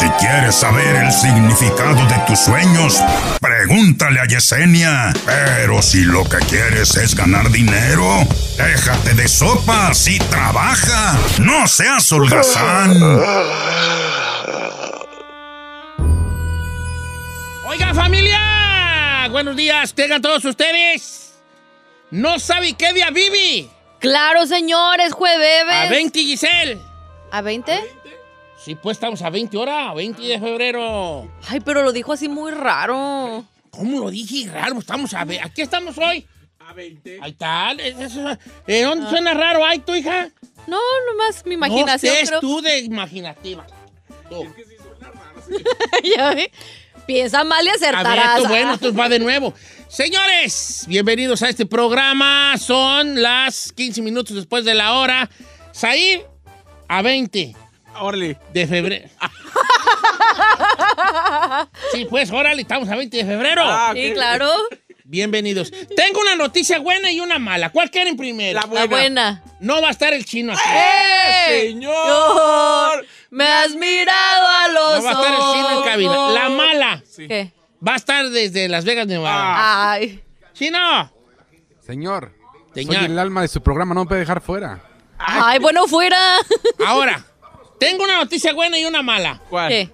Si quieres saber el significado de tus sueños, pregúntale a Yesenia. Pero si lo que quieres es ganar dinero, déjate de sopas y trabaja. No seas holgazán. Oiga, familia. Buenos días, tengan todos ustedes. ¿No sabe qué día vive? Claro, señores, jueves. A 20, Giselle. ¿A 20? Sí, pues estamos a 20 horas, 20 de febrero. Ay, pero lo dijo así muy raro. ¿Cómo lo dije? Raro, estamos a... ve- ¿Aquí estamos hoy? A 20. Ahí está. es- es- ¿De dónde suena raro? ¿Ay, tu hija? No, nomás mi imaginación. No estés creo. tú de imaginativa. Tú. Ya ve. Piensa mal y A ver, acertarás. esto, bueno, esto va de nuevo. Señores, bienvenidos a este programa. Son las 15 minutos después de la hora. Said, a 20 Órale. de febrero. sí, pues, órale, estamos a 20 de febrero. Ah, Sí, ok. claro. Bienvenidos. Tengo una noticia buena y una mala. ¿Cuál quieren primero? La La buena. No va a estar el chino aquí. ¡Eh! ¡Señor! Me has mirado a los No va a estar el chino en cabina. ojos. La mala ¿Qué? va a estar desde Las Vegas, Nevada. Ah. Ay. ¡Chino! Señor, Señor. soy el alma de su programa, no me puede dejar fuera. Ay, bueno, fuera. Ahora, tengo una noticia buena y una mala. ¿Cuál? ¿Qué?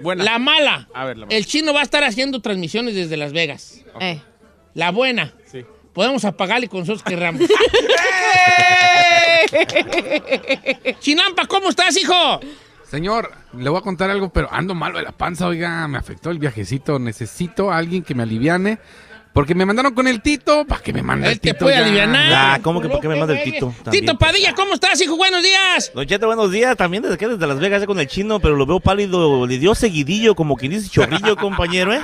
Buena. La mala. A ver, la mala. El chino va a estar haciendo transmisiones desde Las Vegas. Eh. La buena. Sí. Podemos apagarle con nosotros querramos. Chinampa, ¿cómo estás, hijo? Señor, le voy a contar algo, pero ando malo de la panza, oiga, me afectó el viajecito. Necesito a alguien que me aliviane. Porque me mandaron con el Tito, ¿para que me mande Él el te Tito? puede ya? alivianar. Ya, ¿cómo que por qué me manda el Tito? También, Tito. Padilla, ¿cómo estás, hijo? Buenos días. Don Cheto, buenos días. También desde aquí, desde Las Vegas, ya con el chino, pero lo veo pálido. Le dio seguidillo, como quien dice chorrillo, compañero, ¿eh?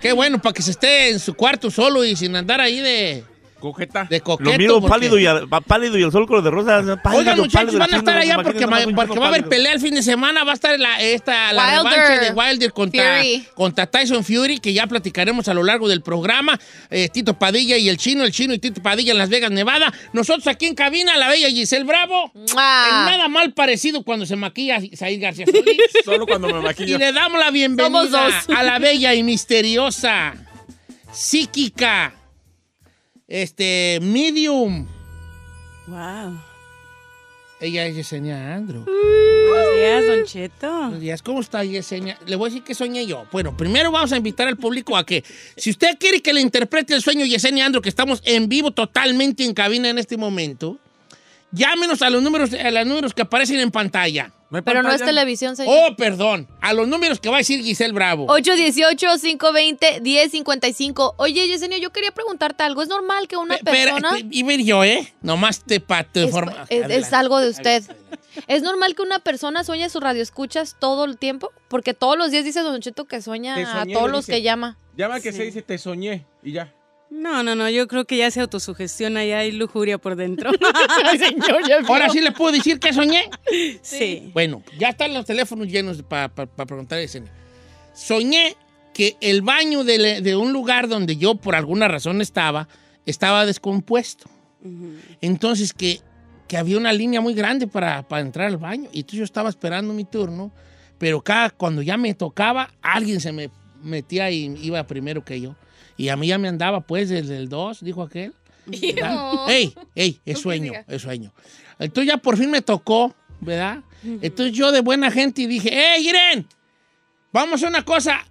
Qué bueno, para que se esté en su cuarto solo y sin andar ahí de, Cojeta. de coqueto. Lo miro porque- pálido y, al- pálido y el sol color de rosa. Pálido, Oigan, muchachos, pálido, van a el estar allá porque, ma- va a haber pelea el fin de semana. Va a estar la, esta, la revancha de Wilder contra, Tyson Fury, que ya platicaremos a lo largo del programa. Eh, Tito Padilla y el chino, el chino y Tito Padilla en Las Vegas, Nevada. Nosotros aquí en cabina, la bella Giselle Bravo. En nada mal parecido cuando se maquilla Said García Solís. Solo cuando me Y maquillo. le damos la bienvenida a la bella y misteriosa, psíquica, este, medium. Wow. Ella es Yesenia Andro. Buenos días, Don Cheto. Buenos días, ¿cómo está Yesenia? Le voy a decir que soñé yo. Bueno, primero vamos a invitar al público a que, si usted quiere que le interprete el sueño Yesenia Andro, que estamos en vivo totalmente en cabina en este momento, llámenos a los números, a los números que aparecen en pantalla. Pero no es televisión, señor. Oh, perdón, a los números que va a decir Giselle Bravo. 818-520-1055. Oye, Yesenia, yo quería preguntarte algo. ¿Es normal que una Pe- pero, persona... pe- y ver yo, ¿eh? Nomás te pa- te Es, forma- es- algo de usted. ¿Es normal que una persona sueñe sus radioescuchas todo el tiempo? Porque todos los días dice Don Cheto que sueña a todos los dice. que llama. Llama que se dice te soñé y ya. No, no, no, yo creo que ya se autosugestiona, ya hay lujuria por dentro. Ahora sí le puedo decir que soñé. sí. Bueno, ya están los teléfonos llenos para preguntar a Yesenia. Soñé que el baño de, le- de un lugar donde yo por alguna razón estaba, estaba descompuesto. Entonces que, que había una línea muy grande para, para entrar al baño. Y entonces yo estaba esperando mi turno, pero cada, cuando ya me tocaba, alguien se me metía y iba primero que yo. Y a mí ya me andaba pues desde el 2, dijo aquel. ¡Ey! ¡Ey! Es sueño, es sueño. Entonces ya por fin me tocó, ¿verdad? Entonces yo de buena gente dije, ¡Ey, Irene! Vamos a hacer una cosa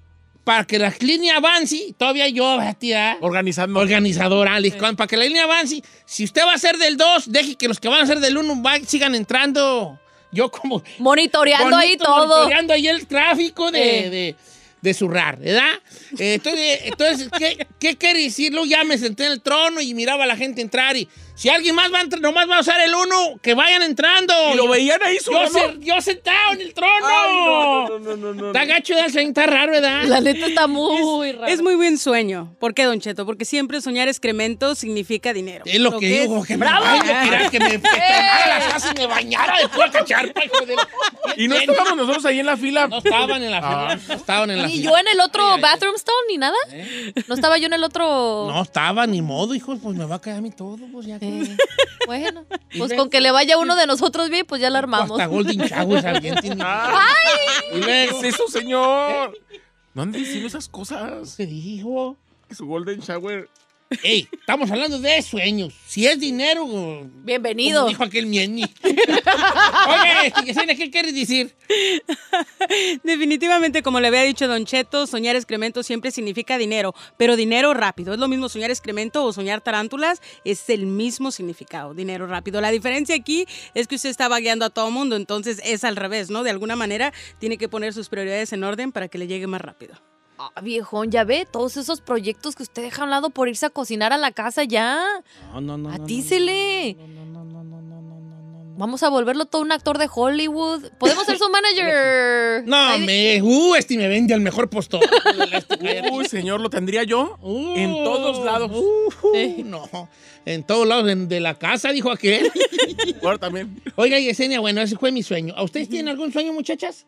para que la línea avance. Todavía yo, tía, Organizando. organizadora, para que la línea avance, si usted va a ser del 2, deje que los que van a ser del 1 sigan entrando. Yo como... Monitoreando ahí todo. monitoreando ahí el tráfico de, de, de zurrar, ¿verdad? Eh, Entonces, entonces ¿qué, ¿qué quiere decir? Luego ya me senté en el trono y miraba a la gente entrar y si alguien más va a entrar, nomás va a usar el uno, que vayan entrando. Y lo Yo- veían ahí yo, solo. se- yo sentado en el trono. Ay, no, no, no, no, no, Está gacho de sueño, está raro, ¿verdad? La neta está muy rara. Es muy buen sueño. ¿Por qué, Don Cheto? Porque siempre soñar excremento significa dinero. Es lo que digo, que me, ¡Bravo! ay, yo quería que me que y me bañara de pura cacharpa, hijo de la- Y no estábamos nosotros ahí en la fila. No estaban en la fila. No estaban en la Ni fila. yo en el otro bathroom stall, ni nada. No estaba yo en el otro. No estaba, ni modo, hijo, pues me va a caer a mí todo, pues ya. Eh, bueno, pues con que le vaya uno de nosotros bien, pues ya la armamos. Hasta Golden Showers alguien tiene. ¡Ay! ¿Qué es eso, señor? ¿No han diciendo esas cosas? ¿Qué dijo? Que su golden shower... Ey, estamos hablando de sueños. Si es dinero, Bienvenido. como dijo aquel mieni. Oye, este, ¿qué quieres decir? Definitivamente, como le había dicho Don Cheto, soñar excremento siempre significa dinero, pero dinero rápido. Es lo mismo soñar excremento o soñar tarántulas, es el mismo significado, dinero rápido. La diferencia aquí es que usted está vagueando a todo mundo, entonces es al revés, ¿no? De alguna manera tiene que poner sus prioridades en orden para que le llegue más rápido. Ah, viejón, ya ve, todos esos proyectos que usted deja a un lado por irse a cocinar a la casa ya. No, no, no. Atícele. Vamos a volverlo todo un actor de Hollywood. Podemos ser su manager. No, Ay, me, uh, este me vende al mejor postor. Este. Uy, señor, ¿lo tendría yo? Uh, en todos lados. uh, No, en todos lados de, de la casa, dijo aquel. Ahora también. Oiga, Yesenia, bueno, ese fue mi sueño. ¿A ustedes tienen algún sueño, muchachas?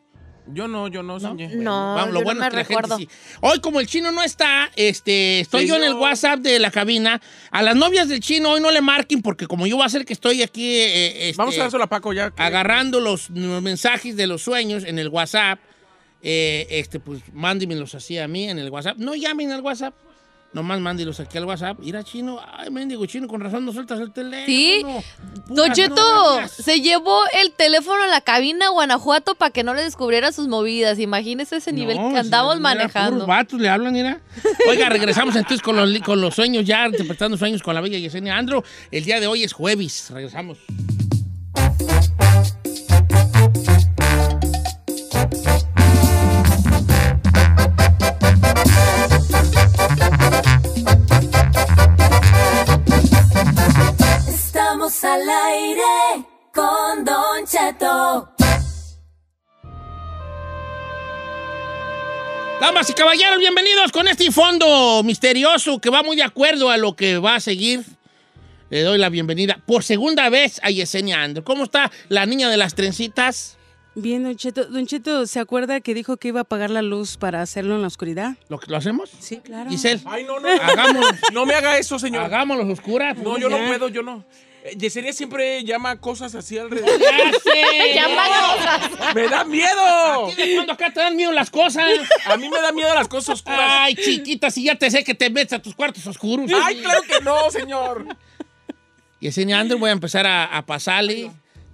Yo no, yo no soñé. No, Vamos, lo yo bueno no me es que la gente sí. Hoy, como el chino no está, este, estoy yo en el. WhatsApp de la cabina. A las novias del chino hoy no le marquen porque como yo voy a hacer que estoy aquí eh, este, Vamos a dárselo a Paco ya. que- agarrando los, los mensajes de los sueños en el WhatsApp, eh, este, pues mándenmelos así a mí en el WhatsApp. No llamen al WhatsApp. Nomás mándenlos aquí al WhatsApp. Mira, chino. Ay, mendigo chino, con razón no sueltas el teléfono. Sí. Puras Don Cheto novias. se llevó el teléfono a la cabina a Guanajuato para que no le descubriera sus movidas. Imagínese ese nivel No, que andamos manejando. puros vatos le hablan, mira. Oiga, regresamos entonces con los, con los sueños ya, interpretando sueños con la bella Yesenia Andro. El día de hoy es jueves. Regresamos. Estamos al aire con Don Cheto. Damas y caballeros, bienvenidos con este fondo misterioso que va muy de acuerdo a lo que va a seguir. Le doy la bienvenida por segunda vez a Yesenia Andro. ¿Cómo está la niña de las trencitas? Bien, Don Cheto. Don Cheto, ¿se acuerda que dijo que iba a apagar la luz para hacerlo en la oscuridad? ¿Lo, lo hacemos? Sí, claro. Giselle, Ay, no, no. hagámoslo, No me haga eso, señor. hagámoslo oscuras. No, yo no puedo, yo no. Eh, Yesenia siempre llama cosas así alrededor. Ya sé. Llama cosas. ¡Me da miedo! ¿De cuándo acá te dan miedo las cosas? A mí me da miedo las cosas oscuras. Ay, chiquita, si ya te sé que te metes a tus cuartos oscuros. Ay, claro que no, señor. Yesenia Andro, voy a empezar a, a pasarle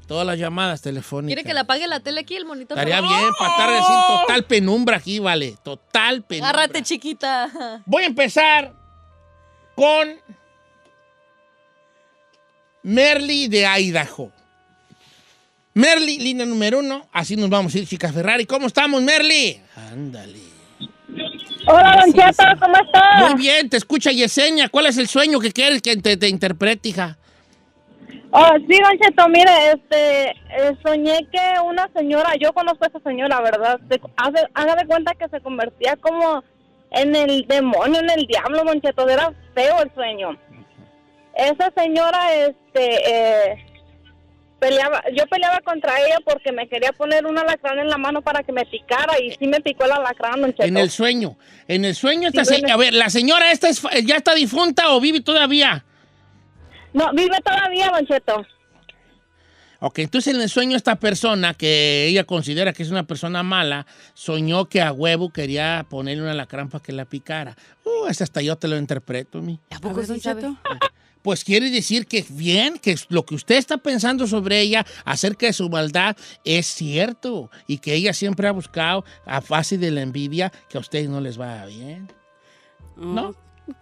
todas las llamadas telefónicas. ¿Quiere que le apague la tele aquí, el monitor? Estaría bien para estar así en total penumbra aquí, vale. Total penumbra. Agárrate, chiquita. Voy a empezar con Merly de Idaho. Merly, línea número uno. Así nos vamos a ir, chica Ferrari. ¿Cómo estamos, Merly? Ándale. Hola, Don Cheto, ¿cómo está? Muy bien, te escucha Yesenia. ¿Cuál es el sueño que quieres que te, te interprete, hija? Oh, sí, Don Cheto, mire, este, eh, soñé que una señora, yo conozco a esa señora, ¿verdad? Se, hace, haga de cuenta que se convertía como en el demonio, en el diablo, Don Cheto, era feo el sueño. Esa señora, este, eh, peleaba, yo peleaba contra ella porque me quería poner un alacrán en la mano para que me picara y sí me picó el alacrán, Don Cheto. En el sueño. En el sueño esta Sí, se-. A ver, ¿la señora esta es, ya está difunta o vive todavía? No, vive todavía, Don Cheto. Ok, entonces en el sueño esta persona, que ella considera que es una persona mala, soñó que a huevo quería ponerle una alacrán para que la picara. Uh, hasta yo te lo interpreto, mi. ¿A ¿A poco Don? Cheto? Pues quiere decir que bien, que lo que usted está pensando sobre ella acerca de su maldad es cierto y que ella siempre ha buscado a fase de la envidia que a ustedes no les va bien. ¿No?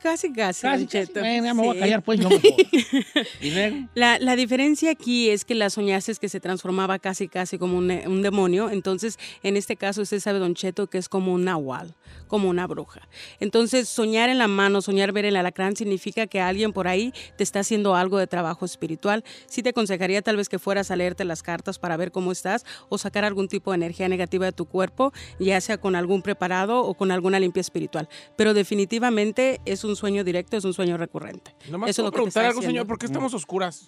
Casi, casi, Casi, casi. Bueno, ya me voy a callar, pues, no me jodas. Y luego, La, la diferencia aquí es que la soñaste es que se transformaba casi casi como un, un demonio. Entonces, en este caso, usted sabe, Don Cheto, que es como un nahual, como una bruja. Entonces, soñar en la mano, soñar ver el alacrán, significa que alguien por ahí te está haciendo algo de trabajo espiritual. Sí te aconsejaría tal vez que fueras a leerte las cartas para ver cómo estás o sacar algún tipo de energía negativa de tu cuerpo, ya sea con algún preparado o con alguna limpia espiritual. Pero definitivamente es un sueño directo, es un sueño recurrente. Nomás Eso es lo que preguntar algo, señor, ¿por qué estamos oscuras?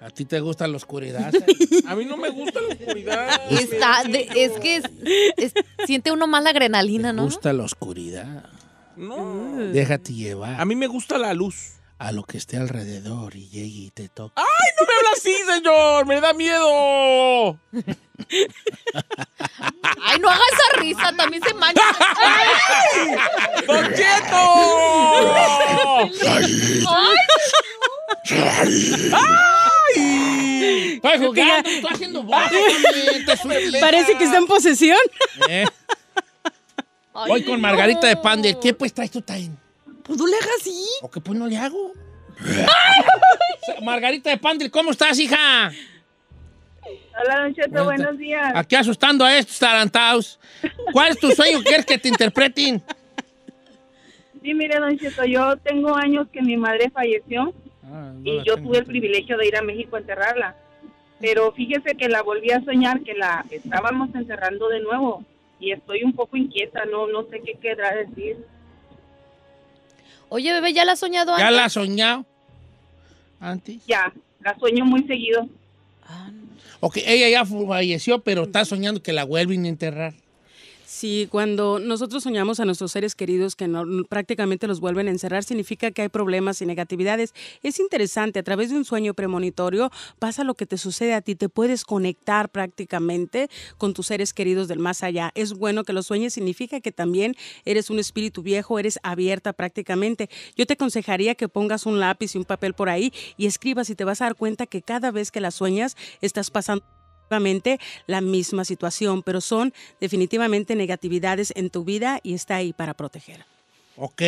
¿a ti te gusta la oscuridad? A mí no me gusta la oscuridad. Está, de- es que es- es- siente uno más la adrenalina, ¿Te ¿no? gusta la oscuridad? No. Déjate llevar A mí me gusta la luz. a lo que esté alrededor y llegue y te toque. ¡Ay, no me habla así, señor! ¡Me da miedo! hasta también se mancha. ¡Don Cheto! Jugando, haciendo boca. te asusté. Parece que está en posesión. Eh, Voy con Margarita de pan de ¿qué pues traes tú también? Pues no le hagas así. ¿O qué pues no le hago? Margarita de Pandel, ¿cómo estás, hija? Hola, Don Cheto, buenos días. Aquí asustando a estos tarantados. ¿Cuál es tu sueño? ¿Quieres que te interpreten? Sí, mire, Don Cheto, yo tengo años que mi madre falleció y yo tuve el privilegio de ir a México a enterrarla. Pero fíjese que la volví a soñar, que la estábamos enterrando de nuevo y estoy un poco inquieta, no no sé qué querrá decir. Oye, bebé, ¿ya la has soñado antes? ¿Ya la has soñado? ¿Antes? Ya, la sueño muy seguido. Ok, ella ya falleció, pero está soñando que la vuelven a enterrar. Sí, cuando nosotros soñamos a nuestros seres queridos que no- prácticamente los vuelven a encerrar, significa que hay problemas y negatividades. Es interesante, a través de un sueño premonitorio pasa lo que te sucede a ti, te puedes conectar prácticamente con tus seres queridos del más allá. Es bueno que los sueñes, significa que también eres un espíritu viejo, eres abierta prácticamente. Yo te aconsejaría que pongas un lápiz y un papel por ahí y escribas y te vas a dar cuenta que cada vez que las sueñas estás pasando la misma situación, pero son definitivamente negatividades en tu vida y está ahí para proteger. ¿Ok?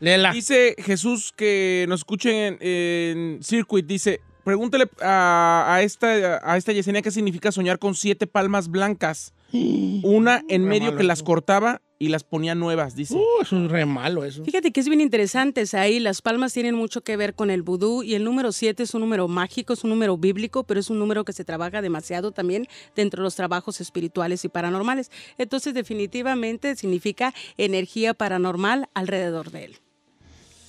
Lela. Dice Jesús que nos escuchen en, en Circuit. Dice, pregúntale a, a esta, a esta Yesenia qué significa soñar con siete palmas blancas. Una en medio que las cortaba y las ponía nuevas, dice. Uh, es un re malo eso. Fíjate que es bien interesante, ahí las palmas tienen mucho que ver con el vudú y el número 7 es un número mágico, es un número bíblico, pero es un número que se trabaja demasiado también dentro de los trabajos espirituales y paranormales. Entonces definitivamente significa energía paranormal alrededor de él.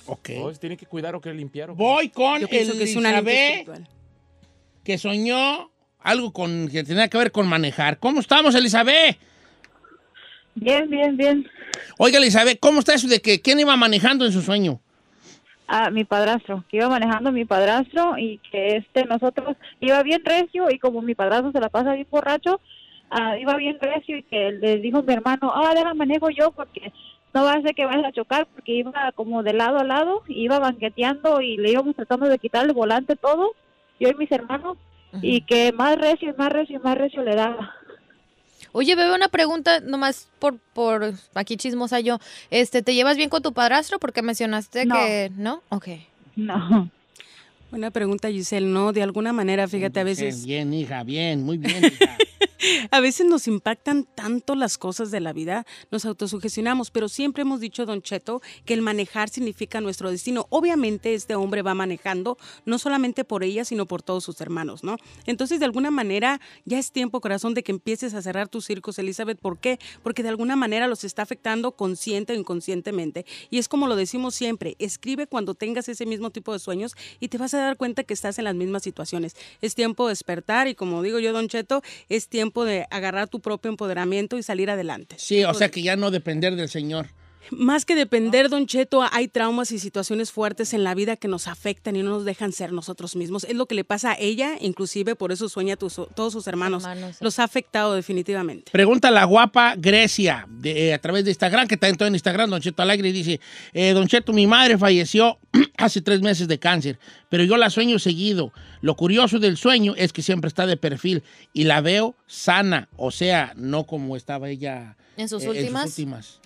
Ok. Oh, ¿se ¿Tiene que cuidar o que limpiar? o? Voy con Yo pienso que es una que soñó algo con, que tenía que ver con manejar. ¿Cómo estamos, Elizabeth? Bien, bien, bien. Oiga, Elizabeth, ¿cómo está eso de que quién iba manejando en su sueño? Ah, mi padrastro, que iba manejando mi padrastro y que este nosotros iba bien recio y como mi padrastro se la pasa bien borracho, ah, iba bien recio y que le dijo mi hermano, ah, déjame manejo yo porque no va a ser que vayas a chocar porque iba como de lado a lado, iba banqueteando y le íbamos tratando de quitar el volante todo, yo y mis hermanos, y que más recio y más recio y más recio le daba. Oye, bebé, una pregunta nomás por, por aquí chismosa yo. Este, ¿te llevas bien con tu padrastro? Porque mencionaste No. que... ¿No? Ok. No. Buena pregunta, Giselle. No, de alguna manera, fíjate, a veces... Bien, hija, bien, muy bien, hija. A veces nos impactan tanto las cosas de la vida, nos autosugestionamos, pero siempre hemos dicho, Don Cheto, que el manejar significa nuestro destino. Obviamente este hombre va manejando no solamente por ella, sino por todos sus hermanos, ¿no? Entonces, de alguna manera, ya es tiempo, corazón, de que empieces a cerrar tus circos, Elizabeth. ¿Por qué? Porque de alguna manera los está afectando consciente o inconscientemente. Y es como lo decimos siempre, escribe cuando tengas ese mismo tipo de sueños y te vas a dar cuenta que estás en las mismas situaciones. Es tiempo de despertar y como digo yo, Don Cheto, es tiempo de agarrar tu propio empoderamiento y salir adelante. Sí, o sea que ya no depender del Señor. Más que depender, Don Cheto, hay traumas y situaciones fuertes en la vida que nos afectan y no nos dejan ser nosotros mismos. Es lo que le pasa a ella, inclusive por eso sueña a tus- todos sus hermanos. Hermanos, sí. Los ha afectado definitivamente. Pregunta la guapa Grecia de- eh, a través de Instagram, que está en todo en Instagram, Don Cheto Alegre, y dice, eh, Don Cheto, mi madre falleció hace tres meses de cáncer, pero yo la sueño seguido. Lo curioso del sueño es que siempre está de perfil y la veo sana, o sea, no como estaba ella ¿En sus eh, últimas? últimas.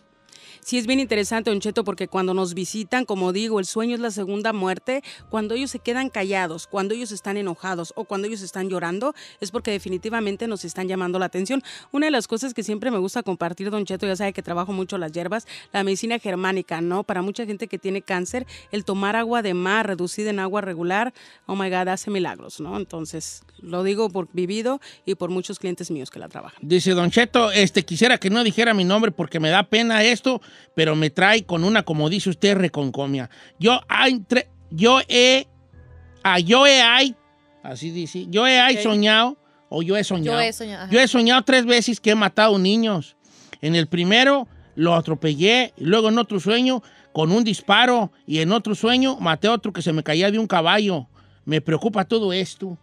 Sí, es bien interesante, Don Cheto, porque cuando nos visitan, como digo, el sueño es la segunda muerte. Cuando ellos se quedan callados, cuando ellos están enojados o cuando ellos están llorando, es porque definitivamente nos están llamando la atención. Una de las cosas que siempre me gusta compartir, Don Cheto, ya sabe que trabajo mucho las hierbas, la medicina germánica, ¿no? Para mucha gente que tiene cáncer, el tomar agua de mar reducida en agua regular, oh my God, hace milagros, ¿no? Entonces, lo digo por vivido y por muchos clientes míos que la trabajan. Dice Don Cheto, este, quisiera que no dijera mi nombre porque me da pena esto, pero me trae con una, como dice usted, reconcomia. Yo, hay yo he, ah, yo he, ay, así dice, yo he ay Ok. soñado, o yo he soñado. Yo he soñado. Yo he soñado tres veces que he matado niños. En el primero lo atropellé, y luego en otro sueño con un disparo, y en otro sueño maté a otro que se me caía de un caballo. Me preocupa todo esto.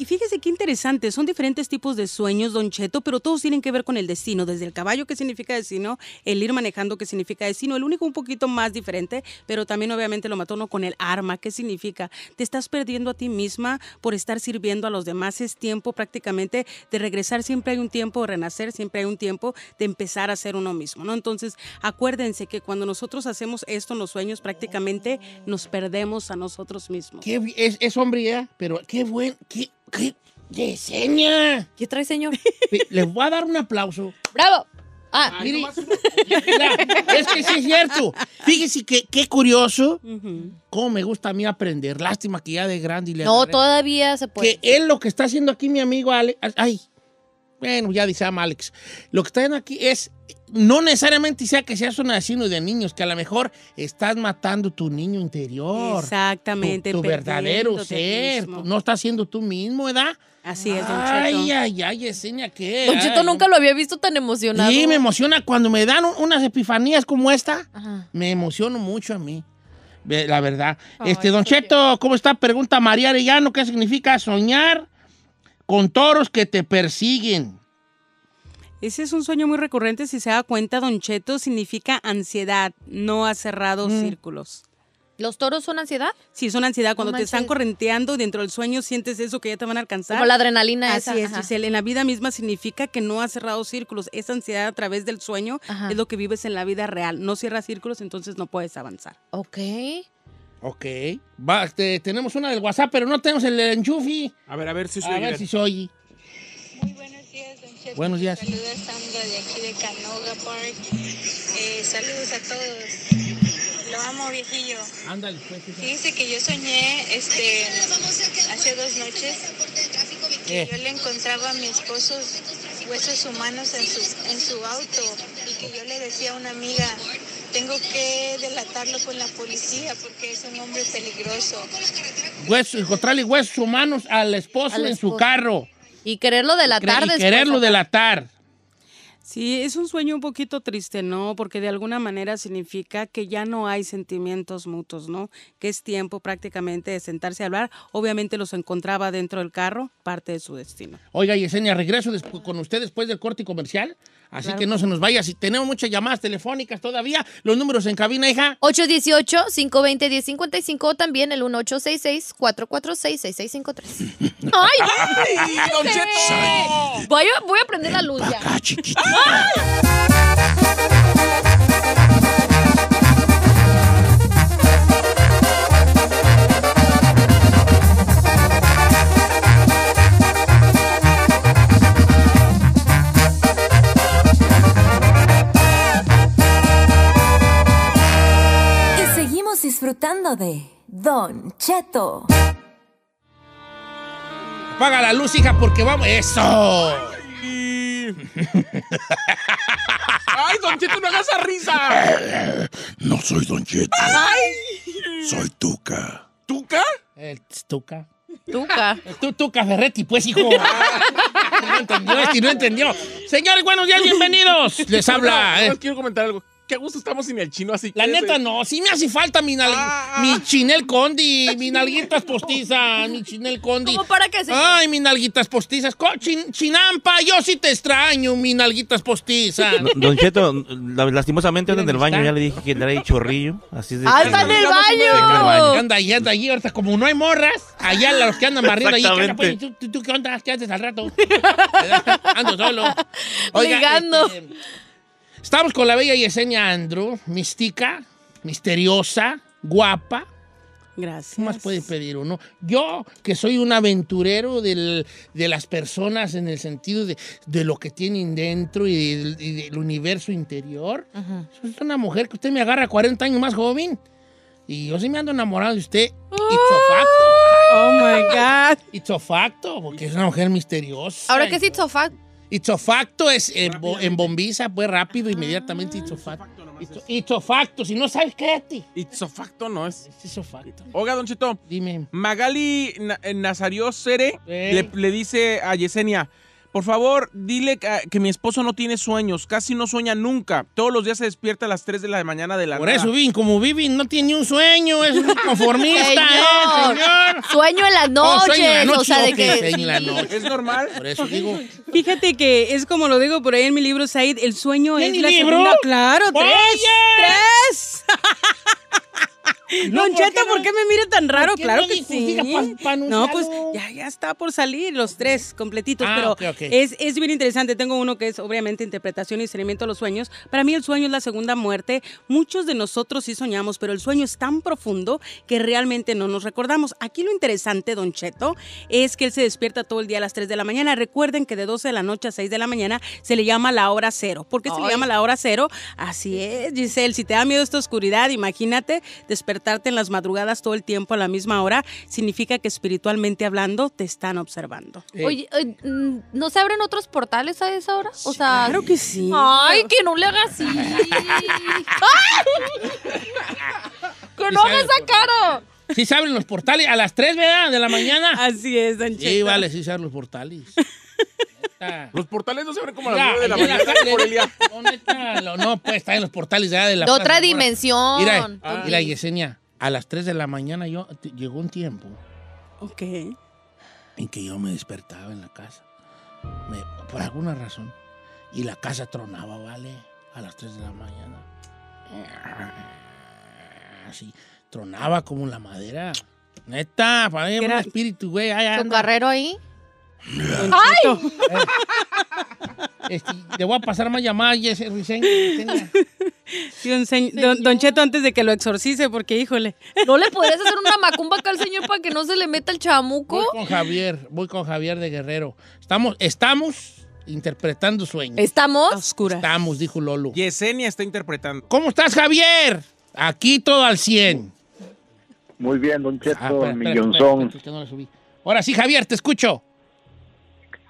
Y fíjese qué interesante, son diferentes tipos de sueños, Don Cheto, pero todos tienen que ver con el destino, desde el caballo que significa destino, el ir manejando que significa destino, el único un poquito más diferente, pero también obviamente lo mató uno con el arma, ¿qué significa? Te estás perdiendo a ti misma por estar sirviendo a los demás, es tiempo prácticamente de regresar, siempre hay un tiempo de renacer, siempre hay un tiempo de empezar a ser uno mismo, ¿no? Entonces, acuérdense que cuando nosotros hacemos esto en los sueños, prácticamente nos perdemos a nosotros mismos. Qué es, es pero qué buen, qué, qué, Yesenia. ¿Qué trae, señor? Les voy a dar un aplauso. ¡Bravo! Ah, Mire, mira, es que sí es cierto. Fíjese que qué curioso. Cómo me gusta a mí aprender. Lástima que ya de grande y le no, agarré. todavía se puede. Que él lo que está haciendo aquí mi amigo Alex. Ay, bueno, ya dice ama Alex. Lo que está haciendo aquí es. No necesariamente sea que seas un asesino de niños, que a lo mejor estás matando tu niño interior. Exactamente. Tu, tu verdadero ser. mismo. No estás siendo tú mismo, ¿verdad? Así es, Don Ay, Cheto. ay, ay, Yesenia, ¿qué? Don Cheto Ay, nunca lo había visto tan emocionado. Sí, me emociona cuando me dan un- unas epifanías como esta. Ajá. Me emociono mucho a mí. La verdad. Ay, este, Don Cheto, ¿cómo está? Pregunta María Arellano, ¿qué significa soñar con toros que te persiguen? Ese es un sueño muy recurrente. Si se da cuenta, Don Cheto, significa ansiedad, no ha cerrado Mm. círculos. ¿Los toros son ansiedad? Sí, una ansiedad. Cuando te están correnteando dentro del sueño, sientes eso que ya te van a alcanzar. Como la adrenalina Así esa. es, ajá. Giselle. En la vida misma significa que no has cerrado círculos. Esa ansiedad a través del sueño Ajá. es lo que vives en la vida real. No cierras círculos, entonces no puedes avanzar. Ok. Ok. Va, este, tenemos una del WhatsApp, pero no tenemos el enchufi. A ver, a ver si A soy ver si soy. Muy buenos días, Don Cheto. Buenos días. Saludos Sandra de aquí de Canoga Park. Eh, saludos a todos. Lo amo, viejillo. Ándale, pues. hija. Fíjese que yo soñé este, hace dos noches que Eh. yo le encontraba a mi esposo huesos humanos en su, en su auto y que yo le decía a una amiga, tengo que delatarlo con la policía porque es un hombre peligroso. Huesos, encontrarle huesos humanos al esposo Al en su carro. Y quererlo delatar y quererlo delatar. Sí, es un sueño un poquito triste, ¿no? Porque de alguna manera significa que ya no hay sentimientos mutuos, ¿no? Que es tiempo prácticamente de sentarse a hablar. Obviamente los encontraba dentro del carro, parte de su destino. Oiga, Yesenia, regreso con usted después del corte comercial. Así Claro. que no se nos vaya. Si tenemos muchas llamadas telefónicas todavía, los números en cabina, hija. 818-520-1055 o también el 1866-446-6653. ¡Ay! ¡Ay, Don Cheto! Voy a, voy a prender la luz ya. Acá, chiquitita. Disfrutando de Don Cheto. Apaga la luz, hija, porque vamos. ¡Eso! ¡Ay, Don Cheto, no hagas esa risa! No soy Don Cheto, ¡Ay! soy Tuca. ¿Tuca? El tuca. Tuca. El tu, tuca Ferretti, pues, hijo. no entendió, este no entendió. Señores, buenos días, bienvenidos. Les habla. Eh. quiero comentar algo. Qué gusto estamos sin el chino así. La que neta ese- no, sí me hace falta mi, nal- Ah. mi chinel condi, mi nalguitas postizas, mi chinel condi. ¿Cómo para qué, señor? Ay, mis nalguitas postizas. Co- chin- chinampa, yo sí te extraño, mi nalguitas postizas. Don Cheto, la- lastimosamente anda en el baño, ya le dije que le ahí chorrillo. Así es de ¡Ah, está en el baño! Anda ahí, anda ahí. Ahorita, como no hay morras, allá los que andan barriendo ahí. ¿qué onda, pues? ¿Tú, qué onda? ¿Qué haces al rato? Ando solo. Ligando. este, estamos con la bella Yesenia Andrew, mística, misteriosa, guapa. Gracias. ¿Qué más puede pedir uno? Yo, que soy un aventurero del- de las personas en el sentido de, de lo que tienen dentro y del, y del universo interior. Es una mujer que usted me agarra 40 años más joven. Y yo sí me ando enamorado de usted. It's a facto. Oh my God. It's a facto, porque es una mujer misteriosa. Ahora sí, sofá. It's a facto es en, bo- en bombiza, pues rápido, inmediatamente. It's a facto. It's- It's a facto. Si no sabes, créate. Ipsofacto no es. It's a facto. Oiga, Don Cheto, Dime. Magali Na- Nazario Cere le dice a Yesenia, Por favor, dile que, que mi esposo no tiene sueños, casi no sueña nunca. Todos los días se despierta a las 3 de la mañana de la Por nada. eso, Vin, como Vivi no tiene ni un sueño, es un conformista, ¿eh, señor? Sueño en las Oh, noches. sueño en la O sea, de noche, que. ok, sueño en la noche. ¿Es normal? Por eso digo. Fíjate que es como lo digo por ahí en mi libro, Said, el sueño es ¿Tiene la libro? segunda. Claro, tres. ¡Oye! ¡Tres! No, Don ¿por Cheto? ¿por qué me mira tan raro? Claro que sí. No, pues ya, ya está por salir los tres completitos, Ah, pero ok, ok. Es, es bien interesante. Tengo uno que es obviamente interpretación y discernimiento de los sueños. Para mí el sueño es la segunda muerte. Muchos de nosotros sí soñamos, pero el sueño es tan profundo que realmente no nos recordamos. Aquí lo interesante, Don Cheto, es que él se despierta todo el día a las 3 de la mañana. Recuerden que de 12 de la noche a 6 de la mañana se le llama la hora cero. ¿Por qué se le llama la hora cero? Así es, Giselle. Si te da miedo esta oscuridad, imagínate despertarte en las madrugadas todo el tiempo a la misma hora. Significa que espiritualmente hablando te están observando. Oye, eh, mm, ¿no se abren otros portales a esa hora? O sea. Claro que sí. Ay, que no le haga así. que no Sí, haga sabe, esa cara. Sí se abren los portales a las 3, ¿verdad? De la mañana. Así es, Don Sí, vale, sí se abren los portales. Neta. Los portales no se abren como a las 9 de la mañana. No, neta, lo- no, pues está en los portales ya de la De otra dimensión. Mira, Ah. mira, Yesenia, a las 3 de la mañana yo llegó un tiempo Ok. en que yo me despertaba en la casa. Me- por alguna razón. Y la casa tronaba, ¿vale? A las 3 de la mañana. Así, tronaba como la madera. Neta, para mí ¿Qué un era? espíritu, güey. Con. Carrero ahí. Cheto. Este, le voy a pasar más llamadas. Sí, don, Señ- don- don Cheto, antes de que lo exorcice, porque híjole. ¿No le podrías hacer una macumba acá al señor para que no se le meta el chamuco? Voy con Javier, voy con Javier de Guerrero. Estamos, estamos interpretando sueños. ¿Estamos? Oscura. Estamos, dijo Lolo. Yesenia está interpretando. ¿Cómo estás, Javier? Aquí todo al 100. Muy bien, Don Cheto, Ah, espera, espera, millonzón. no. Ahora sí, Javier, te escucho.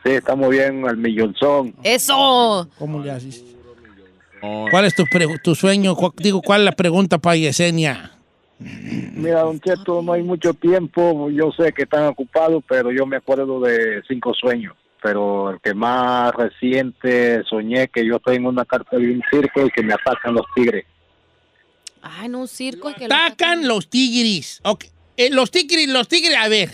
Sí, estamos bien, al millonzón. ¡Eso! ¿Cómo le haces? ¿Cuál es tu, pre- tu sueño? Digo, ¿cuál es la pregunta para Yesenia? Mira, Don Cheto, no hay mucho tiempo. Yo sé que están ocupados, pero yo me acuerdo de cinco sueños. Pero el que más reciente soñé que yo estoy en una carta de un circo y que me atacan los tigres. Ay, no, un circo. que Atacan los tigris. Ok. Eh, los tigris, los tigres, a ver.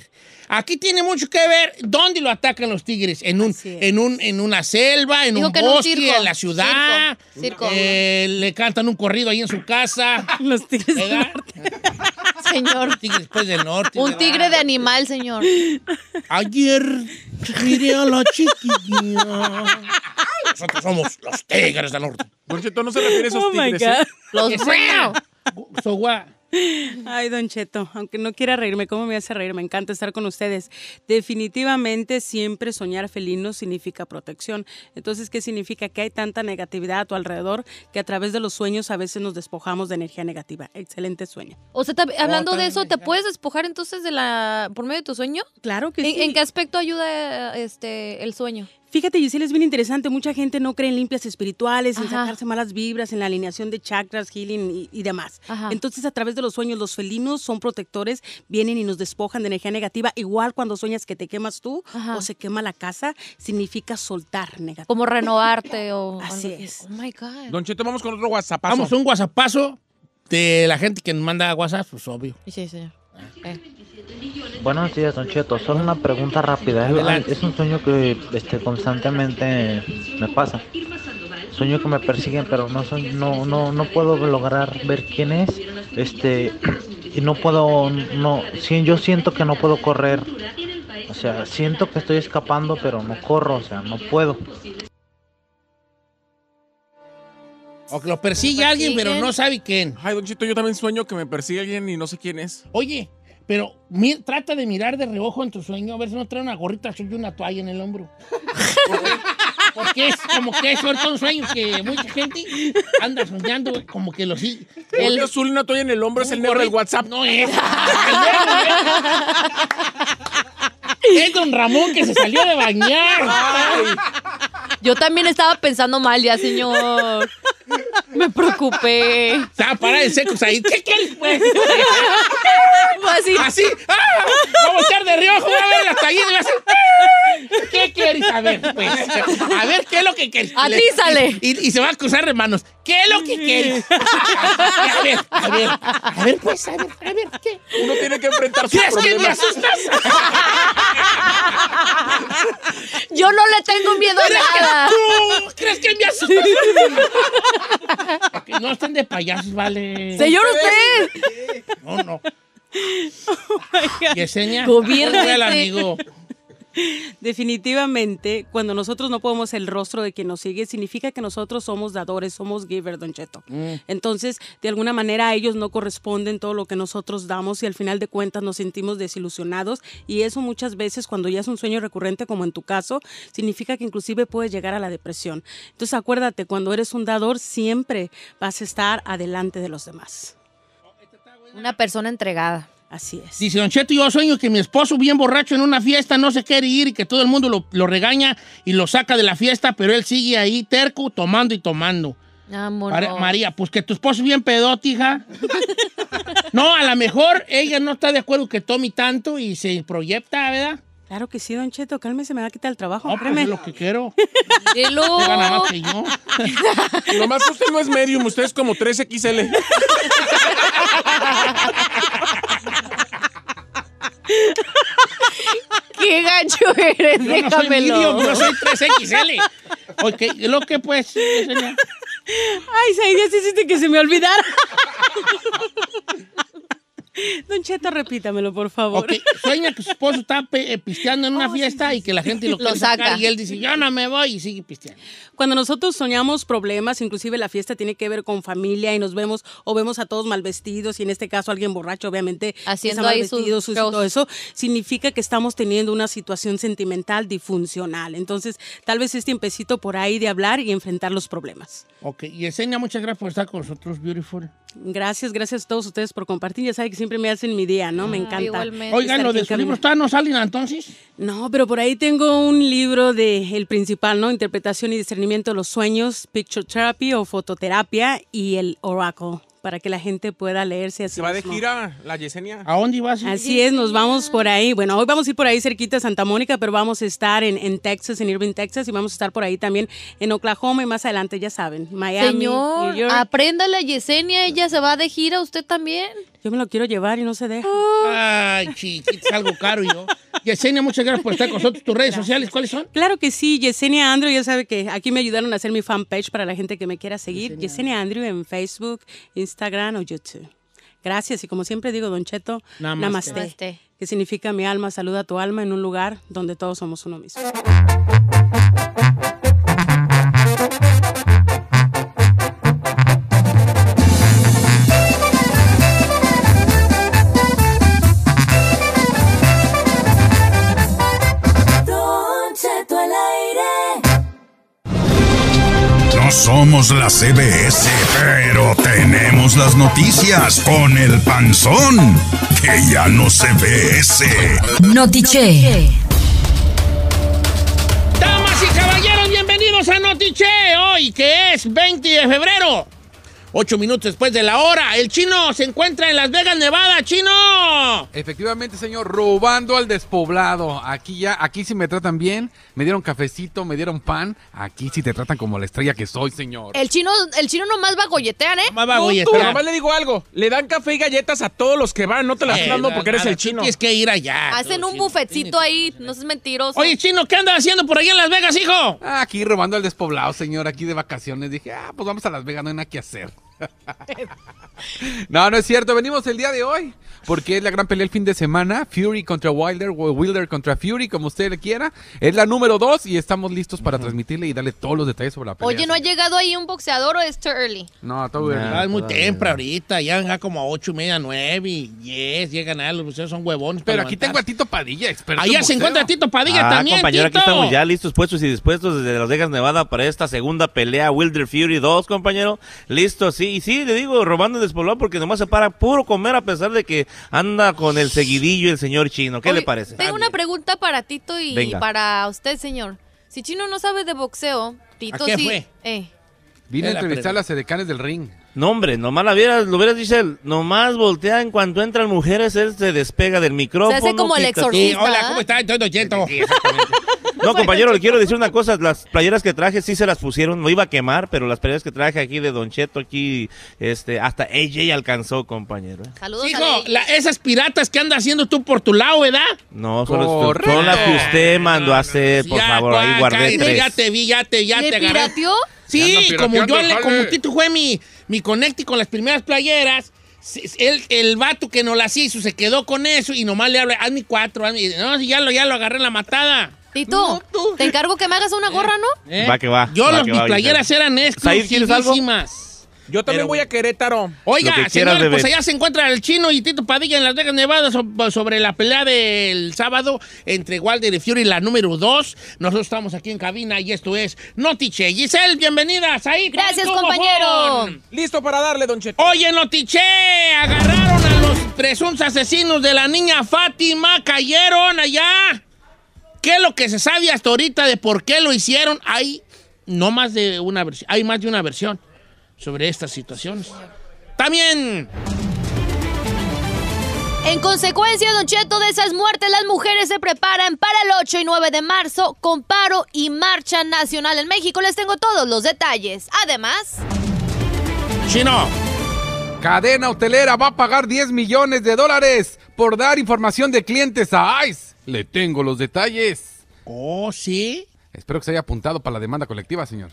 Aquí tiene mucho que ver dónde lo atacan los tigres. En un, en un, en una selva, en Dijo un que en un bosque, circo. en la ciudad. Circo, circo. Eh, le cantan un corrido ahí en su casa. Los tigres. del ¿verdad? Señor. Tigres después del norte. Un ¿verdad? tigre de animal, señor. Ayer miré a la chiquilla. Nosotros somos los tigres del norte. Don Cheto no se refiere a esos Oh my tigres. ¿eh? God. Los Yesenia. So what? Ay, Don Cheto, aunque no quiera reírme, ¿cómo me hace reír? Me encanta estar con ustedes. Definitivamente siempre soñar felino significa protección. Entonces, ¿qué significa? Que hay tanta negatividad a tu alrededor que a través de los sueños a veces nos despojamos de energía negativa. Excelente sueño. O sea, te- hablando de eso, ¿te puedes despojar entonces de la por medio de tu sueño? Claro que ¿En, sí. en qué aspecto ayuda este el sueño? Fíjate, Giselle, es bien interesante. Mucha gente no cree en limpias espirituales, en Ajá. sacarse malas vibras, en la alineación de chakras, healing y, y demás. Ajá. Entonces, a través de los sueños, los felinos son protectores, vienen y nos despojan de energía negativa. Igual cuando sueñas que te quemas tú Ajá. o se quema la casa, significa soltar negatividad. Como renovarte o Así algo es. Oh my God. Don Cheto, vamos con otro WhatsApp. Vamos a un whatsappazo de la gente que nos manda WhatsApp, pues obvio. Sí, señor. Eh. Buenos días, Don Cheto. Solo una pregunta rápida. Es, es un sueño que este, constantemente me pasa. Sueño que me persiguen, pero no, soy, no, no, no puedo lograr ver quién es. Este, y no puedo, no, yo siento que no puedo correr. O sea, siento que estoy escapando, pero no corro, o sea, no puedo. O que lo persigue alguien, pero no sabe quién. Ay, Don Cheto, yo también sueño que me persigue alguien y no sé quién es. Oye, pero mi- trata de mirar de reojo en tu sueño, a ver si no trae una gorrita azul y una toalla en el hombro. Porque es como que es un sueño que mucha gente anda soñando como que lo sí. El azul y una toalla en el hombro es el negro del WhatsApp. No es. Es don Ramón que se salió de bañar. Yo también estaba pensando mal ya, señor. Me preocupé. Estaba parada en secos ahí. ¿Qué quieres, pues? Fue así. Así. ¡Ah! Vamos a echar de riojo, voy a ver y va a hacer. ¿Qué quieres? A ver, pues. A ver, ¿qué es lo que quieres? Atízale. Y, y- y se va a cruzar de manos. ¿Qué es lo que quieres? A ver, a ver, a ver, pues, a ver, a ver, ¿qué? Uno tiene que enfrentar sus ¿Crees que me asustas? Yo no le tengo miedo a nada. ¿Tú crees que me asustas? No estén de payasos, vale. Señor, usted. No, no. ¿cómo ve el amigo? Definitivamente, cuando nosotros no podemos el rostro de quien nos sigue, significa que nosotros somos dadores, somos giver, Don Cheto. Mm. Entonces, de alguna manera, a ellos no corresponden todo lo que nosotros damos y al final de cuentas nos sentimos desilusionados. Y eso muchas veces, cuando ya es un sueño recurrente, como en tu caso, significa que inclusive puedes llegar a la depresión. Entonces, acuérdate, cuando eres un dador, siempre vas a estar adelante de los demás. Una persona entregada. Así es. Dice Don Cheto, yo sueño que mi esposo bien borracho en una fiesta no se quiere ir y que todo el mundo lo, lo regaña y lo saca de la fiesta, pero él sigue ahí terco, tomando y tomando. Amor. María, pues que tu esposo es bien pedote, hija. no, a lo mejor ella no está de acuerdo que tome tanto y se proyecta, ¿verdad? Claro que sí, Don Cheto, cálmese, me va a quitar el trabajo. No, pues es lo que quiero. Dilo. Usted gana más que yo. Nomás que usted no es medium, usted es como 3XL. ¡Qué gacho eres! Yo no soy Déjamelo. medium, yo soy 3XL. Ok, lo que pues. Ay, Said, ya hiciste que se me olvidara. Don Cheto, repítamelo, por favor. Ok, sueña que su esposo está eh, pisteando en una fiesta y que la gente lo, Lo quiere sacar saca. y él dice, yo no me voy y sigue pisteando. Cuando nosotros soñamos problemas, inclusive la fiesta tiene que ver con familia y nos vemos o vemos a todos mal vestidos y en este caso alguien borracho, obviamente, Haciendo ahí sus vestido, sucio, shows. todo eso, significa que estamos teniendo una situación sentimental disfuncional. Entonces, tal vez este tiempecito por ahí de hablar y enfrentar los problemas. Ok, y Yesenia, muchas gracias por estar con nosotros, Beautiful. Gracias, gracias a todos ustedes por compartir. Ya saben que siempre me hacen mi día, ¿no? Me encanta. igualmente. Oigan, lo de cabina. libros todavía no salen entonces. No, pero por ahí tengo un libro de el principal, ¿no? Interpretación y discernimiento de los sueños, Picture Therapy o fototerapia y el Oracle para que la gente pueda leerse así. Se va de gira la Yesenia. ¿A dónde ibas? Así es, nos vamos por ahí. Bueno, hoy vamos a ir por ahí cerquita de Santa Mónica, pero vamos a estar en, en Texas, en Irving, Texas, y vamos a estar por ahí también en Oklahoma y más adelante, ya saben, Miami, Señor, New York. apréndale a Yesenia, ella se va de gira, usted también. Yo me lo quiero llevar y no se deja. Ay, chiquita, es algo caro yo. Yesenia, muchas gracias por estar con nosotros. ¿Tus redes sociales cuáles son? Claro que sí, Yesenia Andrew, ya sabe que aquí me ayudaron a hacer mi fanpage para la gente que me quiera seguir. Yesenia Andrew en Facebook, Instagram o YouTube. Gracias y como siempre digo, Don Cheto, Namaste. namaste. Namaste. Que significa mi alma saluda a tu alma en un lugar donde todos somos uno mismo. No somos la CBS, pero tenemos las noticias con el panzón, que ya no se ve ese. Notiche. Damas y caballeros, bienvenidos a Notiche, hoy que es 20 de febrero. Ocho minutos después de la hora, el chino se encuentra en Las Vegas, Nevada. ¡Chino! Efectivamente, señor, robando al despoblado. Aquí ya, aquí sí me tratan bien. Me dieron cafecito, me dieron pan. Aquí sí te tratan como la estrella que soy, señor. El chino, el chino nomás va a golletear, ¿eh? Más va a No, tú, golletear. nomás le digo algo. Le dan café y galletas a todos los que van. No te las están dando porque eres nada, el chino. Tienes que ir allá. Hacen un chino. bufetcito ahí, no seas mentiroso. Oye, chino, ¿qué andas haciendo por allá en Las Vegas, hijo? Aquí robando al despoblado, señor, aquí de vacaciones. Dije, ah, pues vamos a Las Vegas, no hay nada que hacer. no, no es cierto, venimos el día de hoy, porque es la gran pelea el fin de semana, Fury contra Wilder, Wilder contra Fury, como usted le quiera. Es la número dos y estamos listos para transmitirle y darle todos los detalles sobre la pelea. Oye, ¿no ha llegado ahí un boxeador o es too early? No, todo bien. Ah, es muy temprano ahorita, ya venga como a ocho y media, nueve y diez, llegan a los museos, son huevones. Pero aquí tengo a. Tito Padilla, experto Allá se encuentra Tito Padilla Ah, también, compañero, aquí estamos ya listos, puestos y dispuestos desde Las Vegas, Nevada para esta segunda pelea Wilder Fury 2, compañero. Listo, sí, y sí, le digo, robando el despoblado porque nomás se para puro comer a pesar de que anda con el seguidillo el señor chino. ¿Qué Oye, le parece? Tengo una pregunta para Tito y Venga. para usted, señor. Si Chino no sabe de boxeo, Tito ¿A qué sí. fue? Eh, Vine a entrevistar a las edecanes del ring. No, hombre, nomás la vieras, lo hubieras dicho, él, nomás voltea en cuanto entran mujeres, él se despega del micrófono. Se hace como el exorcista. Sí, hola, ¿cómo está? Estoy Don Cheto. No, compañero, le quiero decir una cosa, las playeras que traje sí se las pusieron, no iba a quemar, pero las playeras que traje aquí de Don Cheto, aquí, este, hasta AJ alcanzó, compañero. ¿eh? Saludos Hijo, a la- esas piratas que andas haciendo tú por tu lado, ¿verdad? No, son las, Correcto. son las que usted mandó a hacer, por Ya, favor, ahí guardé tres. Ya te vi, ya te, ya ¿Le te agarré. pirateó? Sí, como yo le, como Tito fue mi, mi conecte con las primeras playeras, el, el vato que nos las hizo se quedó con eso y nomás le habla, hazme cuatro, hazme, no, ya lo, ya lo agarré en la matada. Tito, te encargo que me hagas una gorra, ¿no? ¿eh? Va que va, Yo, va los, que mis va, playeras eran exclusivísimas. Yo también Pero voy a Querétaro. Oiga, señores, pues allá se encuentra el chino y Tito Padilla en Las Vegas, Nevada, so- sobre la pelea del sábado entre Wilder y Fury, la número 2. Nosotros estamos aquí en cabina y esto es Notiche. Giselle, bienvenidas ahí. Gracias, compañero. Listo para darle, Don Cheto. Oye, Notiche, agarraron a los presuntos asesinos de la niña Fátima, cayeron allá. ¿Qué es lo que se sabe hasta ahorita de por qué lo hicieron? Hay no más de una versión, hay más de una versión sobre estas situaciones. También En consecuencia, Don Cheto, de esas muertes, las mujeres se preparan para el 8 y 9 de marzo con paro y marcha nacional en México. Les tengo todos los detalles. Además, Chino. Cadena hotelera va a pagar 10 millones de dólares por dar información de clientes a ICE. Le tengo los detalles. Oh, sí. Espero que se haya apuntado para la demanda colectiva, señor.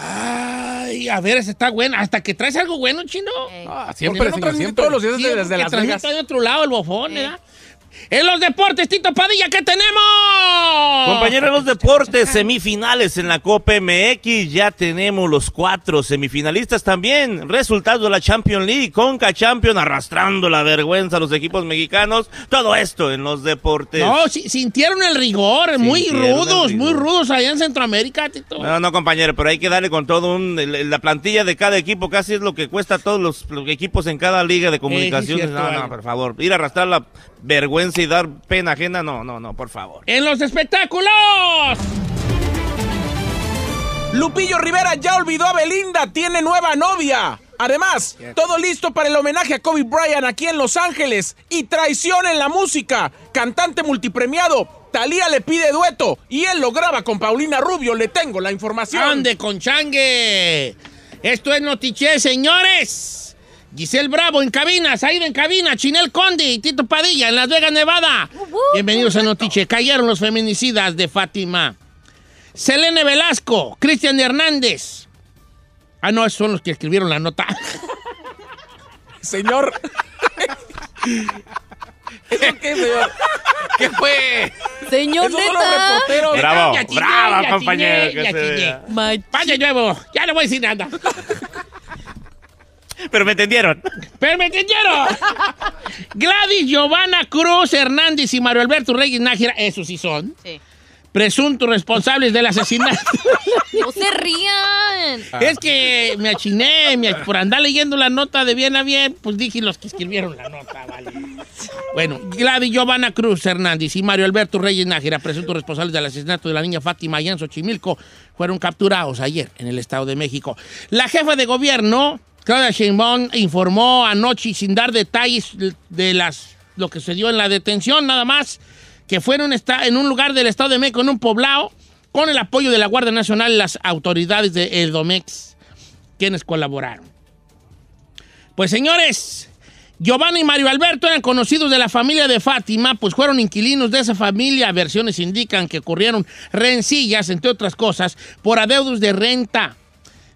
Ay, a ver, ese está bueno. Hasta que traes algo bueno, chino. Ah, siempre, no señor, siempre. todos los días Sí, desde, porque Las Vegas. de otro lado el bofón, ¿verdad? En los deportes, Tito Padilla, ¿qué tenemos? Compañeros de los deportes, semifinales en la Copa MX, ya tenemos los cuatro semifinalistas también. Resultado de la Champions League, Conca Champion arrastrando la vergüenza a los equipos mexicanos. Todo esto en los deportes. No, sintieron el rigor, muy Sintieron rudos, rigor. muy rudos allá en Centroamérica, Tito. No, no, compañero, pero hay que darle con todo un... La plantilla de cada equipo casi es lo que cuesta a todos los, los equipos en cada liga de comunicaciones. cierto, no, no, por favor. Ir a arrastrar la vergüenza y dar pena ajena, no, no, no, por favor. En los espectáculos. Lupillo Rivera ya olvidó a Belinda, tiene nueva novia. Además, todo listo para el homenaje a Kobe Bryant aquí en Los Ángeles. Y traición en la música. Cantante multipremiado. Talía le pide dueto y él lo graba con Paulina Rubio. Le tengo la información. ¡Ande con changue! Esto es Notiche, señores. Giselle Bravo en cabina, Saida en cabina, Chinel Conde y Tito Padilla en Las Vegas, Nevada. Bienvenidos a Notiche. Cayeron los feminicidas de Fátima. Selene Velasco, Cristian Hernández. Ah, no, esos son los que escribieron la nota. Señor. ¿Eso qué, señor? ¿Qué fue? señor Esos son los neta. reporteros. Bravo, bravo, compañero. Vaya nuevo, ya no voy a decir nada. Pero me entendieron. Pero me entendieron. Gladys Giovanna Cruz Hernández y Mario Alberto Reyes Nájera, esos sí son. Sí. Presuntos responsables del asesinato. No se rían. es que me achiné, me ach- por andar leyendo la nota de bien a bien, pues dije los que escribieron la nota, vale. Bueno, Gladys Giovanna Cruz Hernández y Mario Alberto Reyes Nájera, presuntos responsables del asesinato de la niña Fátima allá en Xochimilco, fueron capturados ayer en el Estado de México. La jefa de gobierno, Claudia Sheinbaum, informó anoche sin dar detalles de las, lo que se dio en la detención, nada más, que fue en un, en un lugar del Estado de México, en un poblado, con el apoyo de la Guardia Nacional y las autoridades de Edomex, quienes colaboraron. Pues señores, Giovanna y Mario Alberto eran conocidos de la familia de Fátima, pues fueron inquilinos de esa familia. Versiones indican que ocurrieron rencillas, entre otras cosas, por adeudos de renta.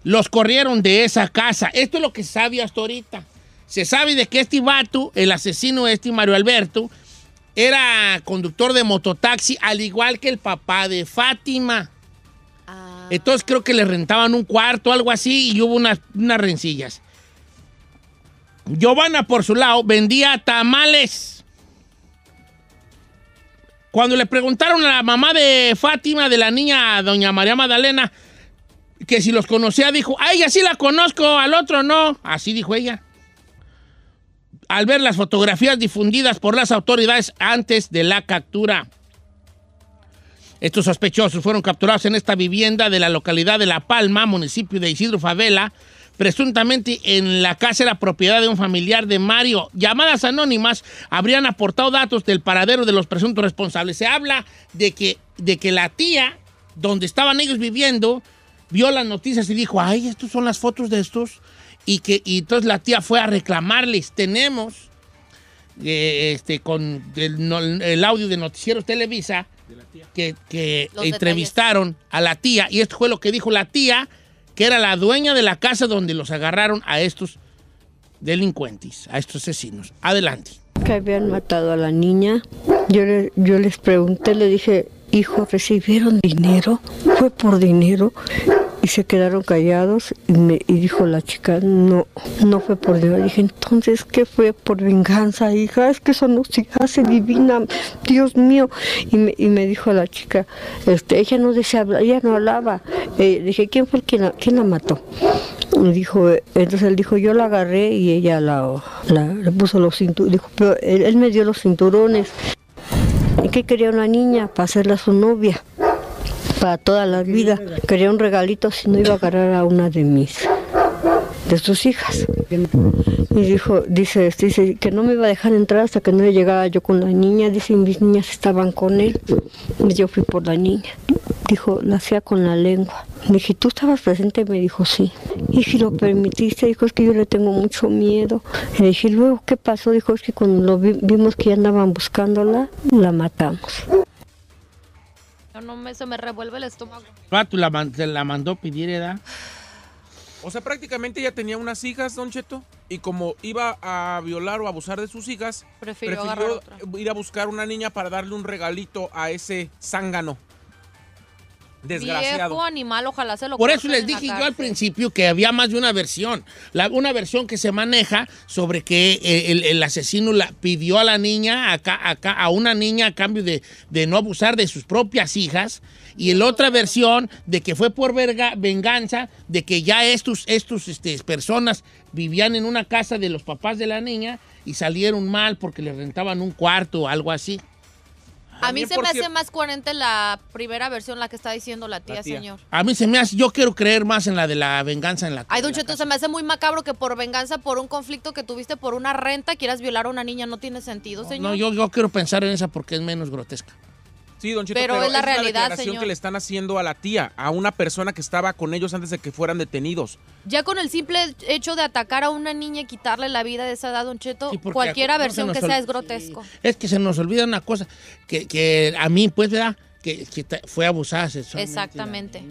Los corrieron de esa casa. Esto es lo que se sabe hasta ahorita. Se sabe de que este vato, el asesino este, Mario Alberto, era conductor de mototaxi, al igual que el papá de Fátima. Entonces creo que le rentaban un cuarto, algo así, y hubo unas, unas rencillas. Giovanna, por su lado, vendía tamales. Cuando le preguntaron a la mamá de Fátima, de la niña doña María Magdalena, que si los conocía, dijo, a ella sí la conozco, al otro no. Así dijo ella. Al ver las fotografías difundidas por las autoridades antes de la captura. Estos sospechosos fueron capturados en esta vivienda de la localidad de La Palma, municipio de Isidro Favela. presuntamente en la casa era propiedad de un familiar de Mario. Llamadas anónimas habrían aportado datos del paradero de los presuntos responsables. Se habla de que, de que la tía, donde estaban ellos viviendo, vio las noticias y dijo, ay, estas son las fotos de estos. Y que y entonces la tía fue a reclamarles, tenemos eh, este, con el, no- el audio de Noticieros Televisa que, que entrevistaron a la tía y esto fue lo que dijo la tía, que era la dueña de la casa donde los agarraron a estos delincuentes, a estos asesinos. Adelante. que habían matado a la niña. Yo, le- yo les pregunté, le dije, hijo, ¿recibieron dinero? ¿Fue por dinero? Y se quedaron callados y, me, y dijo la chica, no, no fue por dinero. Dije, entonces, ¿qué fue por venganza, hija? Es que eso no se hace divina, Dios mío. Y me, y me dijo la chica, este, ella no desea hablar, ella no hablaba. Eh, dije, ¿quién fue el que la, quién la mató? Y dijo, eh, entonces él dijo, yo la agarré y ella la, la- le puso los cinturones. Dijo, pero él me dio los cinturones. ¿Y qué quería una niña? Para hacerla su novia. Para toda la vida. Quería un regalito si no iba a agarrar a una de mis de sus hijas. Y dijo, dice, este, dice que no me iba a dejar entrar hasta que no llegara yo con la niña. Dice, mis niñas estaban con él. Y yo fui por la niña. Dijo, la hacía con la lengua. Le dije, ¿tú estabas presente? Me dijo, sí. Y si lo permitiste, dijo, es que yo le tengo mucho miedo. Le dije, luego, ¿qué pasó? Dijo, es que cuando lo vi- vimos que ya andaban buscándola, la matamos. Yo no me, se me revuelve el estómago. Vato la, la mandó pedir edad. O sea, prácticamente ella tenía unas hijas, Don Cheto, y como iba a violar o abusar de sus hijas, Prefirió ir a buscar una niña para darle un regalito a ese zángano. Desgraciado. Viejo animal, ojalá se lo Por eso les dije yo al principio que había más de una versión. La- una versión que se maneja sobre que eh, el, el asesino la pidió a la niña, a, ca- a ca- a una niña a cambio de, de no abusar de sus propias hijas. Y la otra versión de que fue por verga- venganza, de que ya estos, estos este, personas vivían en una casa de los papás de la niña y salieron mal porque le rentaban un cuarto o algo así. A mí se me hace más coherente la primera versión, la que está diciendo la tía, La tía. señor. A mí se me hace, yo quiero creer más en la de la venganza en la Ay, Don Cheto, se me hace muy macabro que por venganza, por un conflicto que tuviste por una renta, quieras violar a una niña. No tiene sentido, señor. No, yo, yo quiero pensar en esa porque es menos grotesca. Sí, Don Cheto, Pero pero, es la esa realidad, declaración señor. que le están haciendo a la tía, a una persona que estaba con ellos antes de que fueran detenidos. Ya con el simple hecho de atacar a una niña y quitarle la vida de esa edad, Don Cheto, no se versión nos que sea es grotesco. Es que se nos olvida una cosa, que, que a mí, pues, ¿verdad? Que, fue abusada sexualmente. Exactamente.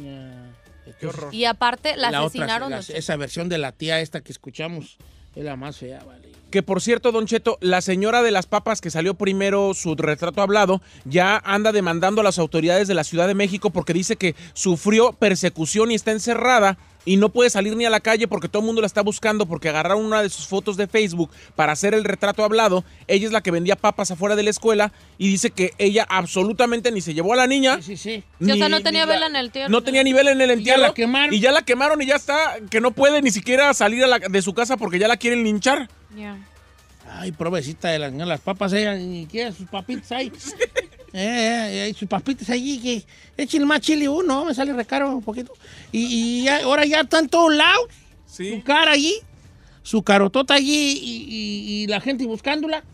Qué horror. Y aparte, la, La otra, asesinaron. la- esa versión de la tía esta que escuchamos es la más fea, vale. Que por cierto, Don Cheto, la señora de las papas que salió primero su retrato hablado, ya anda demandando a las autoridades de la Ciudad de México porque dice que sufrió persecución y está encerrada y no puede salir ni a la calle porque todo el mundo la está buscando porque agarraron una de sus fotos de Facebook para hacer el retrato hablado. Ella es la que vendía papas afuera de la escuela y dice que ella absolutamente ni se llevó a la niña. Sí, sí. Sí, o sea, ni- no tenía ni la- vela en el tierra. No tenía nivel en el entierro. la quemaron. Y ya la quemaron y ya está, que no puede ni siquiera salir a la- de su casa porque ya la quieren linchar. Ya. Ay, provecita de las, las papas, ella ni quiere sus papitas ahí. Eh, eh, eh, sus papitas allí, que échenle más chile uno, me sale recaro un poquito. Y, y ya- ahora ya están todos lados. Su cara allí, su carotota allí y, y- y la gente buscándola.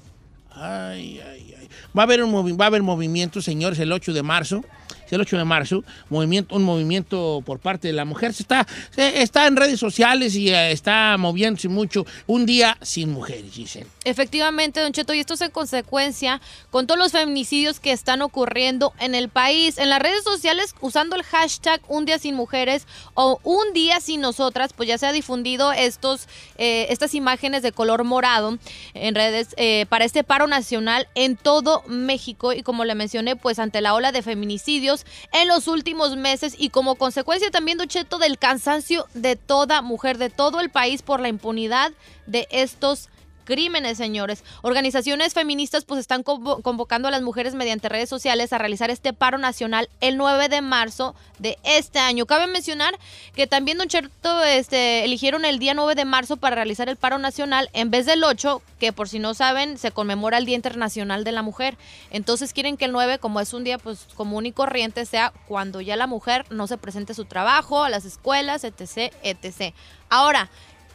Ay, ay, ay. Va a haber, un movi- va a haber movimiento, señores, el 8 de marzo. El 8 de marzo, movimiento, un movimiento por parte de la mujer. Se está, está en redes sociales y eh, está moviéndose mucho. Un día sin mujeres, Giselle. Efectivamente, Don Cheto, y esto es en consecuencia con todos los feminicidios que están ocurriendo en el país. En las redes sociales, usando el hashtag Un Día Sin Mujeres o Un Día Sin Nosotras, pues ya se ha difundido estos, eh, estas imágenes de color morado en redes eh, para este paro nacional en todo México. Y como le mencioné, pues ante la ola de feminicidios en los últimos meses y como consecuencia también, Don Cheto, del cansancio de toda mujer, de todo el país por la impunidad de estos crímenes, señores. Organizaciones feministas pues están convo- convocando a las mujeres mediante redes sociales a realizar este paro nacional el 9 de marzo de este año. Cabe mencionar que también, Don Cheto, este, eligieron el día 9 de marzo para realizar el paro nacional en vez del 8, que por si no saben, se conmemora el Día Internacional de la Mujer. Entonces quieren que el 9, como es un día pues común y corriente, sea cuando ya la mujer no se presente a su trabajo, a las escuelas, etc., etc. Ahora,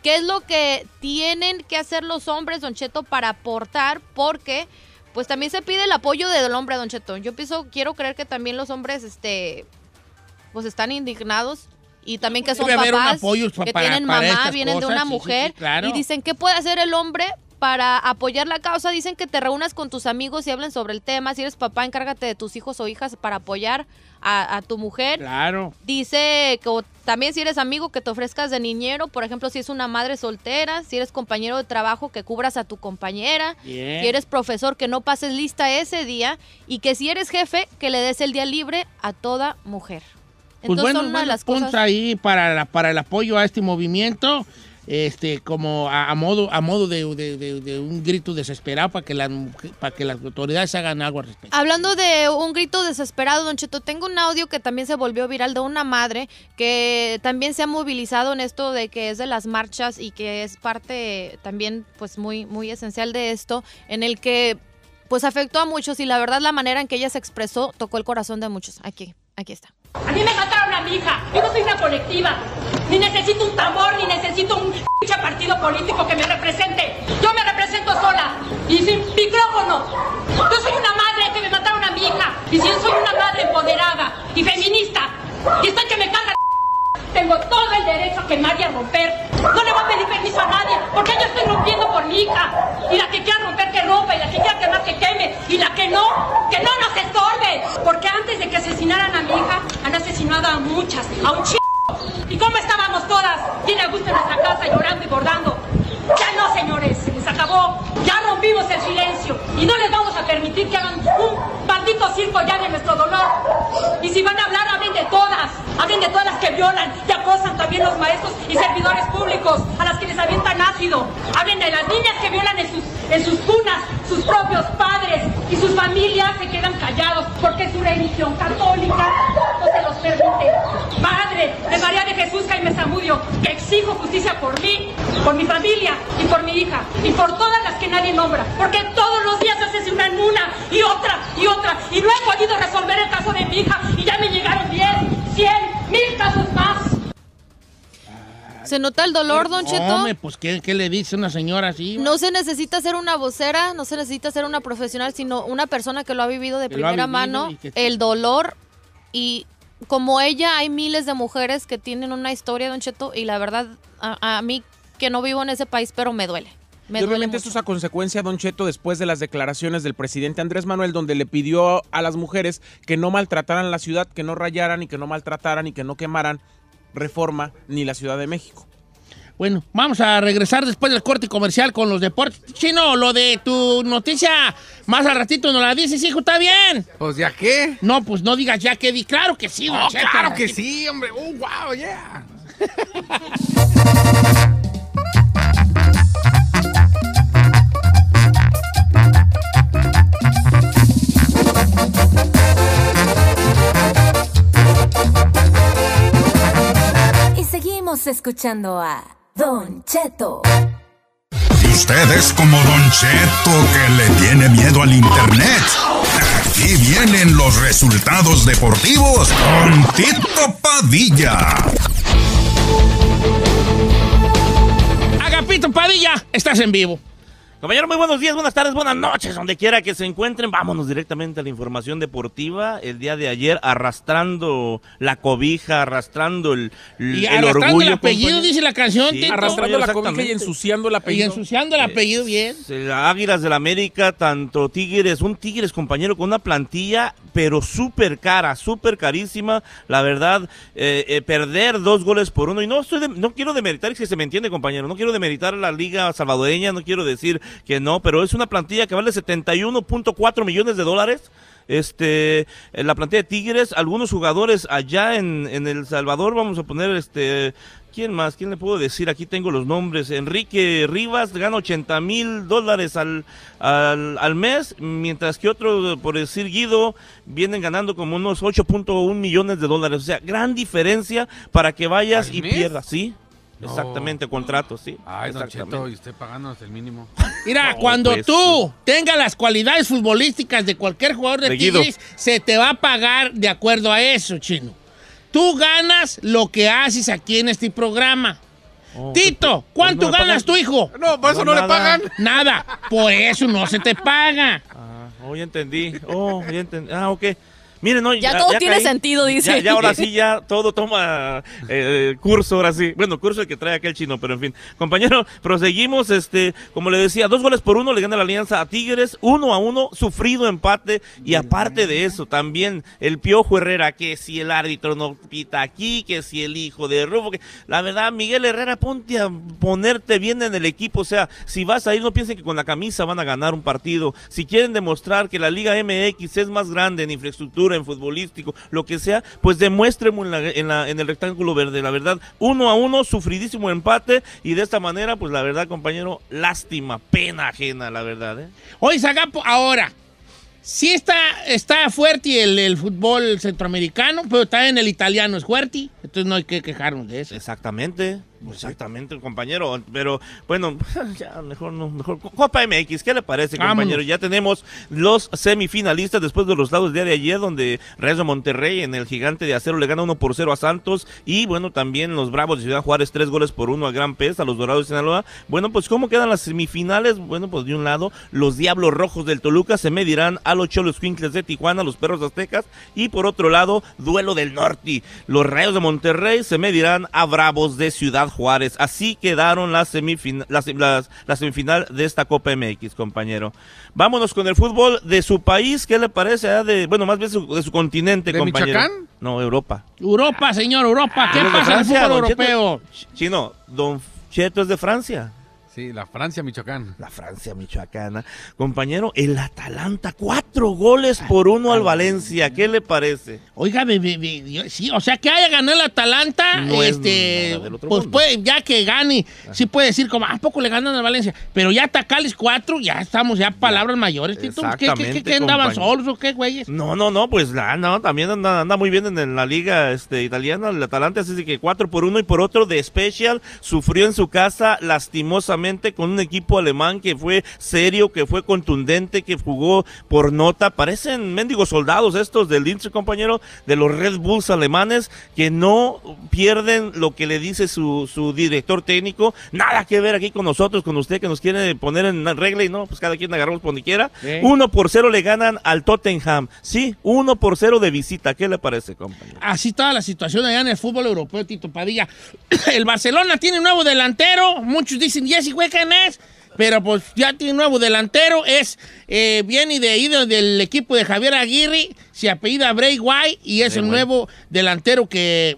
¿qué es lo que tienen que hacer los hombres, Don Cheto, para aportar? Porque pues también se pide el apoyo del hombre, Don Cheto. Yo pienso, quiero creer que también los hombres, este, pues están indignados y también que son papás, que para- tienen para mamá, vienen de una sí, sí, sí, mujer claro. y dicen, ¿qué puede hacer el hombre para apoyar la causa? Dicen que te reúnas con tus amigos y hablen sobre el tema. Si eres papá, encárgate de tus hijos o hijas para apoyar a, a tu mujer. Claro. Dice que también si eres amigo que te ofrezcas de niñero, por ejemplo, si es una madre soltera, si eres compañero de trabajo que cubras a tu compañera, Bien. si eres profesor que no pases lista ese día y que si eres jefe que le des el día libre a toda mujer. Pues Entonces bueno, son una de buenos las cosas ahí para, la- para el apoyo a este movimiento, este, como a, modo, a modo de, un grito desesperado para que, mujer- para que las autoridades hagan algo al respecto. Hablando de un grito desesperado, Don Cheto, tengo un audio que también se volvió viral de una madre que también se ha movilizado en esto de que es de las marchas y que es parte también pues muy, muy esencial de esto, en el que pues afectó a muchos y la verdad la manera en que ella se expresó tocó el corazón de muchos. Aquí, aquí está. A mí me mataron a mi hija. Yo no soy una colectiva. Ni necesito un tambor, ni necesito un partido político que me represente. Yo me represento sola y sin micrófono. Yo soy una madre que me mataron a mi hija. Y si yo soy una madre empoderada y feminista y estoy que me caga tengo todo el derecho a quemar y a romper. No le voy a pedir permiso a nadie, porque yo estoy rompiendo por mi hija. Y la que quiera romper, que rompa. Y la que quiera quemar, que queme. Y la que no, que no nos estorbe. Porque antes de que asesinaran a mi hija, han asesinado a muchas, a un chico. ¿Y cómo estábamos todas? Bien a gusto en nuestra casa, llorando y bordando. Ya no, señores, se les acabó. Ya rompimos el silencio. Y no les vamos a permitir que hagan un maldito circo ya de nuestro dolor. Y si van a hablar, hablen de todas. Hablen de todas las que violan y acosan también los maestros y servidores públicos, a las que les avientan ácido. Hablen de las niñas que violan en sus, en sus cunas, sus propios padres y sus familias se quedan callados porque su religión católica no se los permite. Padre de María de Jesús Jaime Zamudio, que exijo justicia por mí, por mi familia y por mi hija y por todas las que nadie nombra, porque todos los días asesinan una y otra y otra y no he podido resolver el caso de mi hija y ya me llegaron 10, 100, mil casos más. ¿Se nota el dolor, Don Cheto? Hombre, pues, ¿qué, qué le dice una señora así? No se necesita ser una vocera, no se necesita ser una profesional, sino una persona que lo ha vivido de Que primera vivido mano, que- el dolor y como ella hay miles de mujeres que tienen una historia, Don Cheto, y la verdad a, a mí que no vivo en ese país, pero me duele. Me y duele obviamente esto es a consecuencia, Don Cheto, después de las declaraciones del presidente Andrés Manuel, donde le pidió a las mujeres que no maltrataran la ciudad, que no rayaran y que no maltrataran y que no quemaran reforma ni la Ciudad de México. Bueno, vamos a regresar después del corte comercial con los deportes. Chino, lo de tu noticia, más al ratito nos la dices, hijo, ¿está bien? Pues ya qué. No, pues no digas ya que di. Claro que sí, don Oh, Cheto. claro que sí, hombre. Oh, wow, yeah. escuchando a Don Cheto. Y usted es como Don Cheto que le tiene miedo al internet. Aquí vienen los resultados deportivos con Tito Padilla. Agapito Padilla, estás en vivo. Compañero, muy buenos días, buenas tardes, buenas noches, donde quiera que se encuentren. Vámonos directamente a la información deportiva. El día de ayer, arrastrando la cobija, arrastrando el, Y el arrastrando orgullo. el apellido, compañero. dice la canción, Sí. Arrastrando la cobija y ensuciando el Y apellido. ensuciando el apellido bien. Águilas del América, tanto Tigres, un Tigres compañero con una plantilla, pero súper cara, súper carísima. La verdad, eh, eh, perder dos goles por uno. Y no estoy de- no quiero demeritar, si se me entiende, compañero, no quiero demeritar la liga salvadoreña, no quiero decir que no, pero es una plantilla que vale 71.4 millones de dólares. este, en la plantilla de Tigres, algunos jugadores allá en, en El Salvador, vamos a poner este, ¿quién más? ¿Quién le puedo decir? Aquí tengo los nombres. Enrique Rivas gana 80 mil dólares al, al, al mes, mientras que otro, por decir Guido, vienen ganando como unos 8.1 millones de dólares. O sea, gran diferencia para que vayas ¿Al y mes? pierdas, ¿sí? No. Exactamente, contrato, sí. Ay, Don. Cheto, y usted pagándonos el mínimo. Mira, No, cuando pues, tú tengas las cualidades futbolísticas de cualquier jugador de. Tigres, se te va a pagar de acuerdo a eso, chino. Tú ganas lo que haces aquí en este programa. Tito, ¿cuánto Oh, no me ganas tu hijo? No, por eso no, le nada. pagan. Nada. Por eso no se te paga. Ah, oh, ya entendí. Oh, ya entendí. Ah, ok. Miren, no, Ya todo tiene caí. sentido, dice. Ya, ya ahora sí, ya todo toma eh, curso, ahora sí. Bueno, curso el que trae aquel chino, pero en fin. Compañero, proseguimos, este, como le decía, dos goles por uno le gana la alianza a Tigres, uno a uno, sufrido empate, y aparte de eso, también el Piojo Herrera, que si el árbitro no pita aquí, que si el hijo de Rufo, que la verdad, Miguel Herrera, ponte a ponerte bien en el equipo, o sea, si vas a ir, no piensen que con la camisa van a ganar un partido. Si quieren demostrar que la Liga MX es más grande en infraestructura, en futbolístico, lo que sea, pues demuéstrenlo en, la- en, la- en el rectángulo verde. La verdad, uno a uno, sufridísimo empate, y de esta manera, pues la verdad, compañero, lástima, pena ajena, la verdad. ¿eh? Oye, Zagapo, ahora, sí está, está fuerte el, el fútbol centroamericano, pero también el italiano es fuerte, entonces no hay que quejarnos de eso. Exactamente, exactamente, compañero. Pero bueno, ya mejor no, mejor Copa MX, ¿qué le parece, Vámonos. compañero? Ya tenemos los semifinalistas después de los lados del día de ayer, donde Reyes de Monterrey en el gigante de acero le gana 1 por 0 a Santos. Y bueno, también los Bravos de Ciudad Juárez, tres goles por uno a Gran Pez, a los Dorados de Sinaloa. Bueno, pues ¿cómo quedan las semifinales? Bueno, pues de un lado, los Diablos Rojos del Toluca se medirán a los Cholos Quincles de Tijuana, los Perros Aztecas. Y por otro lado, duelo del norte. Los Rayos de Monterrey se medirán a Bravos de Ciudad Juárez. Así quedaron las semifin- las, las- la semifinal de esta Copa MX, compañero. Vámonos con el fútbol de su país. ¿Qué le parece? ah, De, bueno, más bien su- de su continente, ¿De compañero. Michoacán? No, Europa. Europa, señor, Europa, ¿qué ¿Es de pasa en el fútbol europeo? Chino, Don Cheto es de Francia. Sí, la Francia, Michoacán. La Francia michoacana. Compañero, el Atalanta, cuatro goles por uno al Valencia. ¿Qué le parece? Oiga, sí, o sea que haya ganado el Atalanta, No es este, pues puede, ya que gane, sí puede decir como, ¿a poco le ganan al Valencia? Pero ya Tacales cuatro, ya estamos, ya palabras mayores, Tito. ¿Qué, qué, qué, Exactamente, qué andaban solos o qué, güeyes? No, no, no, pues ah, no, también anda, anda muy bien en, en la liga este, italiana, el Atalanta, así que cuatro por uno y por otro de Special sufrió en su casa lastimosamente con un equipo alemán que fue serio, que fue contundente, que jugó por nota. Parecen mendigos soldados estos del Inter, compañero, de los Red Bulls alemanes, que no pierden lo que le dice su, su director técnico. Nada que ver aquí con nosotros, con usted que nos quiere poner en regla y no, pues cada quien agarramos por donde quiera. Uno por cero le ganan al Tottenham. Sí, uno por cero de visita. ¿Qué le parece, compañero? Así está la situación allá en el fútbol europeo, Tito Padilla. El Barcelona tiene un nuevo delantero. Muchos dicen, Jesse, güey, ¿quién es? Pero pues ya tiene un nuevo delantero. Es, eh, viene de ahí del equipo de Javier Aguirre. Se apellida Bray White y es Bray el White. nuevo delantero que,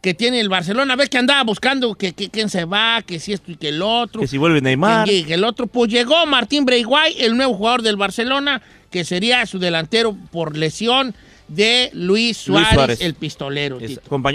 que tiene el Barcelona. Ves que andaba buscando que, que- quién se va, que si esto y que el otro. Que si vuelve Neymar. Que, que el otro. Pues llegó Martín Breguay, el nuevo jugador del Barcelona, que sería su delantero por lesión de Luis Suárez, Suárez. el pistolero.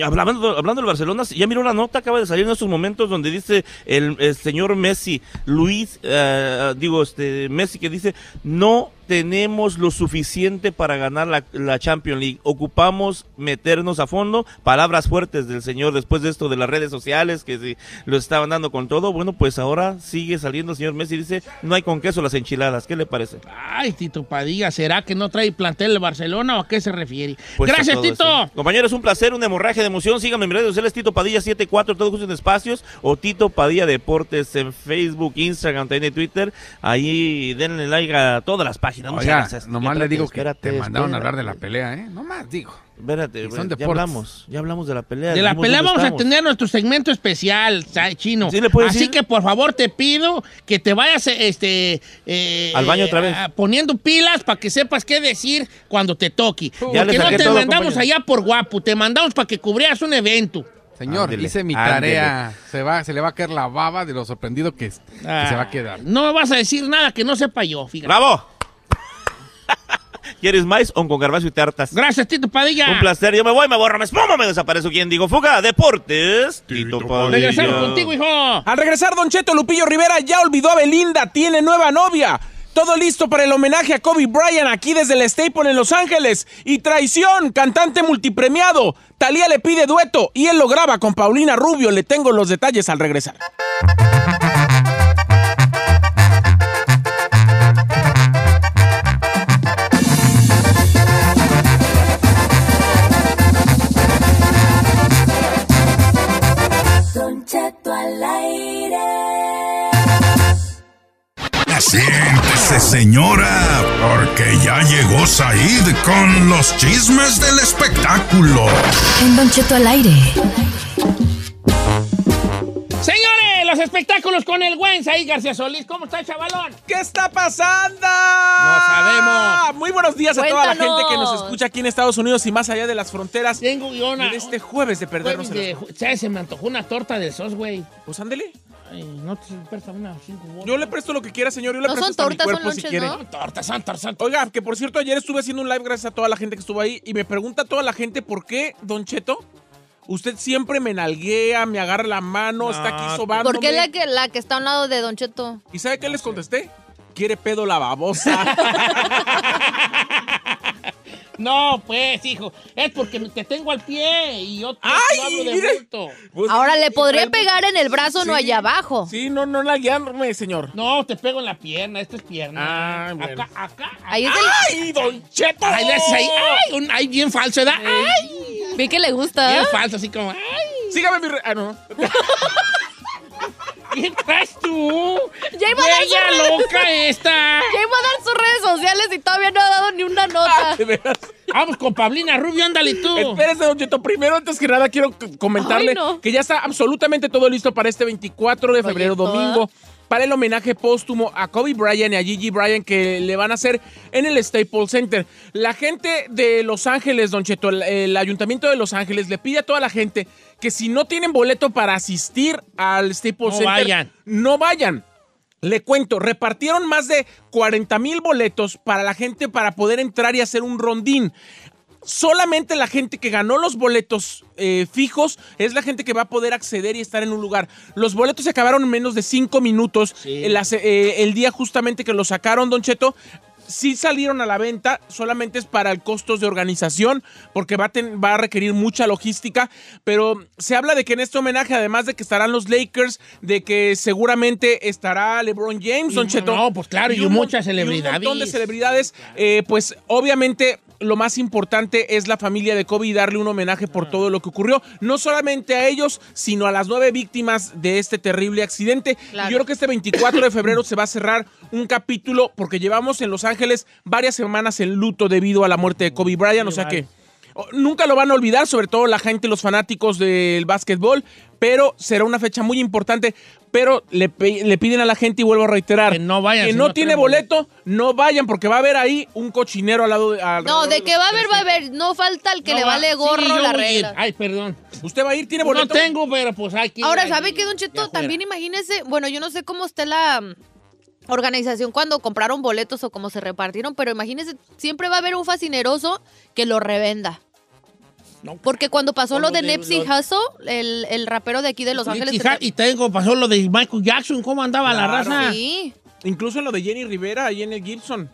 Hablando, hablando del Barcelona, ya miró la nota, acaba de salir en estos momentos donde dice el, el señor Messi, Luis, eh, digo, este Messi que dice, no tenemos lo suficiente para ganar la, la Champions League, ocupamos meternos a fondo, palabras fuertes del señor después de esto de las redes sociales, que lo estaban dando con todo, bueno, pues ahora sigue saliendo el señor Messi y dice, no hay con queso las enchiladas, ¿qué le parece? Ay, Tito Padilla, ¿será que no trae plantel de Barcelona o a qué se refiere? Pues Gracias, Tito. eso. Compañeros, un placer, una hemorragia de emoción. Síganme en mis redes sociales, Tito Padilla 74, todos juntos en espacios, o Tito Padilla Deportes en Facebook, Instagram, también en Twitter. Ahí denle like a todas las páginas. Muchas Oiga, gracias. nomás le Espérate, digo que espérate, te mandaron a hablar de la pelea, ¿eh? Nomás digo. Espérate, son ya hablamos, ya hablamos de la pelea. De la pelea vamos a tener nuestro segmento especial, ¿sabe, chino. ¿Sí le Así decir? que por favor te pido que te vayas este eh, Al baño otra vez. eh, poniendo pilas para que sepas qué decir cuando te toque. Ya le Porque no te todo, mandamos compañero. allá por guapo, te mandamos para que cubrieras un evento. Señor, Ándele, hice mi ándele. tarea. Se, va, se le va a caer la baba de lo sorprendido que, es- que Ah, se va a quedar. No me vas a decir nada que no sepa yo, fíjate. ¡Bravo! ¿Quieres maíz o con garbanzo y tartas? Gracias, Tito Padilla. Un placer, yo me voy, me borro, me espuma, me desaparezco. ¿Quién digo fuga? Deportes. Tito Padilla. Regresamos contigo, hijo. Al regresar, Don Cheto, Lupillo Rivera ya olvidó a Belinda, tiene nueva novia. Todo listo para el homenaje a Kobe Bryant aquí desde el Staple en Los Ángeles. Y traición, cantante multipremiado. Talía le pide dueto y él lo graba con Paulina Rubio. Le tengo los detalles al regresar. Siéntese, señora, porque ya llegó Said con los chismes del espectáculo. En Don Cheto al aire. Señores, los espectáculos con el buen Said García Solís. ¿Cómo está, chavalón? ¿Qué está pasando? No sabemos. Muy buenos días a toda la gente que nos escucha aquí en Estados Unidos y más allá de las fronteras. Tengo yo una- En este jueves de perdernos Jueves en de las- ju- ¿Sabes? Se me antojó una torta de sos, güey. Pues ándele. Ay, no te presta una cinco bolas. Yo le presto lo que quiera, señor. Yo le No presto son hasta mi son cuerpo si quiere. ¿no? Tortas, son tortas, son Oiga, que por cierto, ayer estuve haciendo un live gracias a toda la gente que estuvo ahí y me pregunta toda la gente por qué, Don Cheto, usted siempre me nalguea, me agarra la mano, está aquí sobándome. ¿Por qué la que, la que está a un lado de Don Cheto? ¿Y sabe qué les contesté? Quiere pedo la babosa. No, pues, hijo. Es porque te tengo al pie y yo, yo ¡Ay, hablo de mire! bulto. Pues, Ahora le podría pegar en el brazo, no Sí. allá abajo. Sí, no, no nalguearme, señor. No, te pego en la pierna. Esto es pierna. Ah, bueno. Acá, acá. Ahí es el... ¡Ay, Don Cheto! Ay, ahí. Ay, un, ay, bien falso, ¿verdad? Ay, Vi que le gusta. bien falso, así como. Ay, Sígame mi... re- Ah, no. ¿qué traes tú? Ya iba a dar Ella su red. loca esta. Ya iba a dar sus redes sociales y todavía no ha dado ni una nota. De veras. Vamos con Pablina Rubio, ándale tú. Espérese, Don Cheto. Primero, antes que nada, quiero comentarle Ay, no. que ya está absolutamente todo listo para este 24 de febrero, Oye, domingo, para el homenaje póstumo a Kobe Bryant y a Gigi Bryant que le van a hacer en el Staples Center. La gente de Los Ángeles, Don Cheto, el, el Ayuntamiento de Los Ángeles le pide a toda la gente que si no tienen boleto para asistir al Staples No Center, vayan. no vayan. Le cuento, repartieron más de 40 mil boletos para la gente para poder entrar y hacer un rondín. Solamente la gente que ganó los boletos eh, fijos es la gente que va a poder acceder y estar en un lugar. Los boletos se acabaron en menos de cinco minutos. El, hace- eh, el día justamente que los sacaron, Don Cheto. Sí salieron a la venta, solamente es para el costos de organización, porque va a, ten- va a requerir mucha logística, pero se habla de que en este homenaje, además de que estarán los Lakers, de que seguramente estará LeBron James, Don Y- Cheto. no, pues claro, y un muchas mon- y un celebridades. montón de celebridades, eh, pues obviamente lo más importante es la familia de Kobe y darle un homenaje por todo lo que ocurrió, no solamente a ellos, sino a las nueve víctimas de este terrible accidente. Claro. Y yo creo que este 24 de febrero se va a cerrar un capítulo porque llevamos en Los Ángeles varias semanas en luto debido a la muerte de Kobe Bryant, o sea que oh, nunca lo van a olvidar, sobre todo la gente, los fanáticos del básquetbol, pero será una fecha muy importante. Pero le, le piden a la gente, y vuelvo a reiterar, Que no vayan que si no, no tiene boleto, no vayan, porque va a haber ahí un cochinero al lado de. No, de que va a haber, va a haber. No falta el que No le va- vale Sí, gorro yo la regla. Ay, perdón. ¿Usted va a ir? ¿Tiene No boleto? tengo, pero pues hay que ir Ahora, ¿sabe qué, Don Cheto? También imagínese, bueno, yo no sé cómo esté la mm, organización cuando compraron boletos o cómo se repartieron, pero imagínese, siempre va a haber un fascineroso que lo revenda. No. Porque cuando pasó lo lo de de- Nipsey lo- Hussle, el, el rapero de aquí de Los Ángeles. Y, tengo, pasó lo de Michael Jackson, ¿cómo andaba la raza? Sí. Incluso en lo de Jenny Rivera, ahí en el Gibson.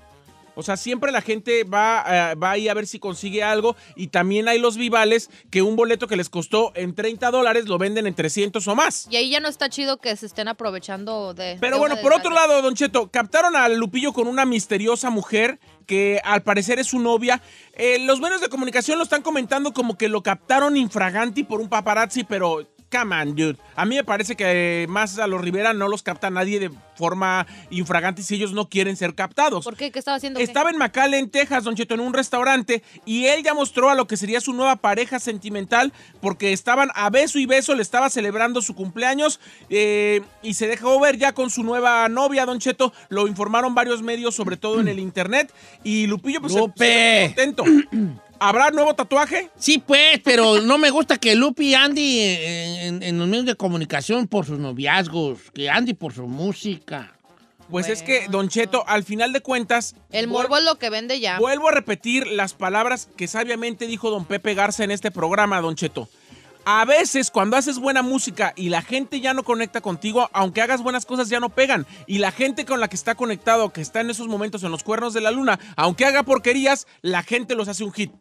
O sea, siempre la gente va, eh, va ahí a ver si consigue algo. Y también hay los vivales que un boleto que les costó en 30 dólares lo venden en 300 o más. Y ahí ya no está chido que se estén aprovechando de. Pero de bueno, por otro lado, Don Cheto, captaron a Lupillo con una misteriosa mujer que al parecer es su novia. Eh, los medios de comunicación lo están comentando como que lo captaron infraganti por un paparazzi, pero come on, dude. A mí me parece que más a los Rivera no los capta nadie de forma infraganti si ellos no quieren ser captados. ¿Por qué? ¿Qué estaba haciendo? qué? Estaba en McAllen, Texas, Don Cheto, en un restaurante y él ya mostró a lo que sería su nueva pareja sentimental porque estaban a beso y beso, le estaba celebrando su cumpleaños eh, y se dejó ver ya con su nueva novia, Don Cheto. Lo informaron varios medios, sobre todo en el internet y Lupillo pues se- Lupe. se contento. ¿Habrá nuevo tatuaje? Sí, pues, pero no me gusta que Lupi y Andy en, en los medios de comunicación por sus noviazgos, que Andy por su música. Pues es que, Don Cheto, al final de cuentas, El morbo es lo que vende ya. vuelvo a repetir las palabras que sabiamente dijo don Pepe Garza en este programa, Don Cheto. A veces cuando haces buena música y la gente ya no conecta contigo, aunque hagas buenas cosas ya no pegan. Y la gente con la que está conectado, que está en esos momentos en los cuernos de la luna, aunque haga porquerías, la gente los hace un hit.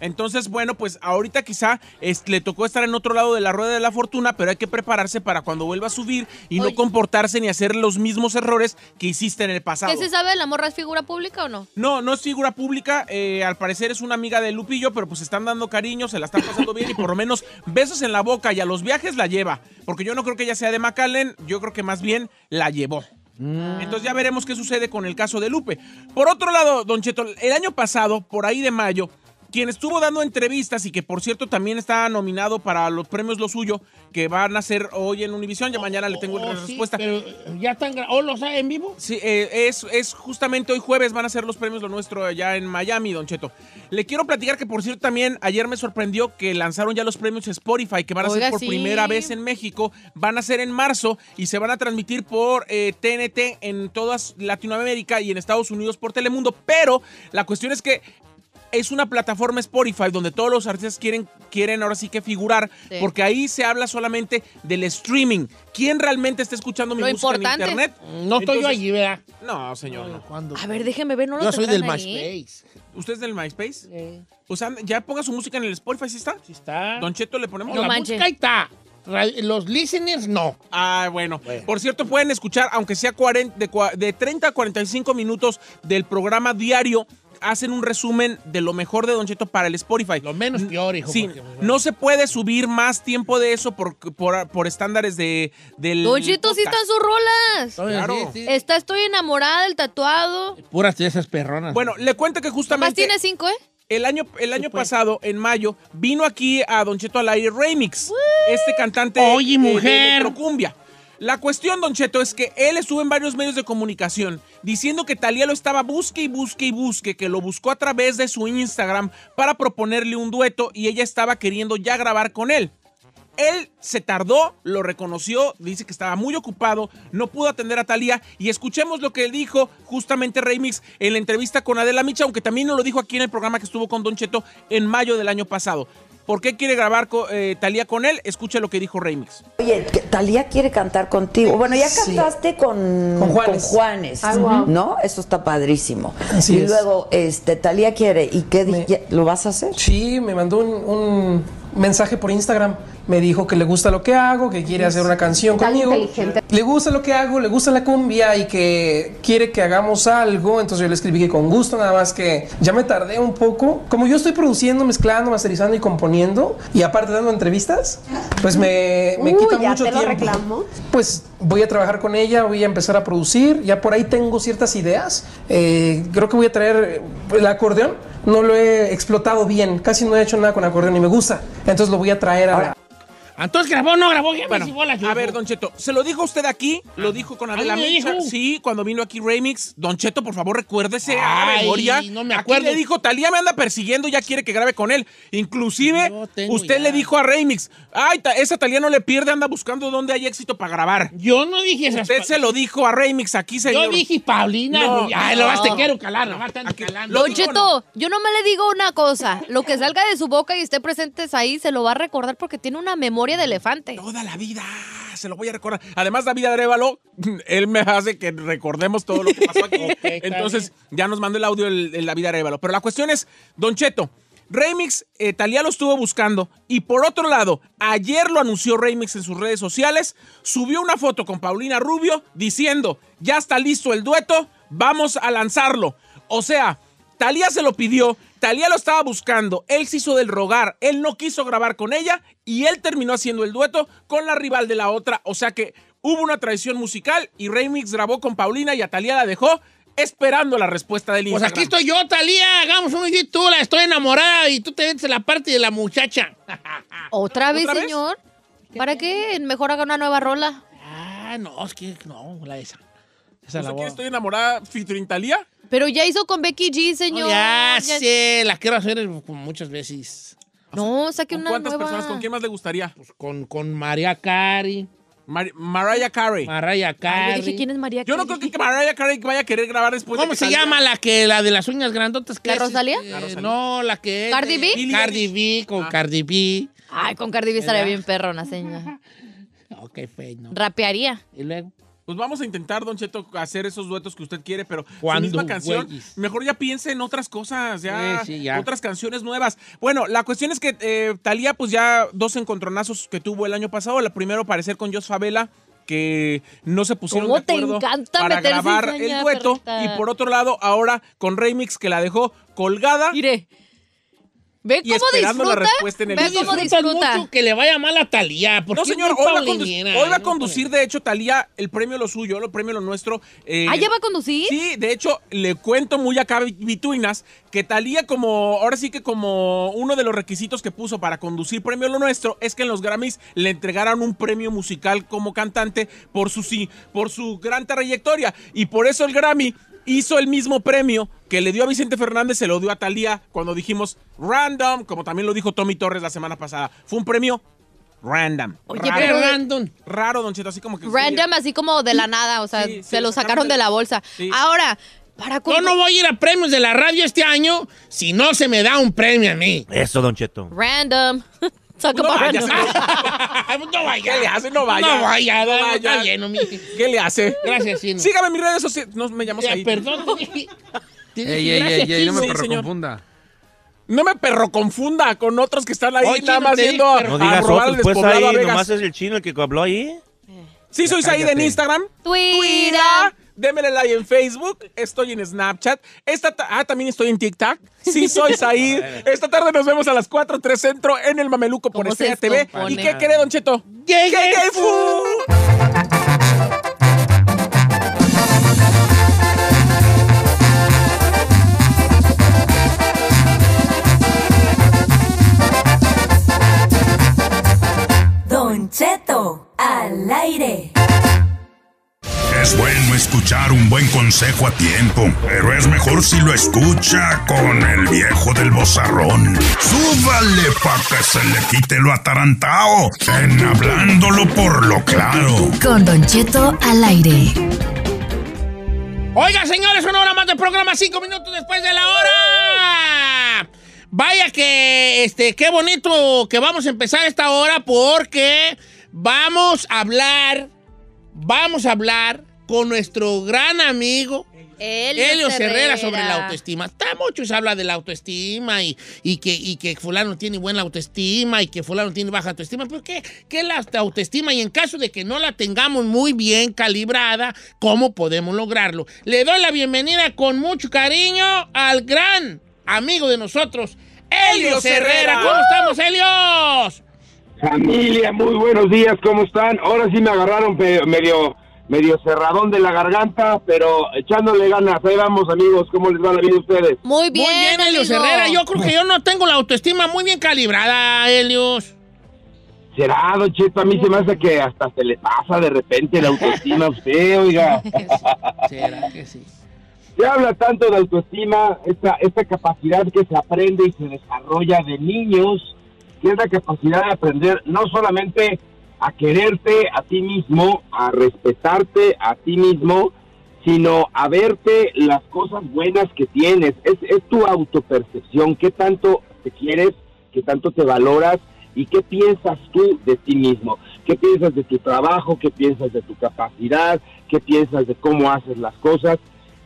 Entonces, bueno, pues ahorita quizá es- le tocó estar en otro lado de la rueda de la fortuna, pero hay que prepararse para cuando vuelva a subir y no comportarse ni hacer los mismos errores que hiciste en el pasado. ¿Qué se sabe? ¿La morra es figura pública o no? No, no es figura pública. eh, al parecer es una amiga de Lupillo, pero pues están dando cariño, se la están pasando bien y por lo menos besos en la boca y a los viajes la lleva. Porque yo no creo que ella sea de McAllen, yo creo que más bien la llevó. Entonces ya veremos qué sucede con el caso de Lupe. Por otro lado, Don Cheto, el año pasado, por ahí de mayo, quien estuvo dando entrevistas y que por cierto también está nominado para los premios Lo Suyo, que van a ser hoy en Univisión, ya mañana le tengo la Oh, sí, respuesta. pero ya están ¿O los hay en vivo? Sí, eh, es, es justamente hoy jueves van a ser los premios Lo Nuestro allá en Miami, Don Cheto. Le quiero platicar que, por cierto, también ayer me sorprendió que lanzaron ya los premios Spotify, que van a Oiga, ser por sí. primera vez en México. Van a ser en marzo y se van a transmitir por eh, TNT en toda Latinoamérica y en Estados Unidos por Telemundo. Pero la cuestión es que es una plataforma Spotify donde todos los artistas quieren, quieren ahora sí que figurar, Sí. porque ahí se habla solamente del streaming. ¿Quién realmente está escuchando mi Lo música importante. en internet? No estoy yo allí, ¿verdad? No, señor, no. ¿Cuándo? A ver, déjeme ver, no lo Yo soy del? MySpace. ¿Usted es del MySpace? Eh, O sea, ya ponga su música en el Spotify, ¿sí está? sí está. Don Cheto le ponemos No la manche. música ahí está. Los listeners, no. Ah, bueno. Bueno. Por cierto, pueden escuchar, aunque sea 40 de, de 30 a 45 minutos del programa diario, hacen un resumen de lo mejor de Don Cheto para el Spotify. Lo menos peor, hijo. Sí, porque, bueno. no se puede subir más tiempo de eso por, por, por estándares de, del Don Cheto, sí están sus rolas. Claro. sí, sí. Está Estoy enamorada del tatuado. Puras de esas perronas. Bueno, le cuento que Más justamente... tiene cinco, ¿eh? El año, el año pues. pasado, en mayo, vino aquí a Don Cheto al aire Remix, este cantante Oye, eh, de mujer. electrocumbia. La cuestión, Don Cheto, es que él estuvo en varios medios de comunicación diciendo que Talía lo estaba busque y busque y busque, que lo buscó a través de su Instagram para proponerle un dueto y ella estaba queriendo ya grabar con él. Él se tardó, lo reconoció, dice que estaba muy ocupado, no pudo atender a Talía y escuchemos lo que dijo justamente Remix en la entrevista con Adela Micha, aunque también nos lo dijo aquí en el programa que estuvo con Don Cheto en mayo del año pasado. ¿Por qué quiere grabar co- eh, Talía con él? Escuche lo que dijo Remix. Oye, Talía quiere cantar contigo. Bueno, ya Sí. cantaste con, Con Juanes. Juanes, Ah, wow. ¿no? Eso está padrísimo. Así y es. luego, este, Talía quiere, ¿y qué Me- lo vas a hacer? Sí, me mandó un, un mensaje por Instagram. Me dijo que le gusta lo que hago, que quiere hacer una canción Tan conmigo. inteligente. Le gusta lo que hago, le gusta la cumbia y que quiere que hagamos algo. Entonces yo le escribí que con gusto, nada más que ya me tardé un poco. Como yo estoy produciendo, mezclando, masterizando y componiendo, y aparte dando entrevistas, pues me, quita ya mucho te lo tiempo. reclamo. Pues voy a trabajar con ella, voy a empezar a producir, ya por ahí tengo ciertas ideas. Eh, creo que voy a traer el acordeón, no lo he explotado bien, casi no he hecho nada con acordeón y me gusta, entonces lo voy a traer a... Entonces grabó o no grabó. Ya me Bueno, a ver, Don Cheto, ¿se lo dijo usted aquí? ¿Lo dijo con Adela Micha? dijo. Sí, cuando vino aquí Remix. Don Cheto, por favor, recuérdese a Ay, memoria. no me Aquí acuerdo. le dijo, Talía me anda persiguiendo, ya quiere que grabe con él. Inclusive, usted ya. le dijo a Remix, ay, ta- esa Talía no le pierde, anda buscando dónde hay éxito para grabar. Yo no dije esas Usted se lo dijo a Remix aquí, señor. Yo dije Paulina. No. Ay, no. lo vas te quiero calar, nomás están calando. Don Cheto, yo no me le digo una cosa. Lo que salga de su boca y esté presentes ahí se lo va a recordar porque tiene una memoria de elefante. Toda la vida, se lo voy a recordar. Además, David Arevalo, él me hace que recordemos todo lo que pasó aquí. Entonces, ya nos mandó el audio el, el David Arevalo. Pero la cuestión es, Don Cheto, Remix, eh, Talía lo estuvo buscando. Y por otro lado, ayer lo anunció Remix en sus redes sociales. Subió una foto con Paulina Rubio diciendo, ya está listo el dueto, vamos a lanzarlo. O sea, Talía se lo pidió, Talía lo estaba buscando, él se hizo del rogar, él no quiso grabar con ella y él terminó haciendo el dueto con la rival de la otra. O sea que hubo una traición musical y Remix grabó con Paulina y a Talía la dejó esperando la respuesta del Pues Instagram. aquí estoy yo, Talía. Hagamos un YouTube. La estoy enamorada y tú te metes en la parte de la muchacha. ¿Otra vez, ¿Otra vez? señor? ¿Para qué? Mejor haga una nueva rola. Ah, no, es que no, la esa. ¿No Esa la voy estoy enamorada featuring Talía? Pero ya hizo con Becky G, señor. ya, Ya- sé, la quiero hacer muchas veces. No, saque ¿Con una cuántas nueva. personas? ¿Con quién más le gustaría? Con, con María Cari. Mar- Mariah Carey. Mariah Ay, yo Carey. dije, ¿quién es María Yo no creo que Mariah Carey vaya a querer grabar después de ¿Cómo que se salga. llama la que la de las uñas grandotas? que ¿La es, Rosalía? este, La Rosalía. No, la que es ¿Cardi de- B? Cardi B con Cardi B. Ay, con Cardi B estaría ¿Verdad? bien perrona, señora. Ok, fe, no. Rapearía. Y luego. Pues vamos a intentar, Don Cheto, hacer esos duetos que usted quiere, pero su ¿Cuándo, misma canción, güeyes? mejor ya piense en otras cosas, ya, Sí, sí, ya. otras canciones nuevas. Bueno, la cuestión es que eh, Talía, pues ya dos encontronazos que tuvo el año pasado. La primero parecer con Jos Favela, que no se pusieron ¿Cómo de te acuerdo para grabar el dueto. perrita? Y por otro lado, ahora con Remix, que la dejó colgada. Mire. ¿Ve Y cómo esperando la disfruta? respuesta en el Ve cómo disfruta. mucho que le vaya mal a Talía. No, señor, hoy va, a conducir, hoy va a conducir, de hecho, Talía, el premio lo suyo, el premio lo nuestro. eh, ¿Ah, ya va a conducir? Sí, de hecho, le cuento muy acá Vituinas que Talía como, ahora sí que como uno de los requisitos que puso para conducir premio lo nuestro es que en los Grammys le entregaran un premio musical como cantante por su sí, por su gran trayectoria y por eso el Grammy hizo el mismo premio que le dio a Vicente Fernández, se lo dio a Talía cuando dijimos random, como también lo dijo Tommy Torres la semana pasada. Fue un premio random. Oye, raro, pero- Random. raro, Don Cheto, así como que Random, así como de la nada, o sea, Sí, sí, se lo sacaron sacaron de la bolsa. Sí. Ahora, para Yo condu- no voy a ir a premios de la radio este año si no se me da un premio a mí. Eso, Don Cheto. Random. No vayas, vaya. ¿Qué le hace? No vaya. No vaya, No vaya. está lleno, mi. ¿Qué le hace? Gracias, Sino. Sígame en mis redes sociales. No me llamo Eh, ahí. perdón, Ey, ey, ey, ey, no me perro confunda. No me perro confunda con otros que están ahí Oye, nada más yendo a. No a digas robar otros, pues despoblado a ahí Vegas. nomás es el chino el que habló ahí. Sí, soy Said en. Instagram. Twitter. Démele like en Facebook. Estoy en Snapchat. Esta ta- ah, también estoy en TikTok. Sí, soy Said. Esta tarde nos vemos a las 4, 3 Centro en el Mameluco por ¿Cómo se Estrella TV. ¿Y qué cree, Don Cheto? ¿Qué, ¿Qué, qué qué fu? Don Cheto, al aire. Es bueno escuchar un buen consejo a tiempo, pero es mejor si lo escucha con el viejo del bozarrón. Súbale pa' que se le quite lo atarantao en hablándolo por lo claro. Con Don Cheto al aire. Oiga, señores, una hora más de programa, cinco minutos después de la hora. Vaya que, este, qué bonito que vamos a empezar esta hora porque vamos a hablar, vamos a hablar con nuestro gran amigo Elio, Helio Herrera Herrera sobre la autoestima. Está mucho se habla de la autoestima y, y que, y que fulano tiene buena autoestima y que fulano tiene baja autoestima. ¿Pero qué, qué es la autoestima? Y en caso de que no la tengamos muy bien calibrada, ¿cómo podemos lograrlo? Le doy la bienvenida con mucho cariño al gran amigo de nosotros, Helios Helios Herrera. Herrera. ¿Cómo estamos, Helios? Familia, muy buenos días, ¿cómo están? Ahora sí me agarraron medio medio cerradón de la garganta, pero echándole ganas. Ahí vamos, amigos, ¿cómo les va la vida a ustedes? Muy bien, Muy bien, Helios amigo. Herrera. Yo creo que yo no tengo la autoestima muy bien calibrada, Helios. ¿Será, Don Cheto? A mí se me hace que hasta se le pasa de repente la autoestima a usted, oiga. ¿Será que sí? Se habla tanto de autoestima, esta, esta capacidad que se aprende y se desarrolla de niños, que es la capacidad de aprender no solamente a quererte a ti mismo, a respetarte a ti mismo, sino a verte las cosas buenas que tienes. Es, tu autopercepción, qué tanto te quieres, qué tanto te valoras y qué piensas tú de ti mismo, qué piensas de tu trabajo, qué piensas de tu capacidad, qué piensas de cómo haces las cosas.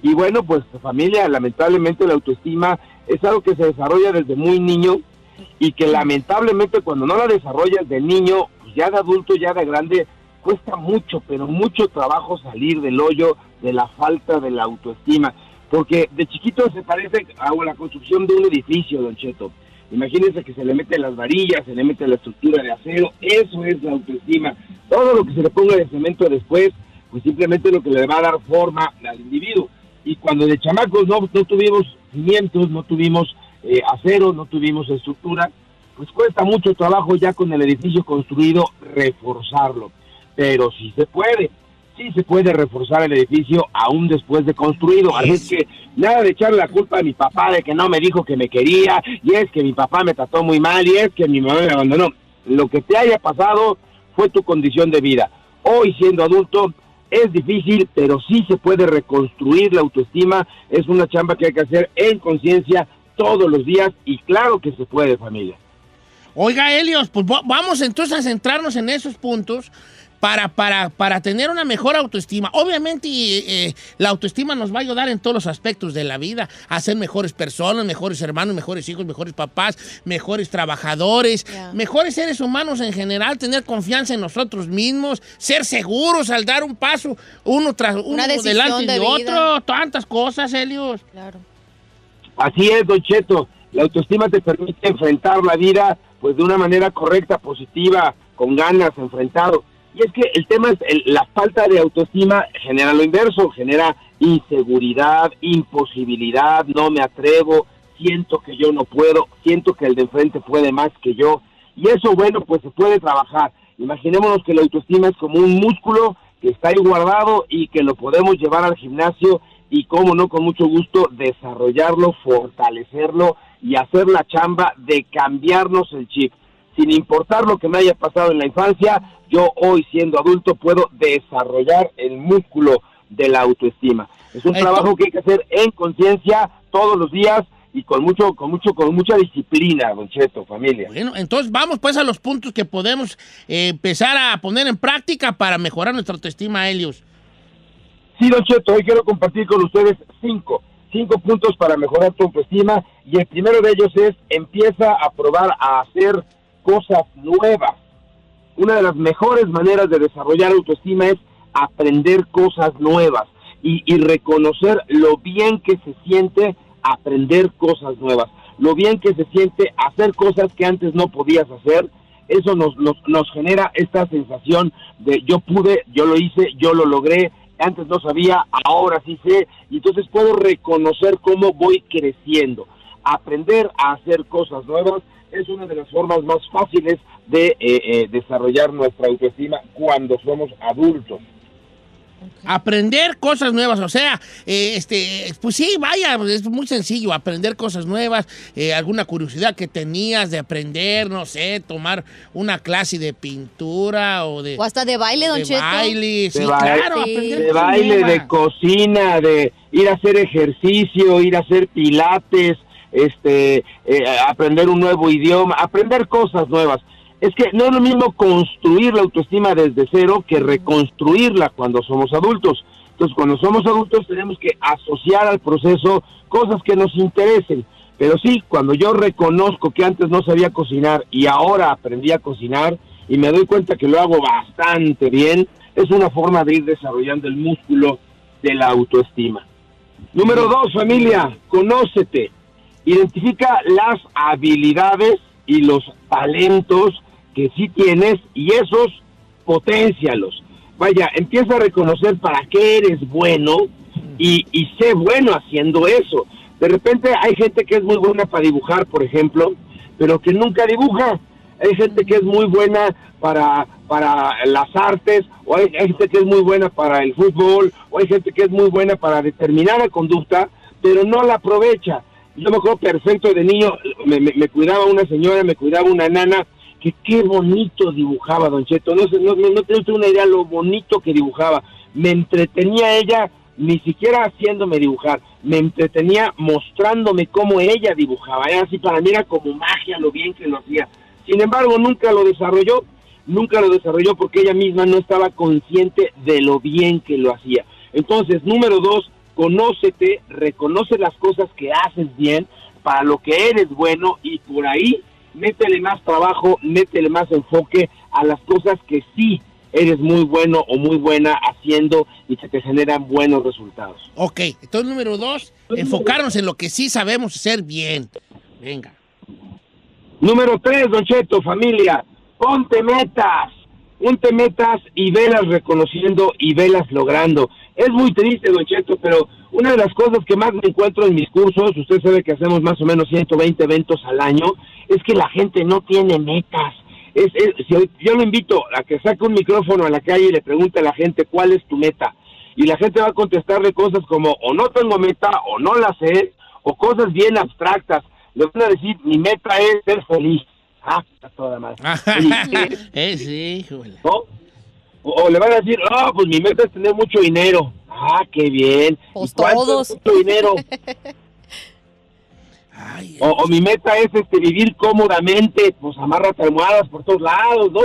Y bueno, pues familia, lamentablemente la autoestima es algo que se desarrolla desde muy niño y que lamentablemente cuando no la desarrollas de niño, ya de adulto, ya de grande, cuesta mucho, pero mucho trabajo salir del hoyo de la falta de la autoestima. Porque de chiquito se parece a la construcción de un edificio, don Cheto. Imagínense que se le meten las varillas, se le mete la estructura de acero, eso es la autoestima. Todo lo que se le ponga de cemento después, pues simplemente lo que le va a dar forma al individuo. Y cuando de chamacos no, no tuvimos cimientos, no tuvimos eh, acero, no tuvimos estructura, pues cuesta mucho trabajo ya con el edificio construido reforzarlo. Pero sí se puede, sí se puede reforzar el edificio aún después de construido. Así es que nada de echarle la culpa a mi papá de que no me dijo que me quería, y es que mi papá me trató muy mal, y es que mi mamá me abandonó. Lo que te haya pasado fue tu condición de vida. hoy siendo adulto es difícil, pero sí se puede reconstruir la autoestima. Es una chamba que hay que hacer en conciencia todos los días y claro que se puede, familia. Oiga, Helios, pues va- vamos entonces a centrarnos en esos puntos para, para, para tener una mejor autoestima. Obviamente eh, la autoestima nos va a ayudar en todos los aspectos de la vida, a ser mejores personas, mejores hermanos, mejores hijos, mejores papás, mejores trabajadores, mejores seres humanos en general, tener confianza en nosotros mismos, ser seguros al dar un paso uno tras uno delante de otro, tantas cosas, Helios. Claro. Así es, Don Cheto. La autoestima te permite enfrentar la vida pues de una manera correcta, positiva, con ganas, enfrentado. Y es que el tema es el- la falta de autoestima genera lo inverso, genera inseguridad, imposibilidad, no me atrevo, siento que yo no puedo, siento que el de enfrente puede más que yo. Y eso, bueno, pues se puede trabajar. Imaginémonos que la autoestima es como un músculo que está ahí guardado y que lo podemos llevar al gimnasio y, como no, con mucho gusto, desarrollarlo, fortalecerlo y hacer la chamba de cambiarnos el chip. Sin importar lo que me haya pasado en la infancia, yo hoy siendo adulto puedo desarrollar el músculo de la autoestima. Es un Esto- trabajo que hay que hacer en conciencia todos los días y con mucho, con mucho, con mucha disciplina, Don Cheto, familia. Bueno, entonces vamos pues a los puntos que podemos eh, empezar a poner en práctica para mejorar nuestra autoestima, Helios. Sí, Don Cheto, hoy quiero compartir con ustedes cinco, cinco puntos para mejorar tu autoestima y el primero de ellos es empieza a probar a hacer cosas nuevas. Una de las mejores maneras de desarrollar autoestima es aprender cosas nuevas y, reconocer lo bien que se siente aprender cosas nuevas, lo bien que se siente hacer cosas que antes no podías hacer. Eso nos, nos, nos genera esta sensación de yo pude, yo lo hice, yo lo logré, antes no sabía, ahora sí sé, y entonces puedo reconocer cómo voy creciendo. Aprender a hacer cosas nuevas es una de las formas más fáciles de eh, eh, desarrollar nuestra autoestima cuando somos adultos. Aprender cosas nuevas, o sea, eh, este, pues sí, vaya, es muy sencillo, aprender cosas nuevas, eh, alguna curiosidad que tenías de aprender, no sé, tomar una clase de pintura o de... O hasta de baile, Don de Cheto. baile, sí, de baile, claro, aprender de baile, nuevas. de cocina, de ir a hacer ejercicio, ir a hacer pilates, este, eh, aprender un nuevo idioma, aprender cosas nuevas. Es que no es lo mismo construir la autoestima desde cero que reconstruirla cuando somos adultos. Entonces, cuando somos adultos tenemos que asociar al proceso cosas que nos interesen. Pero sí, cuando yo reconozco que antes no sabía cocinar y ahora aprendí a cocinar y me doy cuenta que lo hago bastante bien, es una forma de ir desarrollando el músculo de la autoestima. Número dos, familia, conócete. Identifica las habilidades y los talentos que sí tienes y esos potencialos. Vaya, empieza a reconocer para qué eres bueno y, y sé bueno haciendo eso. De repente hay gente que es muy buena para dibujar, por ejemplo, pero que nunca dibuja. Hay gente que es muy buena para, para las artes, o hay, hay gente que es muy buena para el fútbol, o hay gente que es muy buena para determinada conducta, pero no la aprovecha. Yo me acuerdo perfecto de niño, me, me- me cuidaba una señora, me cuidaba una nana, que qué bonito dibujaba, Don Cheto. No, no, no, no una idea lo bonito que dibujaba. Me entretenía ella, ni siquiera haciéndome dibujar, me entretenía mostrándome cómo ella dibujaba. Era así, para mí era como magia lo bien que lo hacía. Sin embargo, nunca lo desarrolló, nunca lo desarrolló porque ella misma no estaba consciente de lo bien que lo hacía. Entonces, número dos, conócete, reconoce las cosas que haces bien, para lo que eres bueno y por ahí métele más trabajo, métele más enfoque a las cosas que sí eres muy bueno o muy buena haciendo y que te generan buenos resultados. Ok, entonces número dos, enfocarnos en lo que sí sabemos hacer bien. Venga. Número tres, Don Cheto, familia, ponte metas, ponte metas y velas reconociendo y velas logrando. Es muy triste, Don Cheto, pero una de las cosas que más me encuentro en mis cursos, usted sabe que hacemos más o menos 120 eventos al año, es que la gente no tiene metas. Es, es- si yo lo invito a que saque un micrófono a la calle y le pregunte a la gente cuál es tu meta. Y la gente va a contestarle cosas como o no tengo meta o no la sé, o cosas bien abstractas. Le van a decir, mi meta es ser feliz. Ah, está toda madre. Eh, sí. ¿no? O, o le van a decir, oh, pues mi meta es tener mucho dinero. Ah, qué bien. Pues ¿Y es todos. mucho dinero? o, o mi meta es este vivir cómodamente, pues amárrate almohadas por todos lados, ¿no?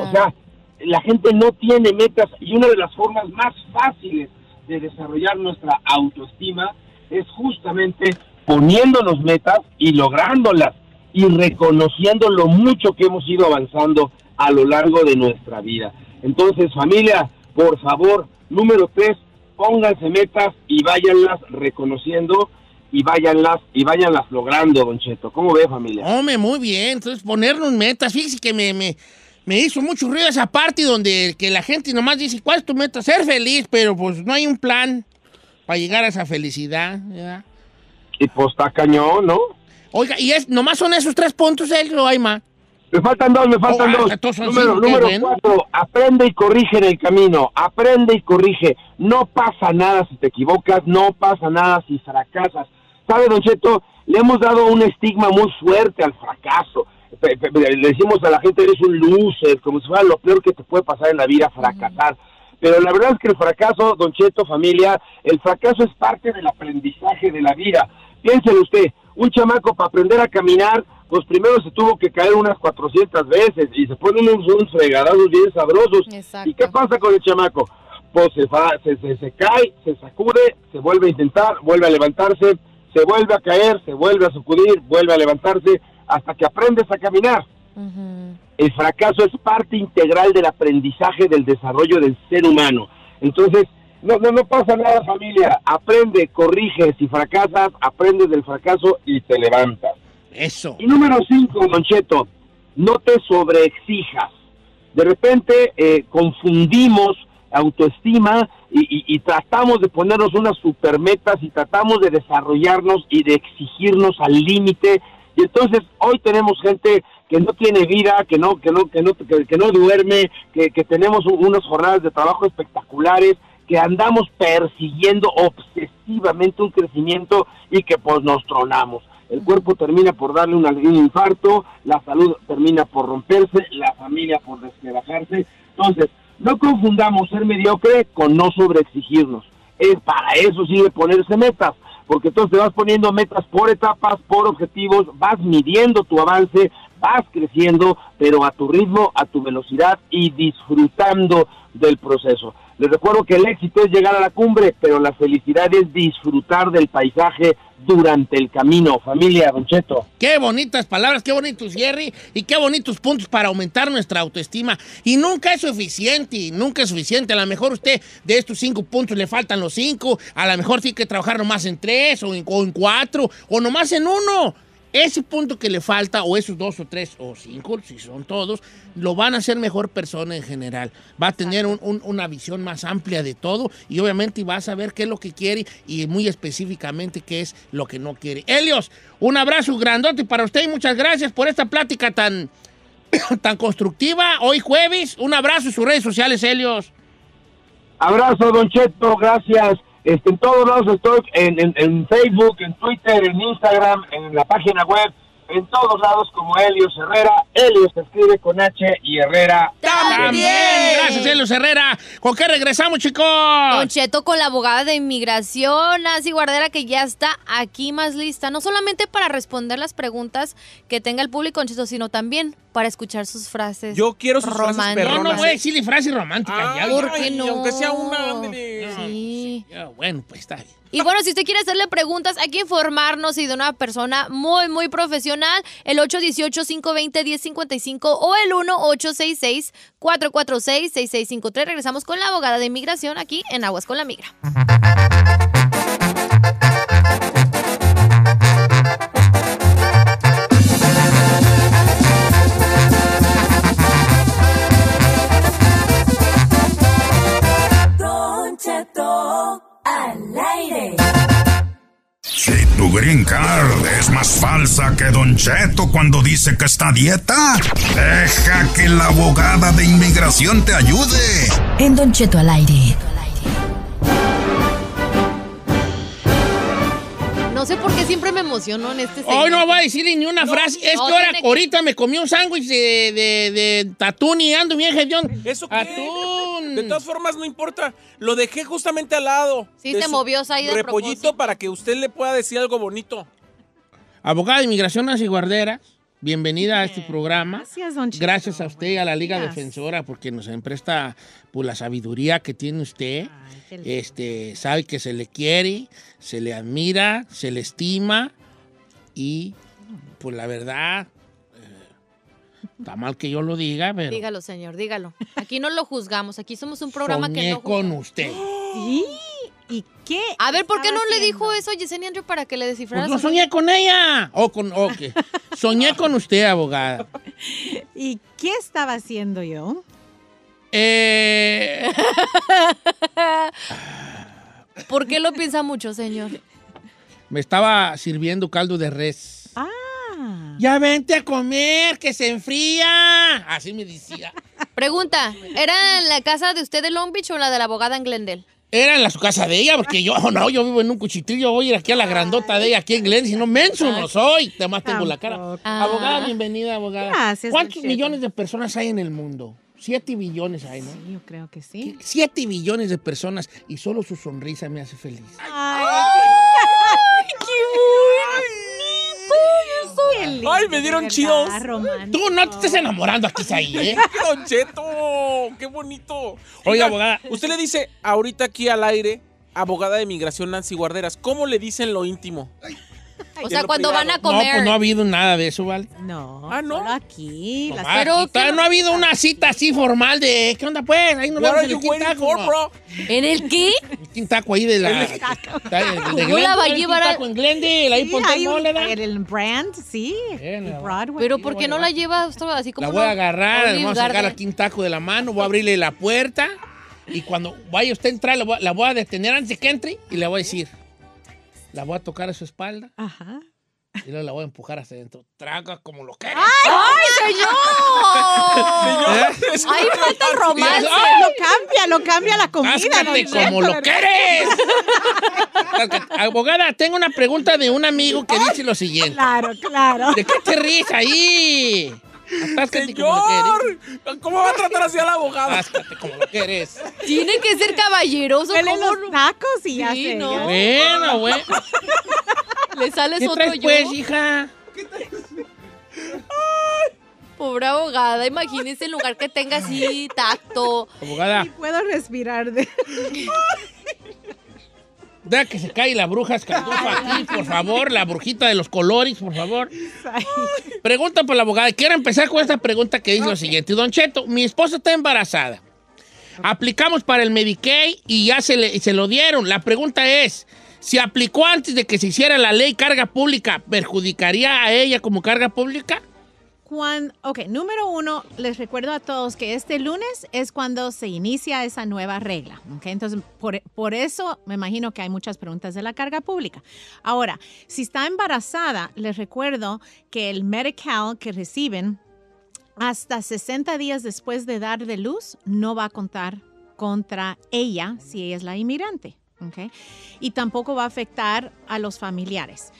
O sea, la gente no tiene metas y una de las formas más fáciles de desarrollar nuestra autoestima es justamente poniéndonos metas y lográndolas y reconociendo lo mucho que hemos ido avanzando a lo largo de nuestra vida. Entonces, familia, por favor, número tres, pónganse metas y váyanlas reconociendo y váyanlas y váyanlas logrando, Don Cheto. ¿Cómo ve, familia? Hombre, muy bien. Entonces, ponernos metas. Fíjese que me, me, me hizo mucho ruido esa parte donde que la gente nomás dice, ¿cuál es tu meta? Ser feliz, pero pues no hay un plan para llegar a esa felicidad. ¿verdad? Y pues está cañón, ¿no? Oiga, ¿y es, nomás son esos tres puntos, él o hay más? Me faltan dos, me faltan Oh, ah, dos. entonces número número cuatro, aprende y corrige en el camino. Aprende y corrige. No pasa nada si te equivocas, no pasa nada si fracasas. ¿Sabe, Don Cheto? Le hemos dado un estigma muy fuerte al fracaso. Le decimos a la gente, eres un loser, como si fuera lo peor que te puede pasar en la vida, fracasar. Pero la verdad es que el fracaso, Don Cheto, familia, el fracaso es parte del aprendizaje de la vida. Piénselo usted, un chamaco para aprender a caminar, pues primero se tuvo que caer unas 400 veces y se ponen unos, unos fregadazos bien sabrosos. ¿Y qué pasa con el chamaco? Pues se, va- se, se, se cae, se sacude, se vuelve a intentar, vuelve a levantarse, se vuelve a caer, se vuelve a sacudir, vuelve a levantarse, hasta que aprendes a caminar. El fracaso es parte integral del aprendizaje del desarrollo del ser humano. Entonces, no, no, no pasa nada familia, aprende, corrige, si fracasas, aprendes del fracaso y te levantas. Eso. Y número cinco, Don Cheto, no te sobreexijas. De repente eh, confundimos autoestima y, tratamos de ponernos unas supermetas y tratamos de desarrollarnos y de exigirnos al límite. Y entonces hoy tenemos gente que no tiene vida, que no, que no, que no, que, no duerme, que, que tenemos un- unas jornadas de trabajo espectaculares, que andamos persiguiendo obsesivamente un crecimiento y que pues nos tronamos. El cuerpo termina por darle un, infarto, la salud termina por romperse, la familia por desquebrajarse. Entonces, no confundamos ser mediocre con no sobreexigirnos. Es para eso sirve ponerse metas, porque entonces te vas poniendo metas por etapas, por objetivos, vas midiendo tu avance, vas creciendo, pero a tu ritmo, a tu velocidad y disfrutando del proceso. Les recuerdo que el éxito es llegar a la cumbre, pero la felicidad es disfrutar del paisaje durante el camino. Familia, Don Cheto. Qué bonitas palabras, qué bonitos Jerry y qué bonitos puntos para aumentar nuestra autoestima. Y nunca es suficiente, nunca es suficiente. A lo mejor usted de estos cinco puntos le faltan los cinco, a lo mejor tiene que trabajar nomás en tres o en, o en cuatro o nomás en uno. Ese punto que le falta, o esos dos o tres o cinco, si son todos, lo van a hacer mejor persona en general. Va a tener un- un- una visión más amplia de todo y obviamente va a saber qué es lo que quiere y muy específicamente qué es lo que no quiere. Helios, un abrazo grandote para usted y muchas gracias por esta plática tan, tan constructiva. Hoy jueves, un abrazo en sus redes sociales, Helios. Abrazo, Don Cheto, gracias. Este, en todos lados estoy, en, en- en Facebook, en Twitter, en Instagram, en la página web, en todos lados como Helios Herrera. Helios se escribe con H y Herrera. También. Gracias, Helios Herrera. ¿Con qué regresamos, chicos? Don Cheto con la abogada de inmigración, Nancy Guardera, que ya está aquí más lista, no solamente para responder las preguntas que tenga el público, Don Cheto, sino también para escuchar sus frases. Yo quiero sus frases románticas. No, no perronas. voy a decirle frases románticas. ya, ¿Por ya. qué no? aunque sea una. Ya, bueno, pues está bien. Y bueno, si usted quiere hacerle preguntas, hay que informarnos y de una persona muy, muy profesional. El 818-520-1055 o el 1-866-446-6653. Regresamos con la abogada de inmigración aquí en Aguas con la Migra. Tu green card es más falsa que Don Cheto cuando dice que está a dieta, deja que la abogada de inmigración te ayude. En Don Cheto al aire. No sé por qué siempre me emociono en este Hoy no voy a decirle ni una frase. Es no, que ahora, que- ahorita me comí un sándwich de, de, de atún y ando bien hediondo. ¿Eso qué? Atún. De todas formas, no importa. Lo dejé justamente al lado. Sí, su movió ahí de Repollito propósito. para que usted le pueda decir algo bonito. Abogada de Inmigración Nancy Guarderas, bienvenida a este programa. Gracias, don Cheto. Gracias a usted y a la Liga Gracias. Defensora porque nos presta pues, la sabiduría que tiene usted. lindo. Este, sabe que se le quiere, se le admira, se le estima y pues la verdad, eh, está mal que yo lo diga, pero Dígalo, señor, dígalo. Aquí no lo juzgamos, aquí somos un programa que soñé no con usted. ¿Sí? ¿Y qué? A ver, ¿por qué no le dijo eso a Yesenia Andrew para que le descifrara? Pues no su- soñé con ella. O con, ok. Soñé con usted, abogada. ¿Y qué estaba haciendo yo? Eh, ¿Por qué lo piensa mucho, señor? me estaba sirviendo caldo de res. Ah. Ya vente a comer, que se enfría. Así me decía. Pregunta, ¿era en la casa de usted de Long Beach o la de la abogada en Glendale? Era en la su casa de ella, porque yo no, yo vivo en un cuchitril, voy a ir aquí a la grandota de ella, aquí en Glen, si no menso no soy. Además tengo la cara. Abogada, Ah. bienvenida, abogada. Gracias, ¿Cuántos millones de personas hay en el mundo? Siete billones hay, ¿no? Sí, yo creo que sí. Siete billones de personas y solo su sonrisa me hace feliz. Ay, qué lindo, Ay, me dieron romántico. Tú no te estés enamorando aquí, ahí, ¿eh? ¡Don Cheto! ¡Qué bonito! Oiga, abogada. Usted le dice ahorita aquí al aire, abogada de migración Nancy Guarderas, ¿cómo le dicen lo íntimo? O En sea, cuando van a No, comer. pues no ha habido nada de eso, ¿vale? No, Ah, ¿no? solo aquí. las- Nomás, Pero todavía no ha habido una cita así formal de ¿qué onda pues? Ahí nos vemos en el King waiting Taco, for, ¿no? bro? ¿En el qué? El King Taco ahí de la... El taco. Está de- de ¿Cómo Glendale, la va a llevar a- Taco en Glendale, ahí Sí, ponte hay el un- brand, sí. La- Broadway. Pero ¿por qué no la lleva usted así como La voy a no? agarrar, Olive vamos a sacar Garden. aquí un taco de la mano, voy a abrirle la puerta y cuando vaya usted a entrar, la voy, a- la voy a detener antes de que entre y le voy a decir, la voy a tocar a su espalda Ajá. y luego la voy a empujar hacia adentro. Traga como lo que ¡Ay, señor! ¿Eh? ¡Ay, falta romance! ¡Ay! Lo cambia, lo cambia la comida. ¡Cáscate don como lo quieres! Abogada, tengo una pregunta de un amigo que dice lo siguiente. Claro, claro. ¿De qué te ríes ahí? Atáscate como. ¡Señor! ¿Cómo va a tratar así a la abogada? Atáscate como lo quieres. Tiene que ser caballeroso. ¿cómo los tacos y ya Sí. ¿no? Bueno, güey. Le sales ¿Qué otro traes yo. pues, hija? Pobre abogada, imagínese el lugar que tenga así tacto. Abogada, Y puedo respirar de... deja que se cae la bruja escardufa aquí, por favor. La brujita de los colores, por favor. Pregunta por la abogada. Quiero empezar con esta pregunta que dice lo siguiente. Don Cheto, mi esposa está embarazada. Aplicamos para el Medicaid y ya se, le, se lo dieron. La pregunta es, si aplicó antes de que se hiciera la ley carga pública, ¿perjudicaría a ella como carga pública? Cuando, ok, número uno, les recuerdo a todos que este lunes es cuando se inicia esa nueva regla. Entonces, por, por eso me imagino que hay muchas preguntas de la carga pública. Ahora, si está embarazada, les recuerdo que el Medical que reciben hasta 60 días después de dar de luz no va a contar contra ella si ella es la inmigrante. ok. Y tampoco va a afectar a los familiares.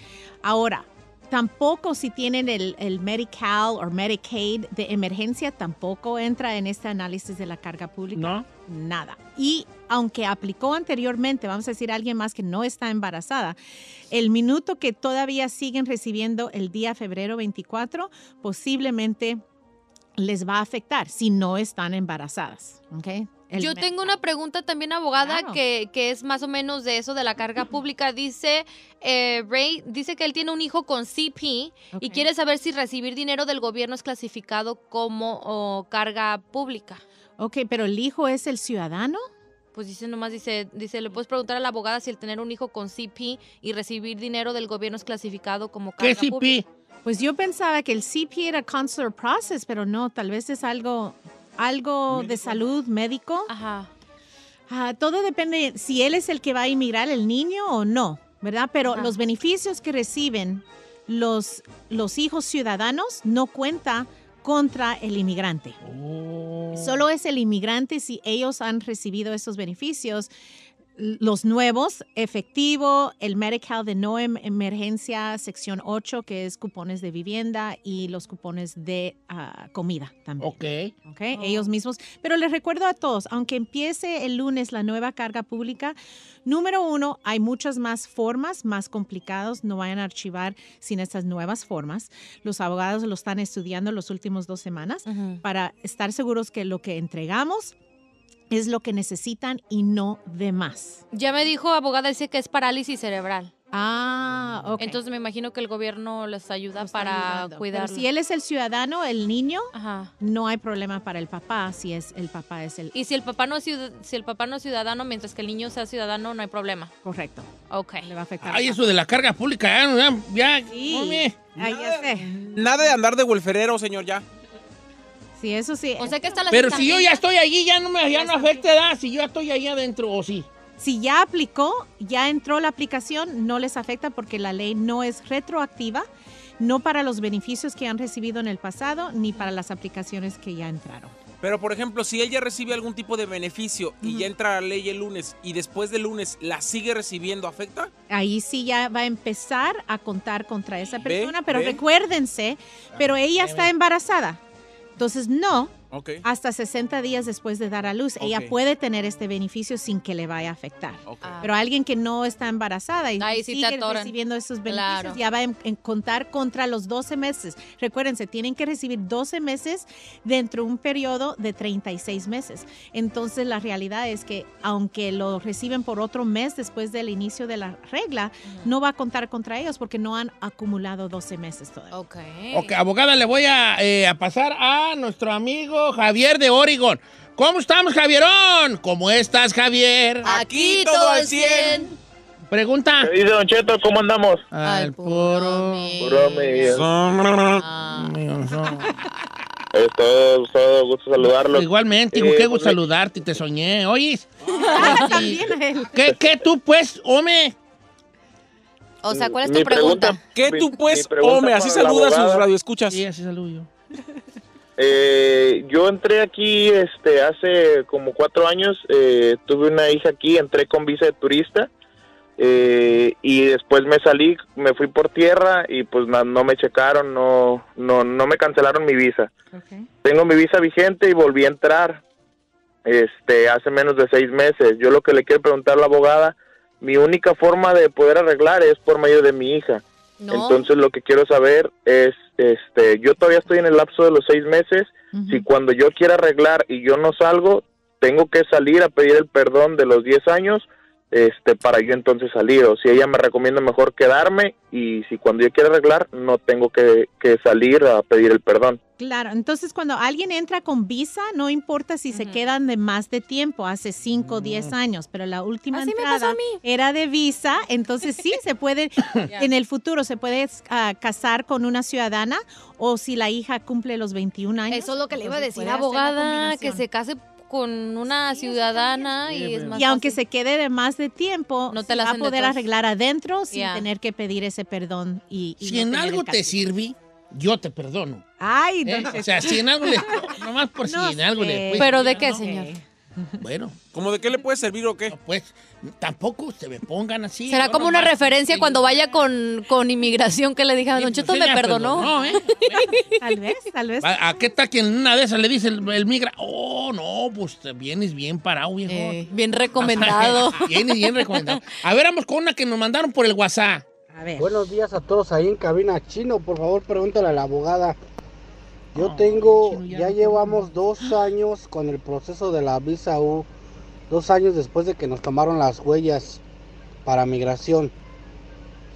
Ahora, tampoco si tienen el, el Medical o Medicaid de emergencia, tampoco entra en este análisis de la carga pública. No. Nada. Y aunque aplicó anteriormente, vamos a decir alguien más que no está embarazada, el minuto que todavía siguen recibiendo el día febrero 24, posiblemente les va a afectar si no están embarazadas. ¿ok? El Yo tengo una pregunta también, abogada, Claro. que, que es más o menos de eso, de la carga pública. Dice, eh, Ray, dice que él tiene un hijo con CP y quiere saber si recibir dinero del gobierno es clasificado como oh, carga pública. Ok, pero el hijo es el ciudadano. Pues dice nomás, dice, dice, le puedes preguntar a la abogada si el tener un hijo con CP y recibir dinero del gobierno es clasificado como carga ¿Qué pública. CP? Pues yo pensaba que el CP era consular process, pero no, tal vez es algo, algo de salud médico. Ajá. Ah, todo depende si él es el que va a inmigrar el niño o no, ¿verdad? Pero Ajá. los beneficios que reciben los, los hijos ciudadanos no cuenta contra el inmigrante. Oh. Solo es el inmigrante si ellos han recibido esos beneficios. Los nuevos, efectivo, el Medical de no em- emergencia, sección 8, que es cupones de vivienda y los cupones de ah, comida también. Ok. ¿ok? Ellos mismos. Pero les recuerdo a todos, aunque empiece el lunes la nueva carga pública, número uno, hay muchas más formas, más complicados. No vayan a archivar sin estas nuevas formas. Los abogados lo están estudiando las últimas dos semanas para estar seguros que lo que entregamos es lo que necesitan y no de más. Ya me dijo abogada, dice que es parálisis cerebral. Ah, ok. Entonces me imagino que el gobierno les ayuda para cuidarlo. si él es el ciudadano, el niño, no hay problema para el papá si es el papá es el Y si el papá no es si el papá no es ciudadano, mientras que el niño sea ciudadano, no hay problema. Correcto. Ok. Le va a afectar. Ay, eso de la carga pública, ya, ya, ya, hombre. Ay, ya sé. Nada de andar de welferero, señor, ya. Sí, eso sí. O sea que está la Pero si yo ya estoy allí, ya no me ya no afecta, ¿verdad? Si yo ya estoy ahí adentro, o sí. Si ya aplicó, ya entró la aplicación, no les afecta porque la ley no es retroactiva, no para los beneficios que han recibido en el pasado, ni para las aplicaciones que ya entraron. Pero, por ejemplo, si ella recibe algún tipo de beneficio y ya entra la ley el lunes y después del lunes la sigue recibiendo, ¿afecta? Ahí sí ya va a empezar a contar contra esa Ve, persona, pero ve. recuérdense, pero ella está embarazada. Entonces, no, Ok. hasta 60 días después de dar a luz, ella puede tener este beneficio sin que le vaya a afectar. Ah. Pero alguien que no está embarazada y Ahí sigue recibiendo esos beneficios, Claro. ya va a contar contra los 12 meses. Recuérdense, tienen que recibir 12 meses dentro de un periodo de 36 meses. Entonces, la realidad es que aunque lo reciben por otro mes después del inicio de la regla, no va a contar contra ellos porque no han acumulado 12 meses todavía. Ok. Ok, abogada, le voy a, eh, a pasar a nuestro amigo Javier de Oregon. ¿Cómo estamos, Javierón? ¿Cómo estás, Javier? Aquí todo al 100. Pregunta. ¿Qué dice Don Cheto? ¿Cómo andamos? Al puro. Puro mío. Ah. Es todo, todo gusto saludarlo. Igualmente, hijo, Eh, qué gusto pues, saludarte, te soñé. ¿Oyes? También a él. ¿Qué, qué tú, pues, hombre? O sea, ¿cuál es Mi tu pregunta? pregunta- ¿Qué mi- tú, pues, hombre? Así para la saluda a sus radioescuchas. Sí, así saludo yo. Eh, yo entré aquí este hace como cuatro años, eh, tuve una hija aquí, entré con visa de turista eh, y después me salí, me fui por tierra y pues no, me checaron, no, no, no me cancelaron mi visa. Tengo mi visa vigente y volví a entrar este hace menos de seis meses. Yo lo que le quiero preguntar a la abogada, mi única forma de poder arreglar es por medio de mi hija. No. Entonces lo que quiero saber es, este, yo todavía estoy en el lapso de los seis meses. Si cuando yo quiera arreglar y yo no salgo, tengo que salir a pedir el perdón de los 10 años, este, para yo entonces salir. O si ella me recomienda mejor quedarme y si cuando yo quiera arreglar, no tengo que, que salir a pedir el perdón. Claro, entonces cuando alguien entra con visa, no importa si se quedan de más de tiempo, hace 5 o 10 años, pero la última Así entrada pasó a mí. era de visa, entonces sí se puede, en el futuro se puede ah, casar con una ciudadana o si la hija cumple los 21 años. Eso es lo que le iba a decir, abogada, que se case con una ciudadana y es más Y aunque fácil. se quede de más de tiempo, No te la va a poder arreglar adentro sin Ya. tener que pedir ese perdón. Y, y Si no en algo te sirve, yo te perdono. Ay, ¿eh? O sea, si en algo le... Nomás por si No en algo le... pues, ¿Pero de qué, no. señor? Bueno, ¿Cómo de qué le puede servir o qué? pues tampoco se me pongan así. Será como una referencia cuando vaya con, con inmigración que le diga, Don pues, Cheto sí me perdonó. perdonó, ¿eh? Tal vez, tal vez. ¿A, a qué tal que en una de esas le dice el, el migra? Oh, no, pues te vienes bien parado, viejo. Eh, bien recomendado. vienes bien recomendado. A ver, vamos con una que nos mandaron por el WhatsApp. A ver. Buenos días a todos ahí en cabina. Chino, por favor, pregúntale a la abogada. Yo tengo, ya llevamos dos años con el proceso de la visa U, dos años después de que nos tomaron las huellas para migración.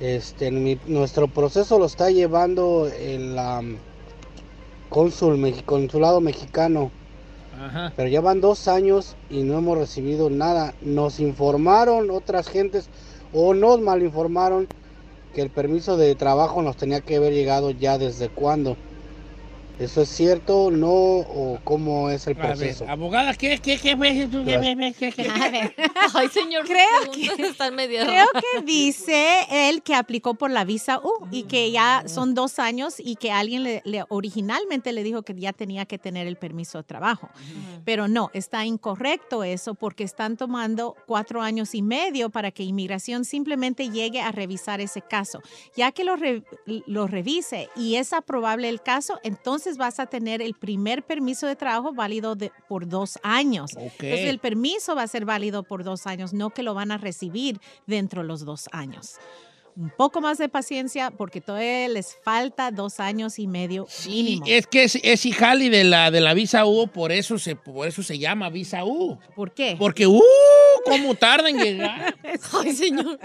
Este, mi- nuestro proceso lo está llevando el cónsul, consulado mexicano. Ajá. Pero ya van dos años y no hemos recibido nada. Nos informaron otras gentes o nos malinformaron que el permiso de trabajo nos tenía que haber llegado ya desde cuándo. ¿Eso es cierto, no o cómo es el A ver, proceso? abogada, ¿qué, qué, qué? ¿Qué, Gracias. qué, qué, qué? A ver. Ay, señor, Creo que están medio Creo que dice él que aplicó por la visa U y que ya son dos años y que alguien le, le- originalmente le dijo que ya tenía que tener el permiso de trabajo. Pero no, está incorrecto eso porque están tomando cuatro años y medio para que inmigración simplemente llegue a revisar ese caso. Ya que lo, re- lo revise y es aprobable el caso, entonces vas a tener el primer permiso de trabajo válido de- por dos años. Entonces el permiso va a ser válido por dos años, no que lo van a recibir dentro de los dos años. Un poco más de paciencia porque todavía les falta dos años y medio mínimo. Es que es, es hijali de la, de la visa U, por eso, se, por eso se llama visa U. ¿Por qué? Porque, ¡uh! ¿Cómo tarda en llegar? Ay, señor.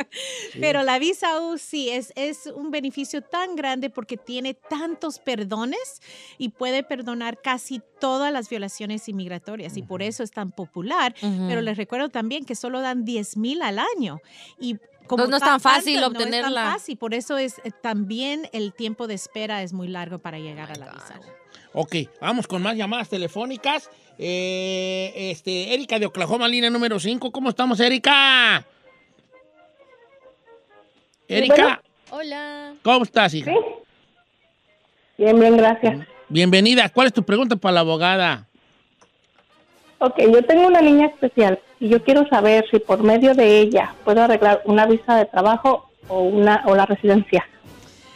Pero la visa U sí es, es un beneficio tan grande porque tiene tantos perdones y puede perdonar casi todas las violaciones inmigratorias y por eso es tan popular. Ujú. Pero les recuerdo también que solo dan 10 mil al año y como Entonces no es ta- tan fácil tanto, No obtenerla. es tan fácil, por eso es eh, también el tiempo de espera es muy largo para llegar a la visa. Ok, vamos con más llamadas telefónicas. Eh, este, Erika de Oklahoma, línea número 5. ¿Cómo estamos, Erika? Erika, Hola. ¿cómo estás, hija? Bien, bien, gracias. Bienvenida. ¿Cuál es tu pregunta para la abogada? Ok, yo tengo una niña especial y yo quiero saber si por medio de ella puedo arreglar una visa de trabajo o una o la residencia.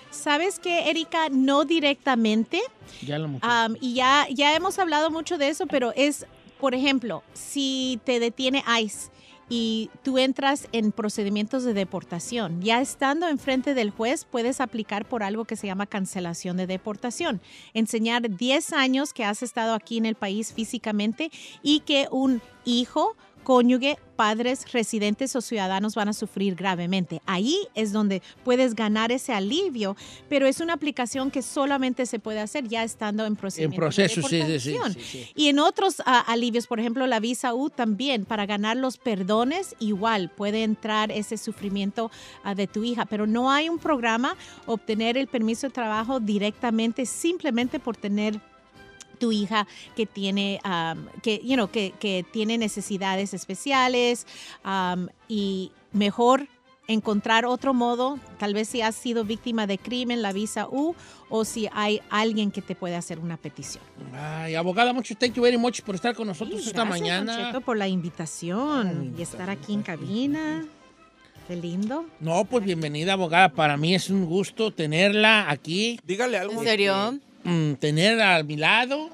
¿Sabes qué, Erika? No directamente. Ya lo Am, y ya, ya hemos hablado mucho de eso, pero es, por ejemplo, si te detiene ICE y tú entras en procedimientos de deportación, ya estando enfrente del juez puedes aplicar por algo que se llama cancelación de deportación. Enseñar 10 años que has estado aquí en el país físicamente y que un hijo cónyuge, padres, residentes o ciudadanos van a sufrir gravemente. Ahí es donde puedes ganar ese alivio, pero es una aplicación que solamente se puede hacer ya estando en En proceso, de sí, sí, sí, deportación. sí, sí. Y en otros ah, alivios, por ejemplo, la visa U también, para ganar los perdones, igual puede entrar ese sufrimiento ah, de tu hija, pero no hay un programa obtener el permiso de trabajo directamente simplemente por tener tu hija que tiene um, que you know, que, que tiene necesidades especiales um, y mejor encontrar otro modo, tal vez si has sido víctima de crimen, la visa U, o si hay alguien que te puede hacer una petición. Ay, abogada, mucho thank you very much por estar con nosotros esta Gracias, mañana. Don Cheto, por la invitación y estar aquí en cabina. Qué lindo. No, pues bienvenida, abogada. Para mí es un gusto tenerla aquí. Dígale algo. ¿En serio? Mm, tenerla a mi lado.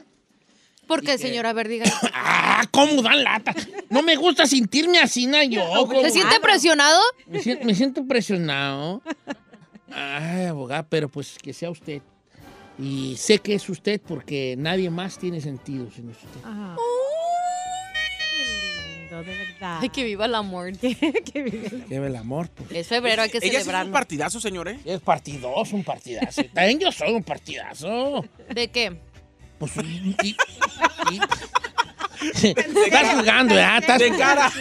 ¿Por qué, señora? A ver, dígale. Ah, ¿cómo dan lata? No me gusta sentirme así, na, yo. ¿Se siente presionado? Me siento, me siento presionado. Ay, abogada, pero pues que sea usted. Y sé que es usted porque nadie más tiene sentido sino usted. Ajá. Qué lindo, de verdad. Ay, que viva el amor. que viva el amor. Pues. Es febrero, hay que Ella sí es un celebrarlo. partidazo, señor, ¿eh? Es partidoso, un partidazo. También yo soy un partidazo. ¿De qué? Pues, y- y- y- Estás jugando, ¿verdad? Estás De cara.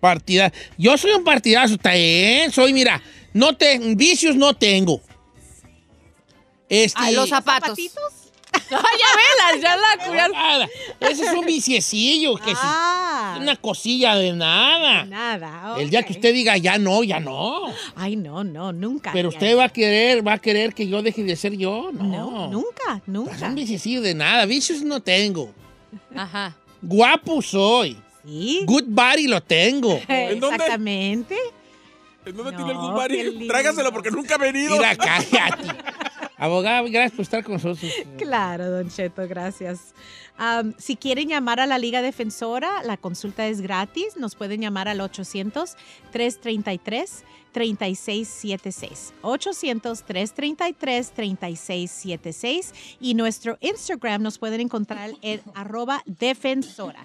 Partida. Yo soy un partidazo, también. Soy, mira, no te, vicios no tengo. Este, Ay, los zapatos. Ay, ya velas, ya la cuidan. Nada. Ese es un viciecillo, que sí, Ah, una cosilla de nada. nada. El día que usted diga ya no, ya no. Ay, no, no, nunca. Pero usted va a querer, va a querer que yo deje de ser yo. No, No, nunca, Es nunca. un viciecillo de nada. Vicios no tengo. Ajá. Guapo soy. Sí. Good body lo tengo. ¿En dónde? Exactamente. ¿En dónde No, tiene el good lindo. Tráigaselo porque nunca ha venido. Mira, cállate. Abogada, gracias por estar con nosotros. Claro, Don Cheto, gracias. Si quieren llamar a la Liga Defensora, la consulta es gratis. Nos pueden llamar al 800-333-3676. 800-333-3676. Y nuestro Instagram nos pueden encontrar en arroba defensora.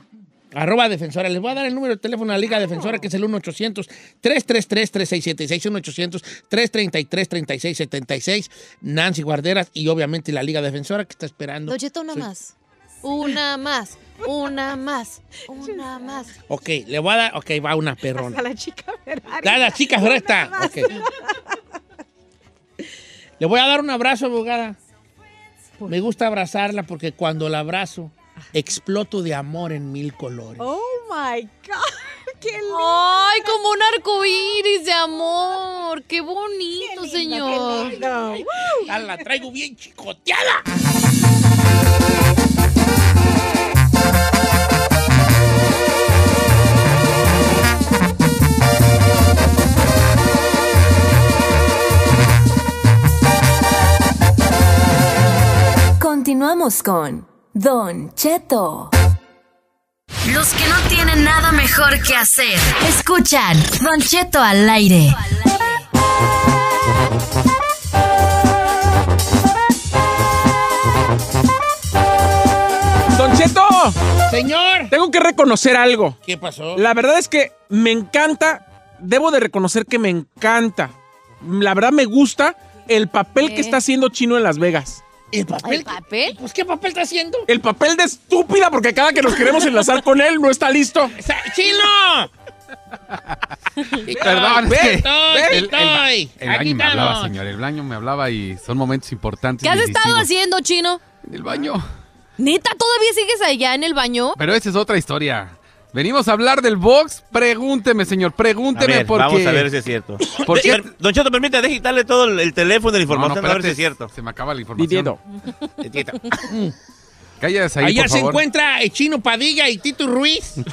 Arroba defensora. Les voy a dar el número de teléfono de la Liga Defensora, que es el 1-800-333-3676. 1-800-333-3676. Nancy Guarderas y obviamente la Liga Defensora que está esperando. Don Cheto, una Soy- más. Una más. Una más. Una más. Ok, le voy a dar. Ok, va una perrona. A la chica Ferrari. Dale, la chica recta. Ok. Le voy a dar un abrazo, abogada. Me gusta abrazarla porque cuando la abrazo, exploto de amor en mil colores. Oh my God. Qué lindo. Ay, como un arco iris de amor. Qué bonito, señor. Ya la traigo bien chicoteada. Continuamos con Don Cheto. Los que no tienen nada mejor que hacer, escuchan Don Cheto al aire. Don Cheto, Señor. tengo que reconocer algo. ¿Qué pasó? La verdad es que me encanta, debo de reconocer que me encanta. La verdad me gusta el papel ¿Qué? que está haciendo Chino en Las Vegas. ¿El papel? ¿El papel? Pues, ¿qué papel está haciendo? El papel de estúpida, porque cada que nos queremos enlazar con él no está listo. ¡Chino! Perdón, Ve, es que estoy, el, el, estoy. el Aquí baño me hablaba, señor. El baño me hablaba y son momentos importantes. ¿Qué has estado haciendo, chino? En el baño. ¿Neta todavía sigues allá en el baño? Pero esa es otra historia. Venimos a hablar del box. Pregúnteme, señor, A pregúnteme ver, porque... vamos a ver si es cierto. ¿Por qué? Per- Don Cheto, permite, deje quitarle todo el, el teléfono de la No, no, información a ver si es cierto. Se me acaba la información. Cállate ahí, Allá por se favor. encuentra el Chino Padilla y Tito Ruiz.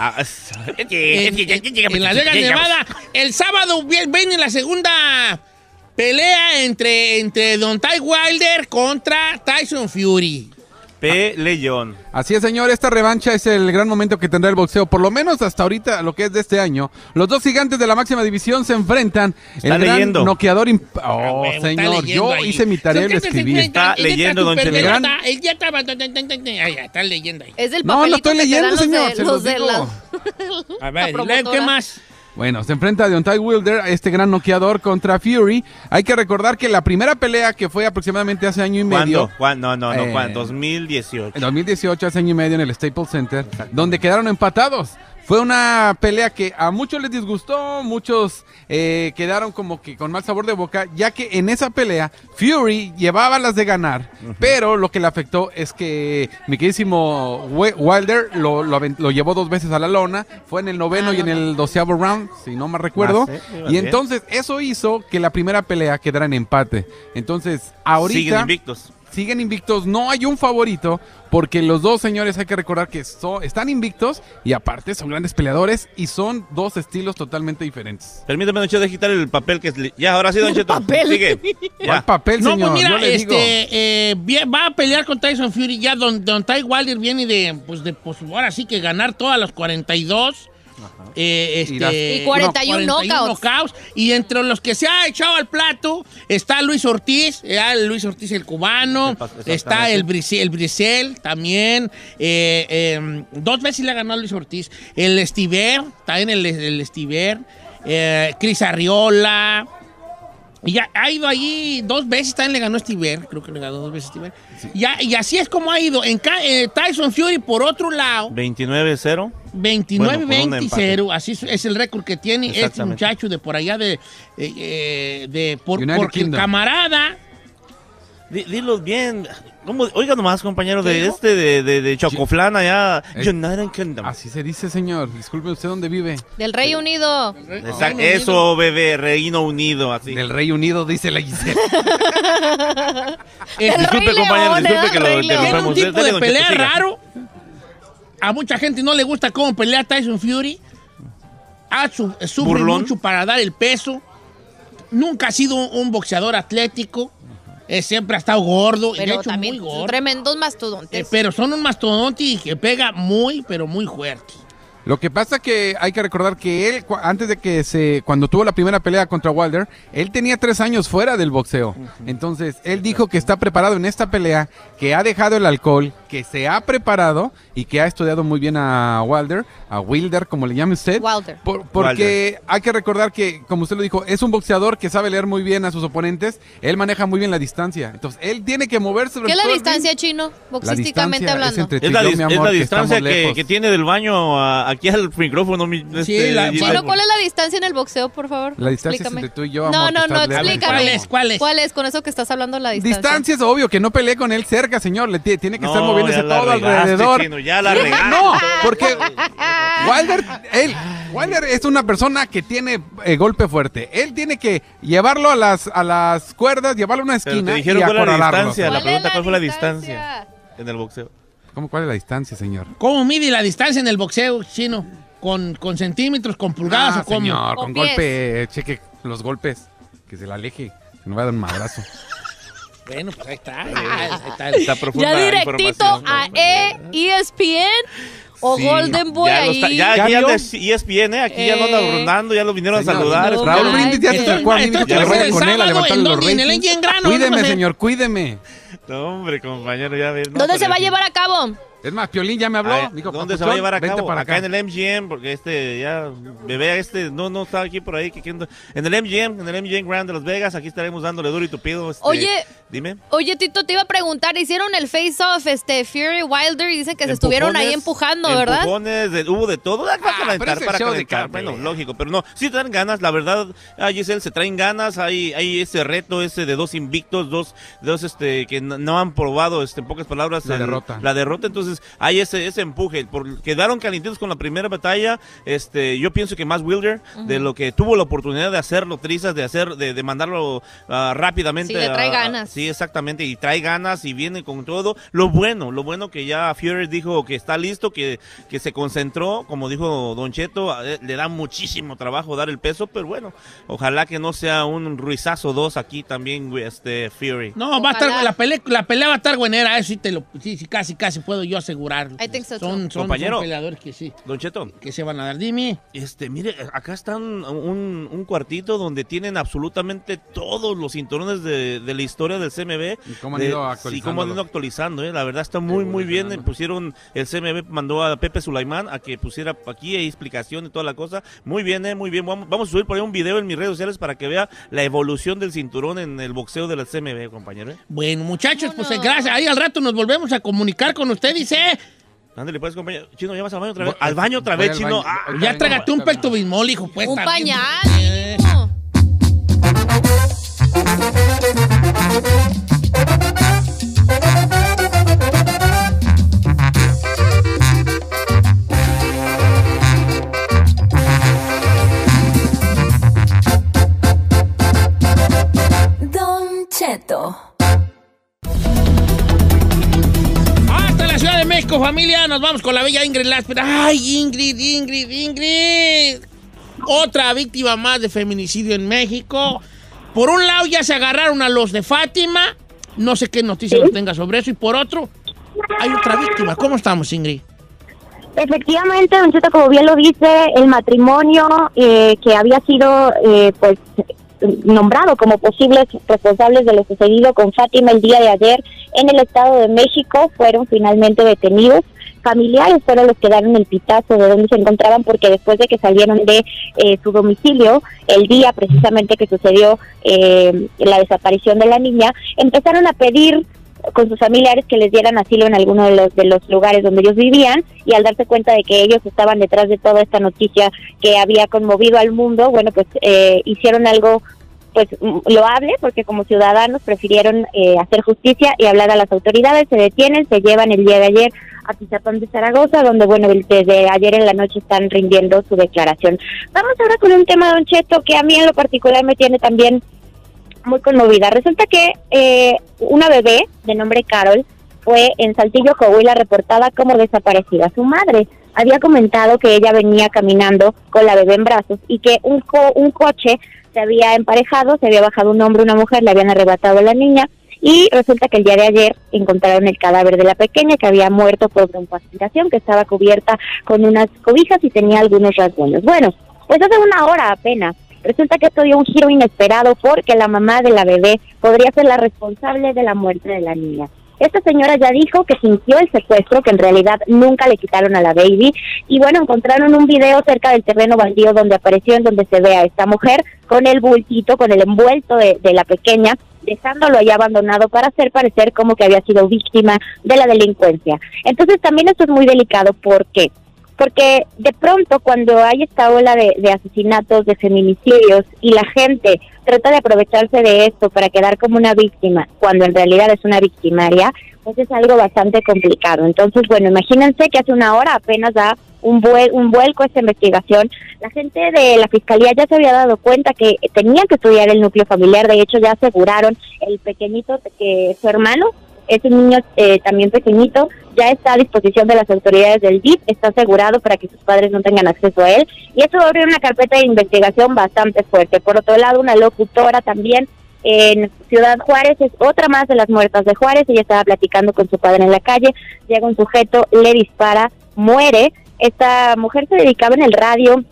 En, en- Las Vegas, Nevada. El sábado vi- viene la segunda pelea entre, entre Don Ty Wilder contra Tyson Fury. P. Leyón. Así es, señor. Esta revancha es el gran momento que tendrá el boxeo. Por lo menos hasta ahorita, lo que es de este año. Los dos gigantes de la máxima división se enfrentan. Está el gran leyendo. noqueador... imp- Oh, está señor. Yo ahí. hice mi tarea y ¿Son lo qué se escribí. encuentran? Está leyendo, don. Ah, ya está leyendo ahí. Es el No, no estoy que te leyendo, dan los señor, de, se los los de digo. la- A ver, la ¿y luego ¿qué más? Bueno, se enfrenta Deontay Wilder, este gran noqueador contra Fury. Hay que recordar que la primera pelea que fue aproximadamente hace año y medio... ¿Cuándo? ¿Cuándo? No, no, no. Eh, ¿cuándo? 2018. En 2018, hace año y medio en el Staples Center, donde quedaron empatados. Fue una pelea que a muchos les disgustó, muchos eh, quedaron como que con mal sabor de boca, ya que en esa pelea Fury llevaba las de ganar, pero lo que le afectó es que mi queridísimo Wilder lo, lo llevó dos veces a la lona, fue en el noveno y en el doceavo round, si no me recuerdo, Ah, sí, y bien. entonces eso hizo que la primera pelea quedara en empate. Entonces, ahorita Siguen invictos. Siguen invictos, no hay un favorito, porque los dos señores hay que recordar que so- están invictos y aparte son grandes peleadores y son dos estilos totalmente diferentes. Permítame, Don Cheto, de quitar el papel que es... Ya, ahora sí, Don Cheto. Sigue. ¿Cuál Ya. papel, No, señor? pues mira, Yo le digo. este, eh, va a pelear con Tyson Fury ya. Don, don Ty Wilder viene de, pues, de, pues, ahora sí que ganar todas las 42. Eh, este, Y las- Y 41 knockouts. Y entre los que se ha echado al plato está Luis Ortiz, eh, ah, Luis Ortiz el cubano, está el Brisel, el Brisel también. eh, eh, dos veces le ganó a Luis Ortiz. El Estiver, también el, el Estiver. eh, Cris Arriola. Y ya ha ido ahí dos veces, también le ganó a Stiver, creo que le ganó dos veces a Stiver. Ya, y así es como ha ido. En ca- eh, Tyson Fury, por otro lado, 29-0. 29-20-0, así es, es el récord que tiene este muchacho de por allá de, eh, eh, de por, porque el camarada Di- Dilo bien. ¿Cómo? Oiga nomás, compañero, ¿Qué de este, de, de, de Chocoflán allá. Eh, United Kingdom. Así se dice, señor. Disculpe usted dónde vive. Del Rey Unido. Exacto. Eso, bebé, Reino Unido, así. Del Rey Unido, dice la Giselle. eh, disculpe, Rey compañero, León, disculpe ¿eh? que lo Rey tiene un interrumpamos. tipo de Cheto, pelea siga. raro. A mucha gente no le gusta cómo pelea Tyson Fury. Ha su- sufre mucho para dar el peso. Nunca ha sido un boxeador atlético. Eh, siempre ha estado gordo. y de Pero hecho, también muy son gordo. tremendos Eh, mastodontes. pero son un mastodonte y que pega muy, pero muy fuerte. Lo que pasa que hay que recordar que él, antes de que se, cuando tuvo la primera pelea contra Wilder, él tenía tres años fuera del boxeo. Entonces, él dijo que está preparado en esta pelea, que ha dejado el alcohol, que se ha preparado y que ha estudiado muy bien a Wilder, a Wilder, como le llame usted. Wilder. Por- porque hay que recordar que, como usted lo dijo, es un boxeador que sabe leer muy bien a sus oponentes. Él maneja muy bien la distancia. Entonces, él tiene que moverse. ¿Qué es la distancia, chino? Boxísticamente hablando. Es la, distancia que tiene del baño a- aquí al micrófono. Mi, este, la- Chino, ¿cuál es la distancia en el boxeo, por favor? La distancia Explícame. entre tú y yo, No, amor, no, que no, estás lejos. explícame. ¿Cuál es? ¿Cuál es? ¿Cuál es? Con eso que estás hablando la distancia. Distancia es obvio, que no pelee con él cerca, señor. Le tie- tiene que estar moviéndose ya la todo regaste, alrededor. Chino, ya la regaste. No, porque Wilder, él, Wilder es una persona que tiene eh, golpe fuerte. Él tiene que llevarlo a las, a las cuerdas, llevarlo a una Pero esquina te dijeron y cuál la acorralarlo. distancia. La ¿Cuál es pregunta, la ¿cuál fue la distancia? distancia en el boxeo? ¿Cómo cuál es la distancia, señor? ¿Cómo mide la distancia en el boxeo chino? ¿Con, con centímetros, con pulgadas Ah, o cómo? señor, Con golpe, eh, cheque los golpes, que se le aleje, que no va a dar un madrazo. Bueno, pues ahí está. ahí está. Está profunda Ya directito a. E, ESPN o Sí, Golden Boy ya ahí. está- ya, ¿Ya ya de ESPN, ¿eh? aquí ya lo anda Eh. rondando, ya lo vinieron a saludar. no, Raúl Brindis ya se acercó a mí, que le vaya con él a sábado, levantarle ¿en los a Cuídeme, señor, cuídeme. No, hombre, compañero, ya ves. no, ¿Dónde pero se va a llevar a cabo? Es más, Piolín ya me habló. Ay, dijo, ¿Dónde se "Papuchón, va a llevar a cabo? para acá. acá. en el MGM, porque este ya, bebé, este no, no está aquí por ahí. Que, que- en el MGM, en el MGM Grand de Las Vegas, aquí estaremos dándole duro y tupido. Este, Oye. Dime. Oye, Tito, te iba a preguntar, hicieron el face-off, este, Fury Wilder, y dicen que se estuvieron ahí empujando, ¿verdad? Empujones, de- hubo de todo. Ah, Para Ah, calentar, para calentar. Bueno, lógico, pero no. Sí traen ganas, la verdad. A Giselle se traen ganas. Hay, hay ese reto ese de dos invictos, dos, dos este, que no, no han probado, este, en pocas palabras, La el- derrota. La derrota, entonces hay ese, ese empuje. Por, quedaron calientitos con la primera batalla. Este, yo pienso que más Wilder, de lo que tuvo la oportunidad de hacerlo, Trizas, de hacer, de, de mandarlo ah, rápidamente. Sí, le trae ganas. Sí, exactamente, y trae ganas y viene con todo. Lo bueno, lo bueno que ya Fury dijo que está listo, que, que se concentró, como dijo Don Cheto, eh, le da muchísimo trabajo dar el peso, pero bueno, ojalá que no sea un ruizazo 2 aquí también, este Fury. No, va a estar, la, pelea, la pelea va a estar buenera, eso sí, te lo, sí, sí, casi, casi puedo yo asegurarlo. I think so, son, son, Compañero. son peleadores que sí, Don Cheto, que se van a dar. Dime. este, mire, acá está un, cuartito donde tienen absolutamente todos los cinturones de, de la historia del CMB. Y cómo han ido Sí, cómo han ido actualizando, eh. la verdad está muy, muy bien. Pusieron, el CMB mandó a Pepe Sulaimán a que pusiera aquí explicación y toda la cosa. Muy bien, eh, muy bien. Vamos, vamos a subir por ahí un video en mis redes sociales para que vea la evolución del cinturón en el boxeo de la CMB, compañero. eh. Bueno, muchachos, pues Vámonos. gracias. Ahí al rato nos volvemos a comunicar con usted, dice. Ándale, pues, compañero. Chino, ¿ya vas al baño otra vez? Al baño otra vez, Chino. baño. Ah, Ya trágate un pectobismol, hijo, pues. Un pañal, Eh. Don Cheto. Ciudad de México, familia. Nos vamos con la bella Ingrid Lasper. Ay, Ingrid, Ingrid, Ingrid. Otra víctima más de feminicidio en México. Por un lado ya se agarraron a los de Fátima. No sé qué noticias nos tenga sobre eso. Y por otro, hay otra víctima. ¿Cómo estamos, Ingrid? Efectivamente, Don como bien lo dice, el matrimonio eh, que había sido eh, pues nombrado como posibles responsables de lo sucedido con Fátima el día de ayer en el Estado de México fueron finalmente detenidos. Familiares fueron los que daron el pitazo de dónde se encontraban porque después de que salieron de eh, su domicilio el día precisamente que sucedió eh, la desaparición de la niña, empezaron a pedir con sus familiares que les dieran asilo en alguno de los de los lugares donde ellos vivían y al darse cuenta de que ellos estaban detrás de toda esta noticia que había conmovido al mundo, bueno, pues eh, hicieron algo pues loable porque como ciudadanos prefirieron eh, hacer justicia y hablar a las autoridades, se detienen, se llevan el día de ayer a Tizapán de Zaragoza, donde bueno, desde ayer en la noche están rindiendo su declaración. Vamos ahora con un tema, Don Cheto, que a mí en lo particular me tiene también muy conmovida. Resulta que eh, una bebé de nombre Carol fue en Saltillo, Coahuila, reportada como desaparecida. Su madre había comentado que ella venía caminando con la bebé en brazos y que un, co- un coche se había emparejado, se había bajado un hombre una mujer, le habían arrebatado a la niña y resulta que el día de ayer encontraron el cadáver de la pequeña que había muerto por broncoaspiración, que estaba cubierta con unas cobijas y tenía algunos rasguños. Bueno, pues hace una hora apenas Resulta que esto dio un giro inesperado porque la mamá de la bebé podría ser la responsable de la muerte de la niña. Esta señora ya dijo que fingió el secuestro, que en realidad nunca le quitaron a la baby. Y bueno, encontraron un video cerca del terreno baldío donde apareció, en donde se ve a esta mujer con el bultito, con el envuelto de, de la pequeña, dejándolo allá abandonado para hacer parecer como que había sido víctima de la delincuencia. Entonces también esto es muy delicado porque porque de pronto cuando hay esta ola de, asesinatos, de feminicidios y la gente trata de aprovecharse de esto para quedar como una víctima, cuando en realidad es una victimaria, pues es algo bastante complicado. Entonces, bueno, imagínense que hace una hora apenas da un, vuel- un vuelco esta investigación. La gente de la fiscalía ya se había dado cuenta que tenían que estudiar el núcleo familiar, de hecho ya aseguraron el pequeñito que su hermano ese niño eh, también pequeñito ya está a disposición de las autoridades del DIF, está asegurado para que sus padres no tengan acceso a él y eso va a abrir una carpeta de investigación bastante fuerte. Por otro lado, una locutora también en Ciudad Juárez es otra más de las muertas de Juárez, ella estaba platicando con su padre en la calle, llega un sujeto, le dispara, muere. Esta mujer se dedicaba en el radio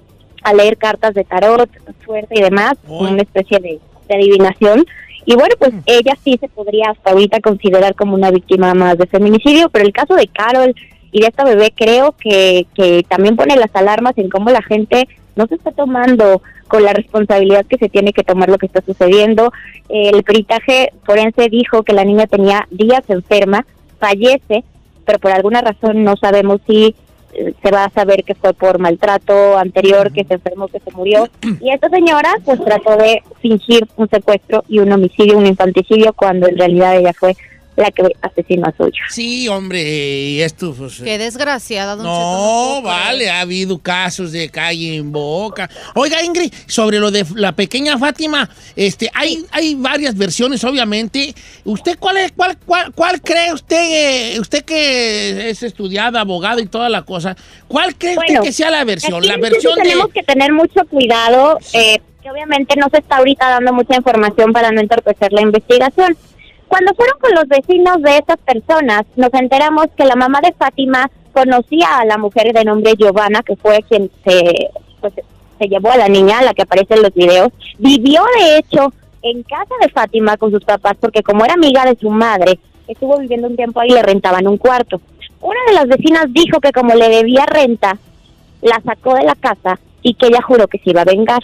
a leer cartas de tarot, suerte y demás, una especie de, de adivinación. Y bueno, pues ella sí se podría hasta ahorita considerar como una víctima más de feminicidio, pero el caso de Carol y de esta bebé creo que, que también pone las alarmas en cómo la gente no se está tomando con la responsabilidad que se tiene que tomar lo que está sucediendo. El peritaje forense dijo que la niña tenía días enferma, fallece, pero por alguna razón no sabemos si se va a saber que fue por maltrato anterior, que se enfermó, que se murió. Y esta señora pues trató de fingir un secuestro y un homicidio, un infanticidio, cuando en realidad ella fue la que asesinó a su hija. Sí, hombre, y esto pues, Qué desgraciada, don Cheto, No, creer. vale, ha habido casos de calle en boca. Oiga, Ingrid, sobre lo de la pequeña Fátima, este, hay, hay varias versiones, obviamente. ¿Usted cuál es, cuál, cuál, cuál cree usted, eh, usted que es estudiada, abogado y toda la cosa, cuál cree usted que sea la versión? La sí versión de... tenemos que tener mucho cuidado, eh, que obviamente no se está ahorita dando mucha información para no entorpecer la investigación. Cuando fueron con los vecinos de estas personas, nos enteramos que la mamá de Fátima conocía a la mujer de nombre Giovanna, que fue quien se, pues, se llevó a la niña, a la que aparece en los videos. Vivió, de hecho, en casa de Fátima con sus papás, porque como era amiga de su madre, estuvo viviendo un tiempo ahí y le rentaban un cuarto. Una de las vecinas dijo que como le debía renta, la sacó de la casa y que ella juró que se iba a vengar.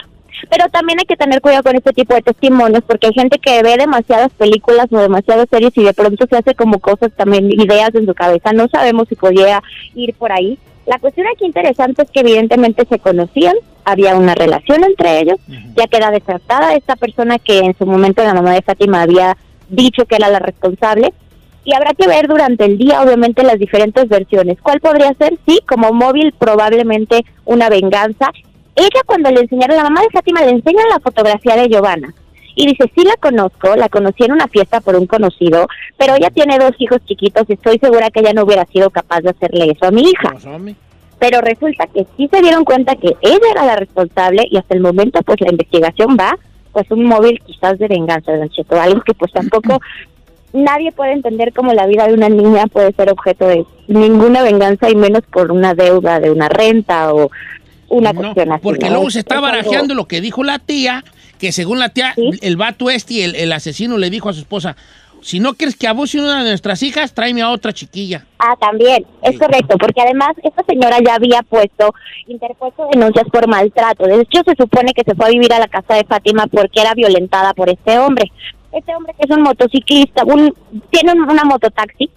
Pero también hay que tener cuidado con este tipo de testimonios porque hay gente que ve demasiadas películas o demasiadas series y de pronto se hace como cosas también, ideas en su cabeza. No sabemos si podía ir por ahí. La cuestión aquí interesante es que evidentemente se conocían, había una relación entre ellos, ya queda desatada esta persona que en su momento la mamá de Fátima había dicho que era la responsable y habrá que ver durante el día, obviamente, las diferentes versiones. ¿Cuál podría ser? Sí, como móvil, probablemente una venganza. Ella, cuando le enseñaron, la mamá de Fátima le enseña la fotografía de Giovanna. Y dice, sí la conozco, la conocí en una fiesta por un conocido, pero ella tiene dos hijos chiquitos y estoy segura que ella no hubiera sido capaz de hacerle eso a mi hija. Pero resulta que sí se dieron cuenta que ella era la responsable y hasta el momento pues la investigación va pues un móvil quizás de venganza, Don Cheto, algo que pues tampoco nadie puede entender cómo la vida de una niña puede ser objeto de ninguna venganza y menos por una deuda de una renta o una cuestión así. Porque ¿no? luego se está barajeando lo que dijo la tía, que según la tía, el vato este, el, el asesino, le dijo a su esposa, si no quieres que abuse una de nuestras hijas, tráeme a otra chiquilla. Ah, también, es correcto, porque además esta señora ya había puesto, interpuesto denuncias por maltrato. De hecho, se supone que se fue a vivir a la casa de Fátima porque era violentada por este hombre. Este hombre que es un motociclista, un, tiene un- una mototaxi,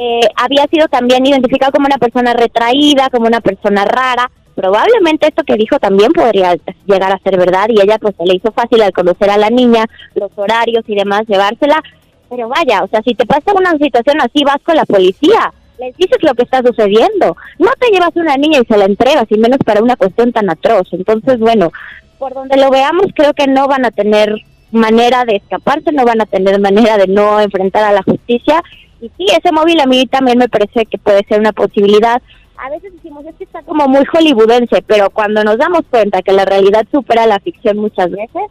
eh, había sido también identificado como una persona retraída, como una persona rara. Probablemente esto que dijo también podría llegar a ser verdad y ella pues se le hizo fácil al conocer a la niña, los horarios y demás, llevársela. Pero vaya, o sea, si te pasa una situación así, vas con la policía, les dices lo que está sucediendo. No te llevas una niña y se la entregas, y menos para una cuestión tan atroz. Entonces, bueno, por donde lo veamos, creo que no van a tener manera de escaparse, no van a tener manera de no enfrentar a la justicia. Y sí, ese móvil a mí también me parece que puede ser una posibilidad. A veces decimos, es que está como muy hollywoodense, pero cuando nos damos cuenta que la realidad supera la ficción muchas veces,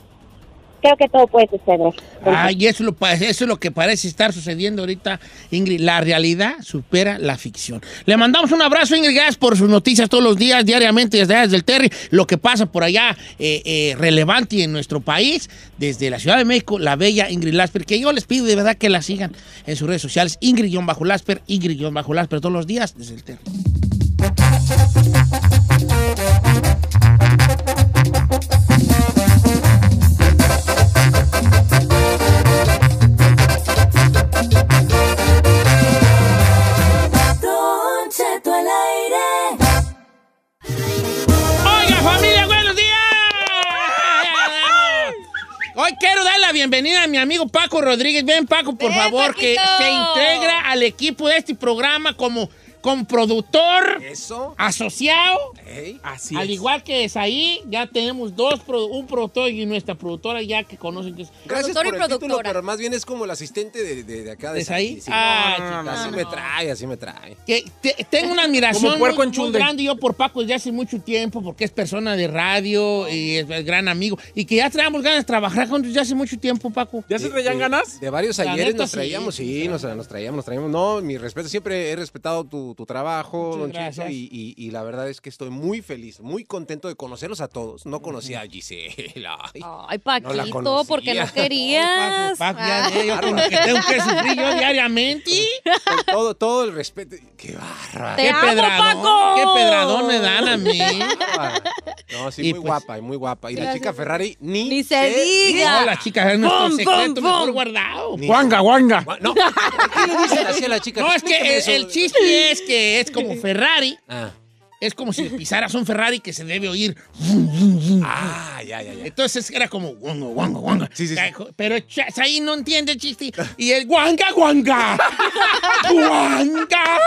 creo que todo puede suceder. Ay, eso, lo, eso es lo que parece estar sucediendo ahorita, Ingrid. La realidad supera la ficción. Le mandamos un abrazo, Ingrid, gracias por sus noticias todos los días, diariamente, desde allá, desde el Terry, lo que pasa por allá eh, eh, relevante en nuestro país, desde la Ciudad de México, la bella Ingrid Lasper, que yo les pido de verdad que la sigan en sus redes sociales, Ingrid-Lasper, Ingrid-Lasper, todos los días desde el Terry. Donché al aire. Oiga familia, buenos días. Hoy quiero dar la bienvenida a mi amigo Paco Rodríguez. Ven Paco, por favor que se integra al equipo de este programa como como productor Eso. asociado. Así Al es. igual que es ahí, ya tenemos dos, un productor y nuestra productora ya que conocen que es. Gracias Productor por y el título, productora. pero más bien es como el asistente de, de- de acá de. Saí, sí. Ah, No, no, no, chica, así no. me trae, así me trae. Que te- tengo una admiración muy, en muy grande yo por Paco desde hace mucho tiempo, porque es persona de radio y es gran amigo. Y que ya traemos ganas de trabajar juntos ya hace mucho tiempo, Paco. ¿Ya se traían ganas? De varios ayeres neta, nos sí. traíamos, sí, nos, nos traíamos, nos traíamos. No, mi respeto, siempre he respetado tu, tu trabajo, Muchas don gracias. y, y- y la verdad es que estoy muy feliz, muy contento de conocerlos a todos. No conocía a Gisela. Ay, Ay, No la Paquito, ¿por qué no querías? Paco, ya, Ah. ya, yo con lo que tengo que sufrir yo diariamente. con todo, todo el respeto. Qué barra. Te qué amo, pedradón, Paco. qué pedradón me dan a mí. No, sí, Y muy pues- guapa, y muy guapa. Y la chica Ferrari ni, Ni se diga. No, la chica es nuestro Pum, pum, secreto mejor pum. guardado. Ni- Guanga, guanga. Gua- No, ¿por qué le dicen así a la chica? No, es que el, el chiste es que es como Ferrari. Ah, Es como si le pisaras un Ferrari que se debe oír. ah, ya, ya, ya. Entonces era como guanga, guanga, guanga. Sí, sí, sí. Pero ahí no entiende el chiste. Y el guanga, guanga. guanga.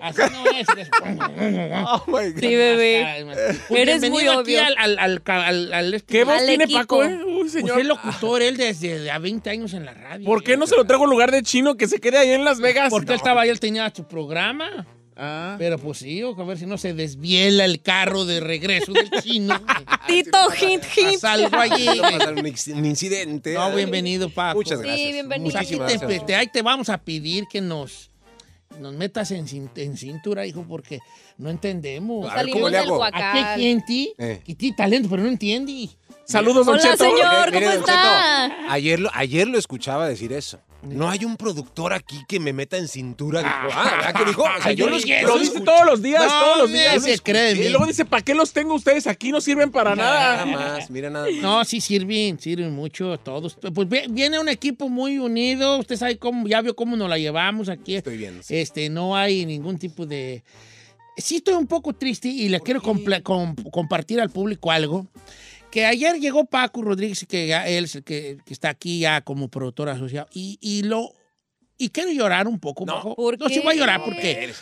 Así no es. es guanga, guanga, guanga. Oh my God. Sí, bebé. Pues Eres bienvenido muy aquí obvio. al, al, al, al- al- este- ¿Qué voz Al tiene equipo. Paco, eh? Uy, Pues señor. es locutor, él desde a 20 años en la radio. ¿Por qué no se lo traigo en lugar de chino que se quede ahí en Las Vegas? Porque él estaba ahí, él tenía su programa. Ah. Pero pues sí, o a ver si no se desviela el carro de regreso del chino. Tito, hint, hint. Pasa algo allí. Un, incidente. No, bienvenido, Paco. Muchas Sí, gracias. bienvenido. Pues aquí te, gracias. te- ahí te vamos a pedir que nos, nos metas en, en cintura, hijo, porque no entendemos. A ver, ¿cómo Salimos le del hago? Aquí hay guacal. gente Eh. que tiene talento, pero no entiende. Saludos, Don Hola, Cheto. señor, Mire, ¿cómo Cheto? Ayer lo, ayer lo escuchaba decir eso. No hay un productor aquí que me meta en cintura. Dijo, ah, ¿verdad que dijo? O sea, Ay, yo yo lo, dije lo dice todos los días, No, todos los me días. se cree. Y luego dice, ¿para qué los tengo ustedes aquí? No sirven para Nada nada. más, mira nada más. No, sí sirven, sirven mucho todos. Pues vi- viene un equipo muy unido. Usted sabe cómo, ya vio cómo nos la llevamos aquí. Estoy viendo. sí. Este, no hay ningún tipo de. Sí, estoy un poco triste y le quiero com- compartir al público algo. Que ayer llegó Paco Rodríguez, que ya él es el que, que está aquí ya como productor asociado, y, y lo. Y quiero llorar un poco, No. Paco. ¿Por No, sí qué? voy a llorar porque.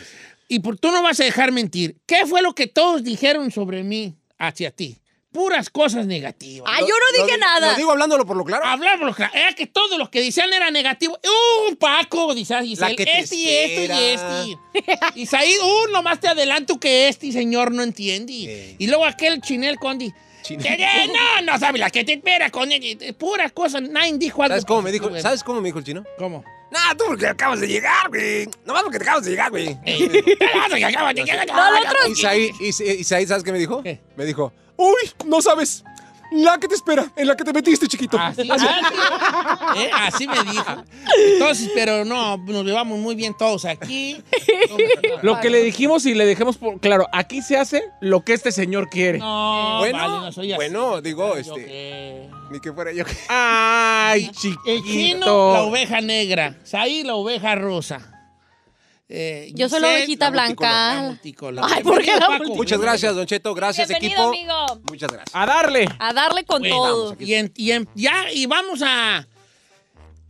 Y por tú no vas a dejar mentir. ¿Qué fue lo que todos dijeron sobre mí hacia ti? Puras cosas negativas. Ay, yo no Lo dije di- nada. Lo digo hablándolo por lo claro. Hablámoslo, claro. Era que todos los que decían era negativo. ¡Uh, Paco! Dice ah, Giselle, te este y este espera. y este. Y Said, ¡uh, nomás te adelanto que este señor no entiende! Sí. Y luego aquel Chinel Condi. "Eh, eh, No, no sabe la que te espera con él. Eh, Puras cosas, nadie dijo algo. ¿Sabes cómo me dijo? ¿Sabes cómo me dijo el chino? ¿Cómo? No, tú porque acabas de llegar, güey. Nomás porque te acabas de llegar, güey. Said, ¿sabes qué me dijo? Me dijo, uy, no sabes. La que te espera, en la que te metiste, chiquito. Así, así, eh, así me dijo. Entonces, pero no, nos llevamos muy bien todos aquí. Lo que le dijimos y le dejemos por claro, aquí se hace lo que este señor quiere. No, Bueno, vale, no soy así. bueno, digo, este, ni que fuera yo. que- Ay, El chiquito. chino, la oveja negra. Saí, la oveja rosa. Eh, Yo soy la ovejita blanca. La multicolor. Ay, ¿por qué la Paco. multicolor? Muchas gracias, Don Cheto. Gracias, Bienvenido, equipo. amigo. Muchas gracias. A darle. A darle con Bueno, todo. Y, en- y en- ya, y vamos a.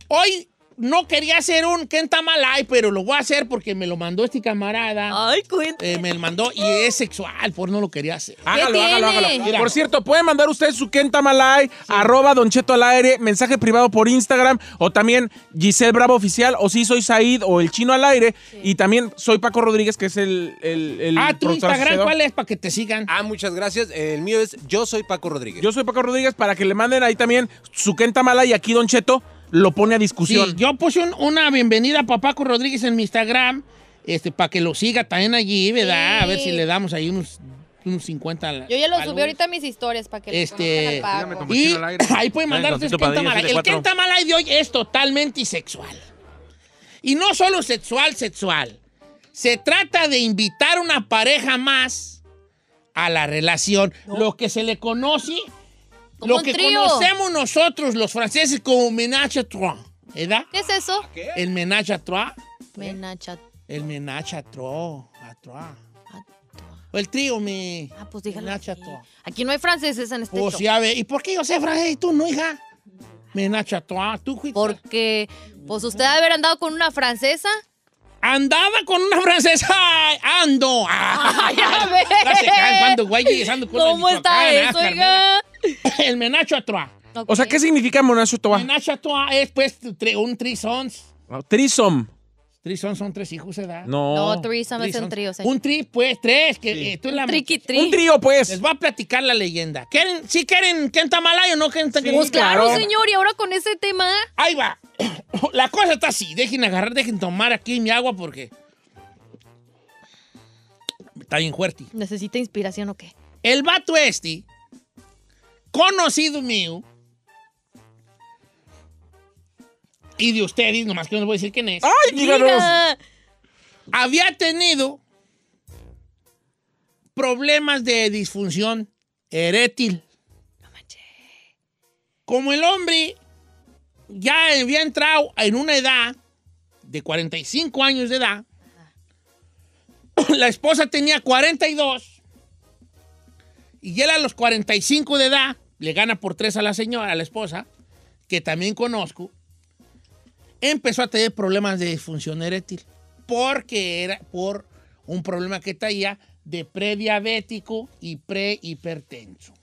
Hoy no quería hacer un Kentamalay, pero lo voy a hacer porque me lo mandó este camarada. Ay, cuenta. Eh, me lo mandó y es sexual, por no lo quería hacer. Hágalo, tiene? hágalo, hágalo. Mira. Por cierto, pueden mandar ustedes su Kenta Malay, arroba Don Cheto al aire, mensaje privado por Instagram, o también Giselle Bravo Oficial, o sí soy Said, o el chino al aire, y también soy Paco Rodríguez, que es el, el, el Ah, tu Instagram, asociado. ¿cuál es? Para que te sigan. Ah, muchas gracias. El mío es Yo soy Paco Rodríguez. Yo soy Paco Rodríguez, para que le manden ahí también su Kenta Malay, y aquí Don Cheto lo pone a discusión. Sí, yo puse un- una bienvenida para Paco Rodríguez en mi Instagram, este, para que lo siga también allí, ¿verdad? Sí. A ver si le damos ahí unos, unos 50. al- Yo ya lo subí ahorita a mis historias para que lo Este, como Y ahí pueden mandar ustedes Doncito Padilla, Kentamalay. El 74. Kentamalay de hoy es totalmente sexual. Y no solo sexual, sexual. Se trata de invitar una pareja más a la relación. Lo que se le conoce, lo que trío. conocemos nosotros los franceses como ménage à trois. ¿Verdad? ¿Qué es eso? El ménage à trois. Menacha. El ménage à trois. à trois. O el trío, mi. Ah, pues dígalo. Aquí. Aquí no hay franceses en este Pues show. ya ve. ¿Y por qué yo sé francés y tú no, hija? Nacha Toa, tú fuiste. Porque, pues usted debe haber andado con una francesa. Andaba con una francesa. Ay, Ando. Ah, ya ve. ¿Cómo está eso, oiga? El menacho a trois. O sea, ¿qué significa Monacho Toa? Menacho a trois es pues tri- un trisons. Trisom. Trisons son tres hijos, ¿verdad? No. No, threesome es Threesome. trío, señor. Un tri, pues, tres. Que, eh, tú la- triqui tri. Un trío, pues. Les voy a platicar la leyenda. ¿Quieren, ¿Sí quieren que Malay o no quieren Pues claro, señor, y ahora con ese tema. Ahí va. La cosa está así. Dejen agarrar, dejen tomar aquí mi agua porque... Está bien fuerte. ¿Necesita inspiración o qué? El vato este, conocido mío, y de ustedes, nomás que no les voy a decir quién es. ¡Ay, díganos! Había tenido problemas de disfunción erétil. Como el hombre ya había entrado en una edad de 45 años de edad, la esposa tenía 42 y él a los 45 de edad le gana por tres a la señora, a la esposa, que también conozco, empezó a tener problemas de disfunción erétil porque era por un problema que traía de prediabético y prehipertenso.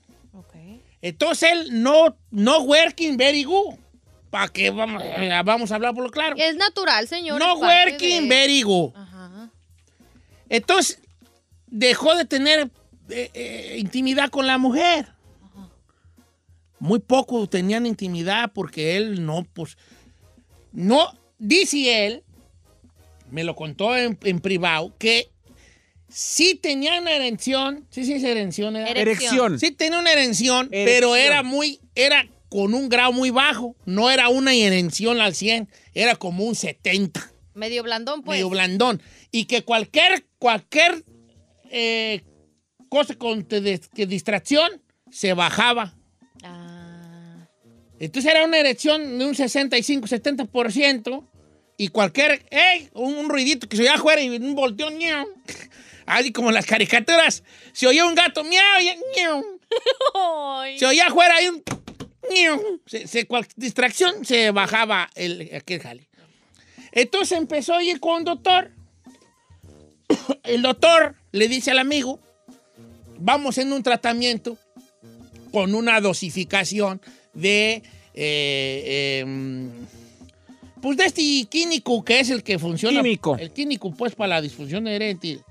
Entonces él no, no working very good. ¿Para qué vamos, eh, vamos a hablar por lo claro? Es natural, señor. No working de- very good. Ajá. Entonces dejó de tener eh, eh, intimidad con la mujer. Muy poco tenían intimidad porque él no, pues, no, dice él, me lo contó en, en privado, que sí tenía una erección, sí, sí, es erección. ¿era? Erección. Sí tenía una erección, pero era muy, era con un grado muy bajo, no era una erección al 100, era como un 70 Medio blandón, pues. medio blandón. Y que cualquier, cualquier eh, cosa con te- que distracción se bajaba. Ah. Entonces era una erección de un 65-70% y cualquier, ¡ey! Un, un ruidito que se oía afuera y un volteón, miau. Así como las caricaturas. Se oía un gato, miau, miau. Se oía afuera y un... miau. Se, se- cual distracción se bajaba el, aquel jale. Entonces empezó a ir con un doctor. El doctor le dice al amigo, vamos en un tratamiento con una dosificación de... eh, em, pues de este químico que es el que funciona. Químico. El químico, pues, para la disfunción erétil.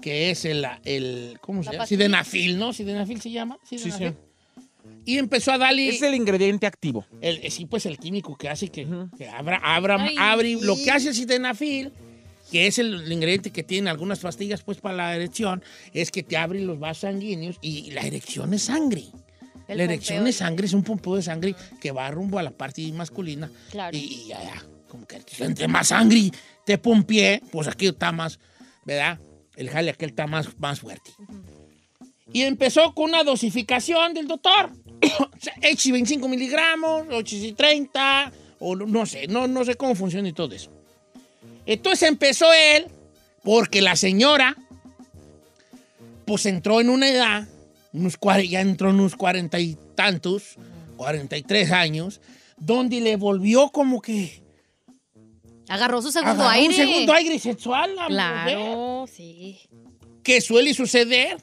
Que es el, el ¿cómo se La llama? Sidenafil, ¿no? Sidenafil se llama. Sí, Sidenafil. sí. Y empezó a darle... Es el ingrediente activo. El, eh, sí, pues el químico que hace que, que abra, abra, Ay, abre, sí. lo que hace el sildenafil, que es el, ingrediente que tiene algunas pastillas pues para la erección, es que te abre los vasos sanguíneos y la erección es sangre. El la erección pompeo. es sangre, es un pompeo de sangre que va rumbo a la parte masculina. Claro. Y, y ya, ya, como que entre más sangre te pompie, pues aquí está más, ¿verdad? El jale aquel está más, más fuerte. Y empezó con una dosificación del doctor. H 25 miligramos, H 30, o no- no sé, no, no sé cómo funciona y todo eso. Entonces empezó él, porque la señora, pues entró en una edad, unos, ya entró en unos cuarenta y tantos, 43 años, donde le volvió como que Agarró su segundo agarró aire. un segundo aire sexual. la mujer Claro, sí. que suele suceder.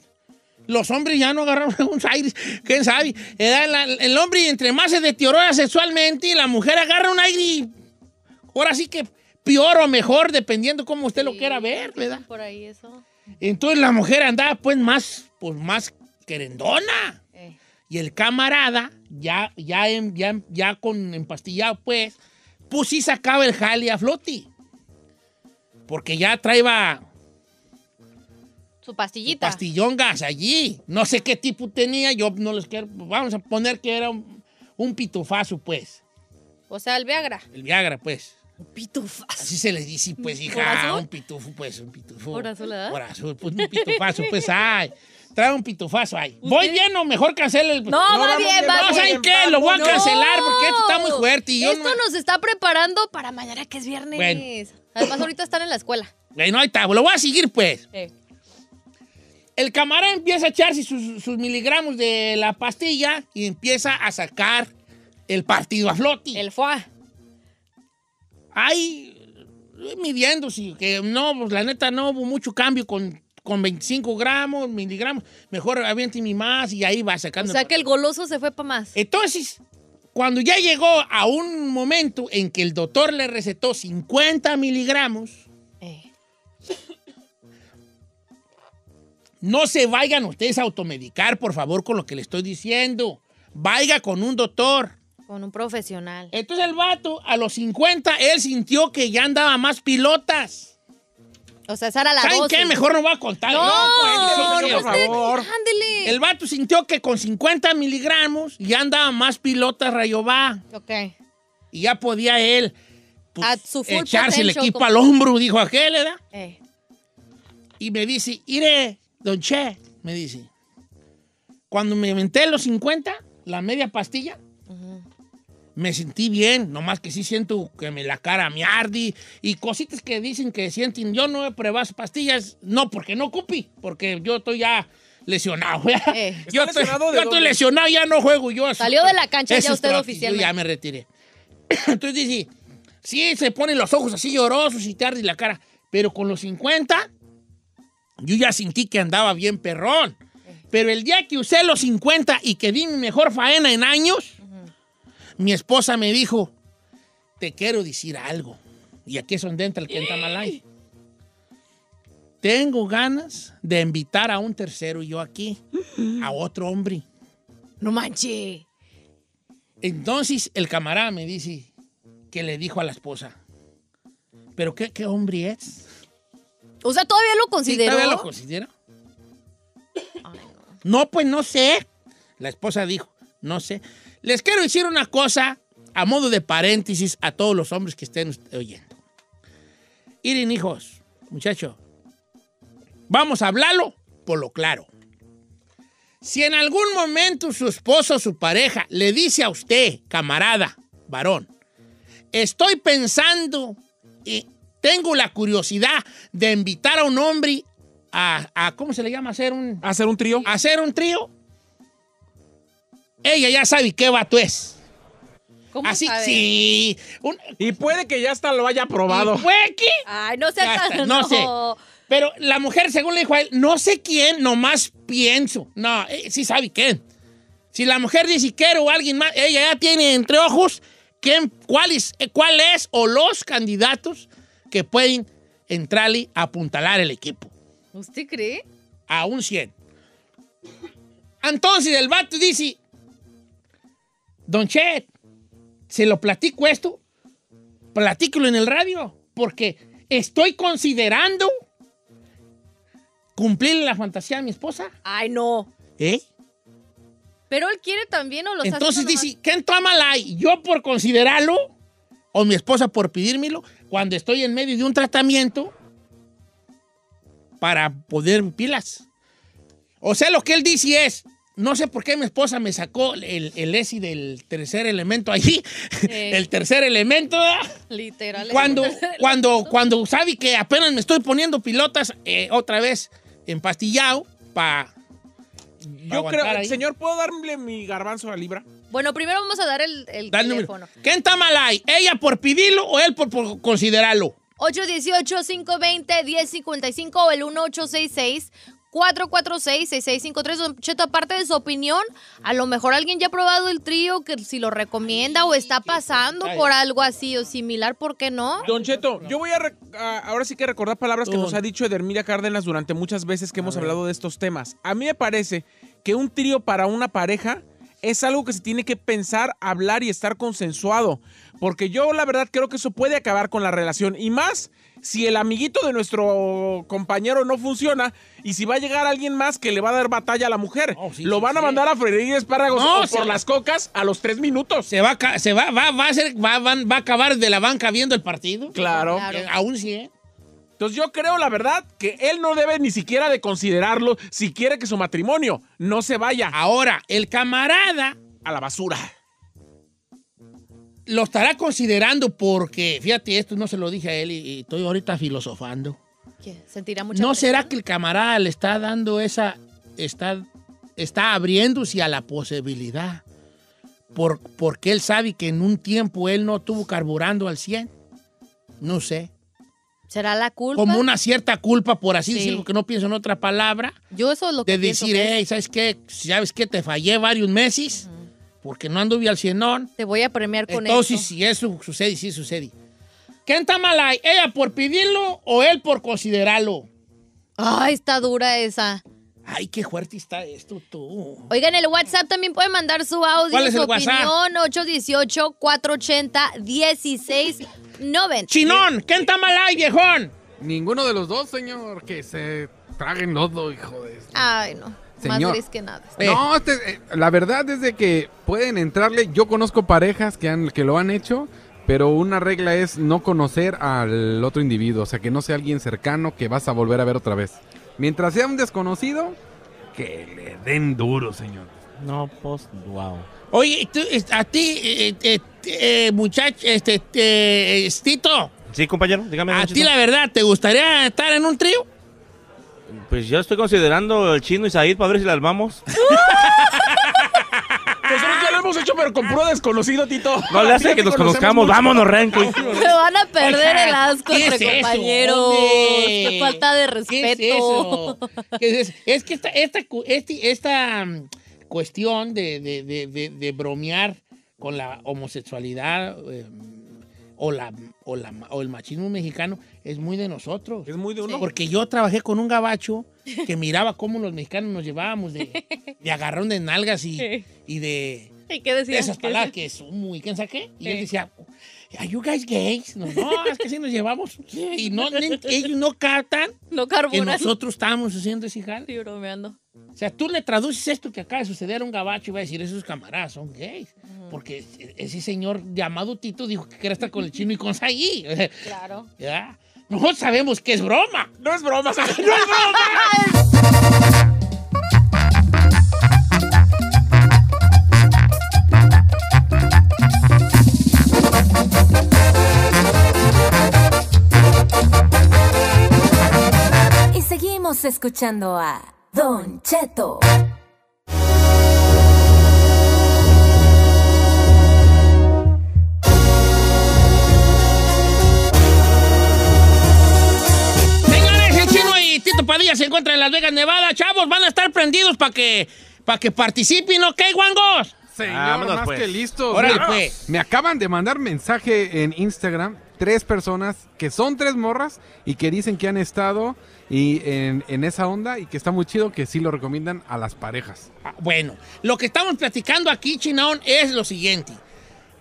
Los hombres ya no agarran un aire, quién sabe. El hombre entre más se deteriora sexualmente y la mujer agarra un aire, ahora sí que peor o mejor, dependiendo cómo usted lo quiera ver, ¿verdad? Por ahí eso. Entonces la mujer andaba pues más, pues más querendona. Eh. Y el camarada, ya, ya, en- ya, ya con empastillado pues, pues sí sacaba el jale a flote. Porque ya traía Su pastillita. pastillón gas allí. No sé qué tipo tenía, yo no les quiero. Vamos a poner que era un, un pitufazo, pues. O sea, el Viagra. El Viagra, pues. Pitufazo. Así se les dice, pues, ¿Por hija. Un pitufo, pues, un pitufo. ¿Por azul, verdad? Por azul, pues un pitufazo, pues, ay. Trae un pitufazo ahí. ¿Voy bien o mejor cancela el.? No, va vamos bien, va No, ¿saben bien, qué? Lo voy a No. cancelar porque esto está muy fuerte. Y yo Esto no- nos está preparando para mañana que es viernes. Bueno. Además, ahorita están en la escuela. Bueno, ahí está. Lo voy a seguir, pues. Eh. El camarada empieza a echarse sus, sus miligramos de la pastilla y empieza a sacar el partido a flote. El foie. Ay, midiendo, sí, que no, pues la neta no hubo mucho cambio con, con 25 gramos, miligramos. Mejor aviénteme más y ahí va O sacando. sea que el goloso se fue para más. Entonces, cuando ya llegó a un momento en que el doctor le recetó 50 miligramos, Eh. no se vayan ustedes a automedicar, por favor, con lo que le estoy diciendo. Vaya con un doctor. Con un profesional. Entonces el vato, a los 50, él sintió que ya andaba más pilotas. O sea, esa era la ¿Saben dosis. qué? Mejor no voy a contar. No, pues, no, sí, no, usted- ándele. El vato sintió que con 50 miligramos ya andaba más pilotas Rayobá. Ok. Y ya podía él pues, su full echarse el equipo como- al hombro, dijo aquel, ¿verdad? Eh. Y me dice, iré, don Che, me dice, cuando me aventé los 50, la media pastilla, me sentí bien, nomás que sí siento que me la cara me arde y cositas que dicen que sienten. Yo no he probado pastillas, no, porque no cupi, porque yo estoy ya lesionado. Eh. Yo, ¿Está estoy, lesionado yo estoy lesionado, ya no juego yo. Salió de la cancha ya usted. Yo ya me retiré. Entonces dice, sí, se ponen los ojos así llorosos y te arde la cara, pero con los 50, yo ya sentí que andaba bien perrón. Pero el día que usé los 50 y que di mi mejor faena en años, mi esposa me dijo, te quiero decir algo. Y aquí es donde entra el Kentamalay. Tengo ganas de invitar a un tercero yo aquí, a otro hombre. No manche. Entonces el camarada me dice que le dijo a la esposa, ¿pero qué, qué hombre es? O sea, todavía lo ¿Sí, consideró. ¿Todavía lo considera? No, pues no sé. La esposa dijo, no sé. Les quiero decir una cosa a modo de paréntesis a todos los hombres que estén oyendo. Miren, hijos, muchacho, vamos a hablarlo por lo claro. Si en algún momento su esposo o su pareja le dice a usted, camarada, varón, estoy pensando y tengo la curiosidad de invitar a un hombre a, a- ¿cómo se le llama? Hacer un... ¿Hacer un trío? Hacer un trío. Ella ya sabe qué vato es. ¿Cómo Así, sabe? sí. Un- Y puede que ya hasta lo haya probado. Ay, no sé. No sé. Pero la mujer, según le dijo a él, no sé quién, nomás pienso. No, eh, sí sabe quién. Si la mujer dice quiero a alguien más, ella ya tiene entre ojos quién, cuál, es, eh, cuál es o los candidatos que pueden entrarle a apuntalar el equipo ¿Usted cree? a un 100. Entonces el vato dice, Don Chet, se lo platico esto, platícalo en el radio, porque estoy considerando cumplirle la fantasía a mi esposa. Ay, no. ¿Eh? Pero él quiere también o lo está Entonces dice, ¿quién toma la Yo por considerarlo, o mi esposa por pedírmelo, cuando estoy en medio de un tratamiento para poder pilas. O sea, lo que él dice es, no sé por qué mi esposa me sacó el, el ESI del tercer elemento allí. El tercer elemento. Literal. Cuando, cuando, cuando sabe que apenas me estoy poniendo pilotas eh, otra vez empastillado para. Yo creo, señor, ¿puedo darle mi garbanzo a Libra? Bueno, primero vamos a dar el, el teléfono. El ¿Quién está mal ahí? ¿Ella por pedirlo o él por, por considerarlo? 818-520-1055 o el 1866 446-6653. Cheto, aparte de su opinión, a lo mejor alguien ya ha probado el trío, que si lo recomienda o está pasando por algo así o similar, ¿por qué no? Don Cheto, yo voy a, a ahora sí que recordar palabras que nos ha dicho Edermira Cárdenas durante muchas veces que hemos hablado de estos temas. A mí me parece que un trío para una pareja es algo que se tiene que pensar, hablar y estar consensuado. Porque yo la verdad creo que eso puede acabar con la relación. Y más si el amiguito de nuestro compañero no funciona y si va a llegar alguien más que le va a dar batalla a la mujer. Lo van a mandar a freír espárragos No, o se por las cocas a los tres minutos. Se va, se va, va, va a ser, va, van- va a acabar de la banca viendo el partido. Claro. Eh, Aún sí, ¿eh? Entonces yo creo, la verdad, que él no debe ni siquiera de considerarlo si quiere que su matrimonio no se vaya. Ahora, el camarada a la basura. Lo estará considerando porque, fíjate, esto no se lo dije a él y, y estoy ahorita filosofando. ¿Qué? Sentirá mucha ¿No presión? será que el camarada le está dando esa, está, está abriéndose a la posibilidad? Por, porque él sabe que en un tiempo él no estuvo carburando al 100. No sé. ¿Será la culpa? Como una cierta culpa, por así Sí. decirlo, que no pienso en otra palabra. Yo eso es lo que de decir, hey, ¿sabes qué? ¿Sabes qué? Te fallé varios meses porque no anduve al cienón. Te voy a premiar con Entonces, eso. si eso sucede, sí sucede. ¿Quién está mal ahí? ¿Ella por pedirlo o él por considerarlo? Ay, está dura esa. Ay, qué fuerte está esto, tú. Oigan, el WhatsApp también puede mandar su audio, ¿Cuál es su el WhatsApp? opinión, 818-480-1690. Chinón, ¿quién está mal ahí, viejón? Ninguno de los dos, señor, que se traguen lodo, hijo de... Ay, no. Más Señor. gris que nada. No, este, eh, la verdad es de que pueden entrarle. Yo conozco parejas que, han, que lo han hecho, pero una regla es no conocer al otro individuo. O sea, que no sea alguien cercano que vas a volver a ver otra vez. Mientras sea un desconocido, que le den duro, señor. No, pues, wow. Oye, tú, a ti, eh, eh, eh, muchacho, este, eh, Tito, Sí, compañero, dígame. a ti la verdad, ¿te gustaría estar en un trío? Pues yo estoy considerando el chino y Said para ver si la armamos. Nosotros ya lo hemos hecho, pero con puro desconocido, Tito. No le hace que nos conozcamos. mucho. Vámonos, Renko. Me van a perder Oiga, el asco ¿qué entre es compañeros. Qué falta de ¿Qué respeto. es eso? ¿Qué es, eso? Es que esta, esta, cu- este- esta mm, cuestión de, de- de- de- de bromear con la homosexualidad eh, o, la, o, la- o el machismo mexicano es muy de nosotros. Es muy de uno. Porque yo trabajé con un gabacho que miraba cómo los mexicanos nos llevábamos de, de agarrón de nalgas y, y de, ¿Y qué decía? de esas palabras que son muy, ¿quién sabe qué? Y él decía, ¿Are you guys gays? No, no, es que sí nos llevamos. Y no, ellos no captan No que nosotros estábamos haciendo ese jale. Estoy bromeando. O sea, tú le traduces esto que acaba de suceder a un gabacho y va a decir, esos camaradas son gays. Porque ese señor llamado Tito dijo que quería estar con el chino y con Sayí. Claro. ¿Ya? Nosotros sabemos que es broma. No es broma, ¡No es broma! Escuchando a Don Cheto. Señores, el chino y Tito Padilla se encuentran en Las Vegas, Nevada. Chavos, van a estar prendidos para que, para que participen, ¿ok, guangos? Señor, Vámonos, más pues. que listos. Órale, pues. Me acaban de mandar mensaje en Instagram tres personas que son tres morras y que dicen que han estado y en, en esa onda y que está muy chido que sí lo recomiendan a las parejas. Ah, Bueno, lo que estamos platicando aquí, Chinón, es lo siguiente.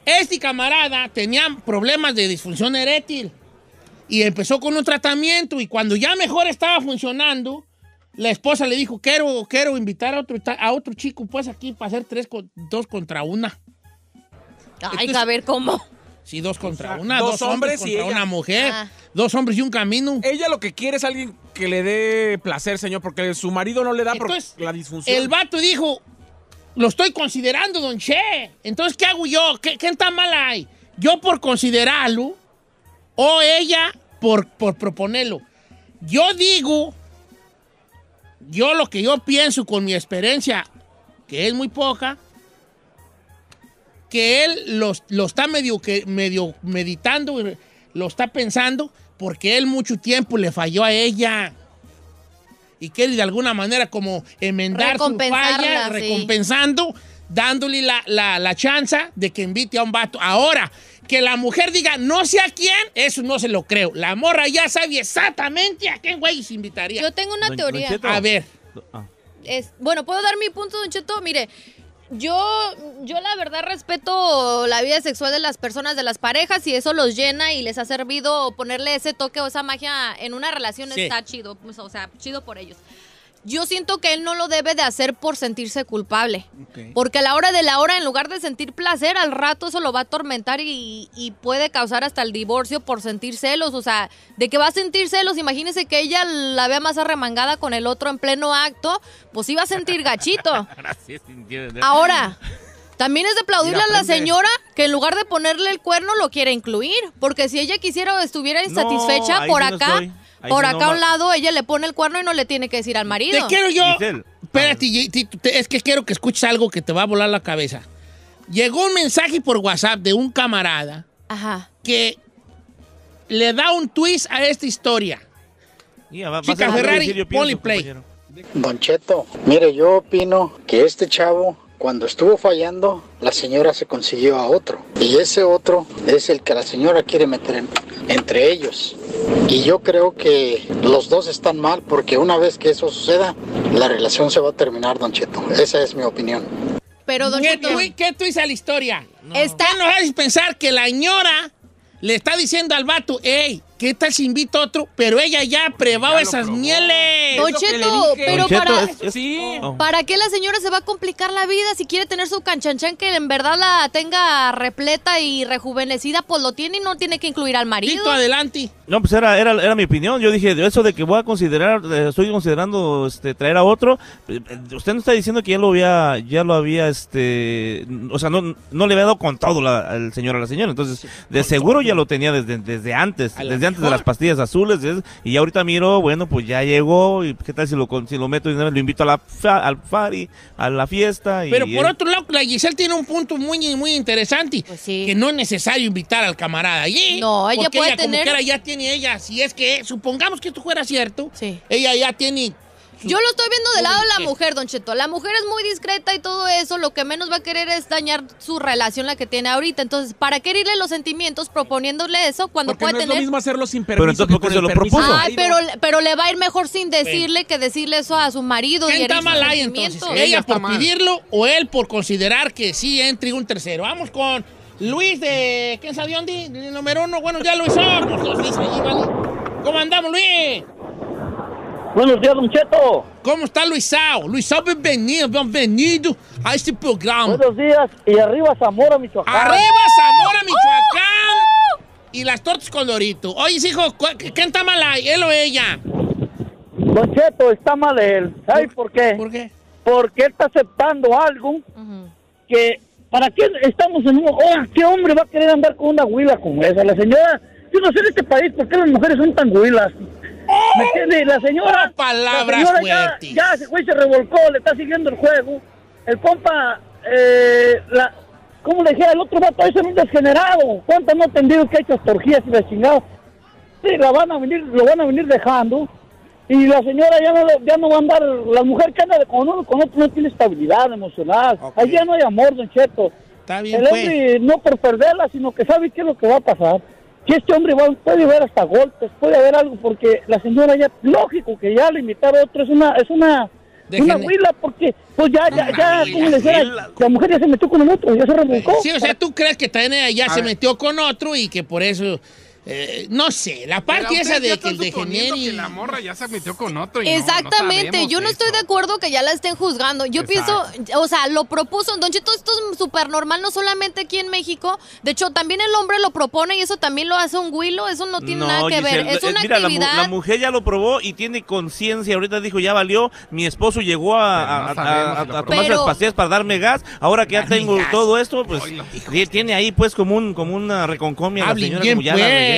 Este camarada tenía problemas de disfunción eréctil y empezó con un tratamiento y cuando ya mejor estaba funcionando, la esposa le dijo, quiero, quiero invitar a otro, a otro chico, pues aquí para hacer tres, con- dos contra una. Ay, Entonces- a ver cómo. Sí, dos contra sea, una, dos dos, hombres, hombres y contra ella. una mujer, Ah. dos hombres y un camino. Ella lo que quiere es alguien que le dé placer, señor, porque su marido no le da por la disfunción. El vato dijo, lo estoy considerando, don Che. Entonces, ¿qué hago yo? ¿Qué, qué tan mal hay? ¿Yo por considerarlo o ella por, por proponerlo? Yo digo, yo lo que yo pienso con mi experiencia, que es muy poca, que él lo, lo está medio, que, medio meditando, lo está pensando, porque él mucho tiempo le falló a ella y quiere de alguna manera como enmendar su falla, sí. recompensando, dándole la, la, la chance de que invite a un vato. Ahora, que la mujer diga no sé a quién, eso no se lo creo. La morra ya sabe exactamente a quién güey se invitaría. Yo tengo una Don- teoría. Don. A ver, Ah. Es, bueno, ¿puedo dar mi punto, Don Cheto? Mire, yo, yo la verdad respeto la vida sexual de las personas, de las parejas, y eso los llena y les ha servido ponerle ese toque o esa magia en una relación, Sí. está chido, pues, o sea, chido por ellos. Yo siento que él no lo debe de hacer por sentirse culpable. Porque a la hora de la hora, en lugar de sentir placer, al rato eso lo va a atormentar y, y puede causar hasta el divorcio por sentir celos. O sea, de que va a sentir celos, imagínese que ella la vea más arremangada con el otro en pleno acto, pues iba a sentir gachito. Ahora también es de aplaudirle a la señora que en lugar de ponerle el cuerno lo quiere incluir. Porque si ella quisiera o estuviera insatisfecha por no acá. Ahí por acá a un lado ella le pone el cuerno y no le tiene que decir al marido. Te quiero yo. Espérate, es que quiero que escuches algo que te va a volar la cabeza. Llegó un mensaje por WhatsApp de un camarada Ajá. que le da un twist a esta historia. Ya, va- a Chica que Ferrari, decir, yo pienso, ponle play. compañero. Don Cheto, mire, yo opino que este chavo, cuando estuvo fallando, la señora se consiguió a otro. Y ese otro es el que la señora quiere meter en- entre ellos. Y yo creo que los dos están mal porque una vez que eso suceda, la relación se va a terminar, Don Cheto. Esa es mi opinión. Pero, don ¿Qué, Cheto- qué a la historia? Está- ¿Qué nos hace pensar que la señora le está diciendo al vato, hey, ¿qué tal si invito a otro? Pero ella ya probado esas mieles. Don Cheto, pero Don Cheto, para, es- es- Sí. Oh. ¿para qué la señora se va a complicar la vida si quiere tener su canchanchan que en verdad la tenga repleta y rejuvenecida? Pues lo tiene y no tiene que incluir al marido. Tito, adelante. No, pues era, era, era mi opinión. Yo dije, eso de que voy a considerar, eh, estoy considerando este, traer a otro. eh, eh, Usted no está diciendo que ya lo había, ya lo había, este, o sea, no, no le había dado con todo la- al señor a la señora. Entonces, de seguro ya lo tenía desde, desde antes, desde antes de las pastillas azules. Y ahorita miro, bueno, pues ya llegó. ¿Y qué tal si lo, con- si lo meto y lo invito a la, al party, a la fiesta? Y Pero por él- otro lado, la Giselle tiene un punto muy, muy interesante. Que no es necesario invitar al camarada allí. Pues No, ella porque puede ella, como tener- quiera, ya tiene ella, si es que, supongamos que esto fuera cierto, ella ya tiene... Yo lo estoy viendo del lado de la mujer, Don Cheto. La mujer es muy discreta y todo eso. Lo que menos va a querer es dañar su relación, la que tiene ahorita. Entonces, ¿para qué herirle los sentimientos proponiéndole eso cuando Porque puede no es tener. lo mismo hacerlo sin Pero permiso entonces, que ¿por qué se lo propuso? Ay, pero, pero le va a ir mejor sin decirle que decirle eso a su marido y ¿Quién herir está mal ahí entonces? ¿Ella por pedirlo o él por considerar que sí entre un tercero? Vamos con Luis de... ¿Quién sabe dónde? El número uno. Bueno, ya Luis somos. Los Luis ahí, ¿vale? ¿Cómo andamos, Luis? Buenos días, Don Cheto. ¿Cómo está Luisao? Luisao, bienvenido, bienvenido a este programa. Buenos días. Y arriba Zamora, Michoacán. ¡Arriba Zamora, Michoacán! Y las tortas con Dorito. Oye, hijo, ¿quién está mal ahí? ¿Él o ella? Don Cheto, está mal él. ¿Sabes por qué? ¿Por qué? Porque él está aceptando algo que... ¿Para qué estamos en un... Oh, ¿Qué hombre va a querer andar con una huila como esa? La señora... Yo no sé en este país por qué las mujeres son tan huilas. ¿Me entiende? La señora... Oh, palabras la señora ya, ese güey se revolcó, le está siguiendo el juego. El compa... Eh, la, ¿Cómo le dije al otro vato? Ese es un desgenerado. ¿Cuántos no ha entendido que ha hecho y la chingada? Sí, la van a venir, lo van a venir dejando. Y la señora ya no, ya no va a andar, la mujer que anda con uno con otro no tiene estabilidad emocional. Allí ya no hay amor, don Cheto. Está bien, El pues. no por perderla, sino que sabe qué es lo que va a pasar. Que este hombre va, puede haber hasta golpes, puede haber algo, porque la señora ya, lógico que ya le invitar a otro, es una, es una, una huila, porque pues ya, ya, ya, como le dijera, huila. la mujer ya se metió con el otro, ya se revolcó. Sí, o sea, ¿tú crees que también ella ya A se ver. metió con otro y que por eso... eh, no sé, la parte esa de que el de Generi... que la morra ya se metió con otro y no- no Exactamente, yo no eso. estoy de acuerdo que ya la estén juzgando. Yo pienso, o sea, lo propuso, Don Cheto, esto es súper normal, no solamente aquí en México. De hecho, también el hombre lo propone y eso también lo hace un huilo, eso no tiene nada que ver. Es eh, una mira, la actividad. La, mujer ya lo probó y tiene conciencia. Ahorita dijo, ya valió. Mi esposo llegó a, a- Pero- las pastillas para darme gas. Ahora que ya tengo gas. todo esto, pues ti- tiene ahí pues como un como una reconcomia la señora.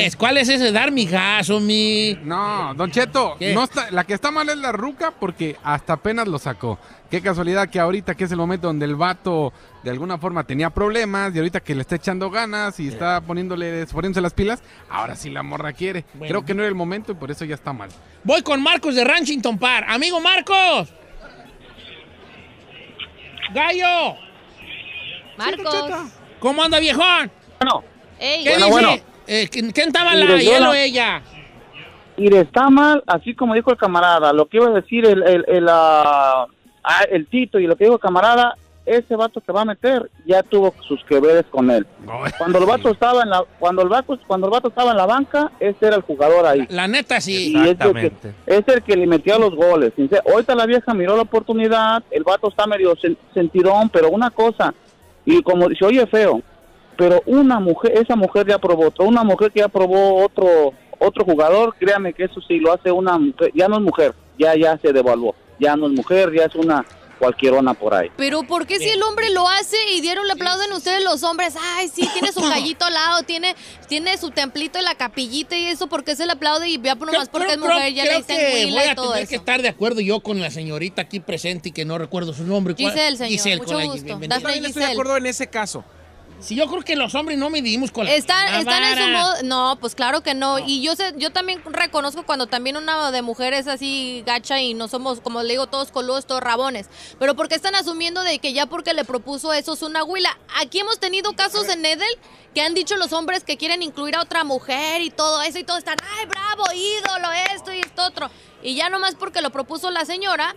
Pues. ¿Cuál es ese dar mi gaso, mi...? No, Don Cheto, ¿Qué? no está, la que está mal es la ruca porque hasta apenas lo sacó. Qué casualidad que ahorita que es el momento donde el vato de alguna forma tenía problemas y ahorita que le está echando ganas y está poniéndole, poniéndose las pilas, ahora sí la morra quiere. Bueno. Creo que no era el momento y por eso ya está mal. Voy con Marcos de Ranchington Park. Amigo Marcos. Gallo. Marcos. ¿Cómo anda, viejón? Bueno, Ey. ¿Qué Bueno, dice? bueno. Eh, ¿Quién estaba la yo él la- o ella? y está mal, así como dijo el camarada, lo que iba a decir el, el, el, ah, el Tito y lo que dijo el camarada, ese vato que va a meter ya tuvo sus que veres con él. Cuando el vato estaba en la, cuando el vato, cuando el vato estaba en la banca, ese era el jugador ahí. La neta, sí. Y es el, que, Exactamente. es el que le metía los goles. Sincer- Ahorita la vieja miró la oportunidad, el vato está medio sen- sentirón, pero una cosa, y como se oye feo, pero una mujer, esa mujer ya probó otro, una mujer que ya probó otro, otro jugador, créame que eso sí lo hace una mujer, ya no es mujer, ya, ya se devaluó, ya no es mujer, ya es una, cualquierona por ahí. Pero ¿por qué si el hombre lo hace y dieron le aplauden ustedes los hombres? Ay, sí, tiene su callito al lado, tiene, tiene su templito en la capillita y eso, ¿por qué se le aplaude? Y ya por nomás porque es mujer, ya le dicen voy a y todo tener que estar de acuerdo yo con la señorita aquí presente y que no recuerdo su nombre. ¿Cuál? Giselle, señor, Giselle, mucho gusto. Dafne También estoy de acuerdo en ese caso. Si yo creo que los hombres no medimos con la Están, están en su modo. No, pues claro que no. Y yo sé, yo también reconozco cuando también una de mujeres así gacha y no somos, como le digo, todos coludos, todos rabones. Pero porque están asumiendo de que ya porque le propuso eso es una huila. Aquí hemos tenido casos en Edel que han dicho los hombres que quieren incluir a otra mujer y todo eso y todo están, ay, bravo, ídolo, esto y esto otro. Y ya nomás porque lo propuso la señora,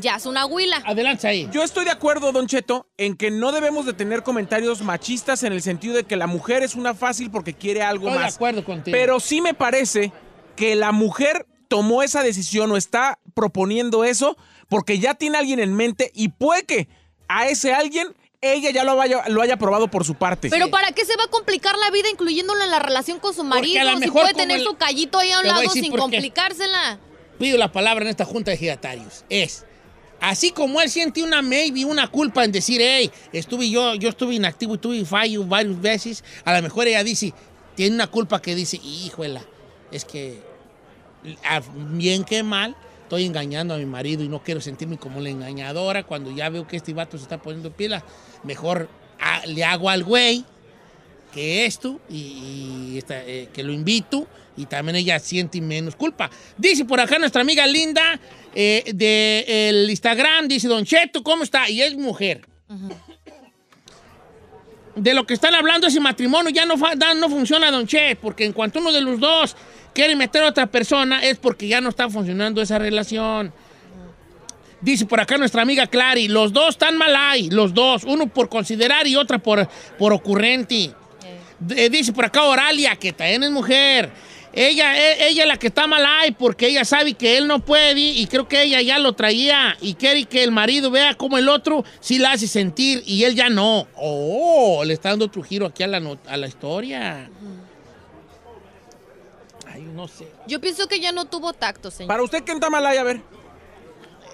ya es una huila. Adelante ahí. Yo estoy de acuerdo, Don Cheto, en que no debemos de tener comentarios machistas en el sentido de que la mujer es una fácil porque quiere algo Estoy de más. acuerdo contigo. Pero sí me parece que la mujer tomó esa decisión o está proponiendo eso porque ya tiene alguien en mente y puede que a ese alguien ella ya lo haya, lo haya probado por su parte. Pero ¿para qué se va a complicar la vida incluyéndolo en la relación con su marido? a lo si mejor puede tener el- su callito ahí a un a lado sin complicársela. pido la palabra en esta junta de ejidatarios es así como él siente una maybe una culpa en decir hey estuve yo yo estuve inactivo y tuve fallo varias veces a lo mejor ella dice tiene una culpa que dice híjola es que a- bien que mal estoy engañando a mi marido y no quiero sentirme como la engañadora cuando ya veo que este vato se está poniendo pila. Mejor ah, le hago al güey que esto y, y esta, eh, que lo invito y también ella siente menos culpa. Dice por acá nuestra amiga Linda eh, de el Instagram, dice Don Cheto, ¿cómo está? Y es mujer. De lo que están hablando ese matrimonio ya no, no funciona, Don Che, porque en cuanto uno de los dos quiere meter a otra persona es porque ya no está funcionando esa relación. Dice por acá nuestra amiga Clary, los dos están mal ahí, los dos, uno por considerar y otra por, por ocurrente. D- dice por acá Oralia, que también es mujer. Ella, e- ella es la que está mal ahí porque ella sabe que él no puede y creo que ella ya lo traía y quiere que el marido vea cómo el otro sí la hace sentir y él ya no. Oh, le está dando otro giro aquí a la, a la historia. Ay, no sé. Yo pienso que ya no tuvo tacto, señor. Para usted, ¿qué está mal ahí? A ver.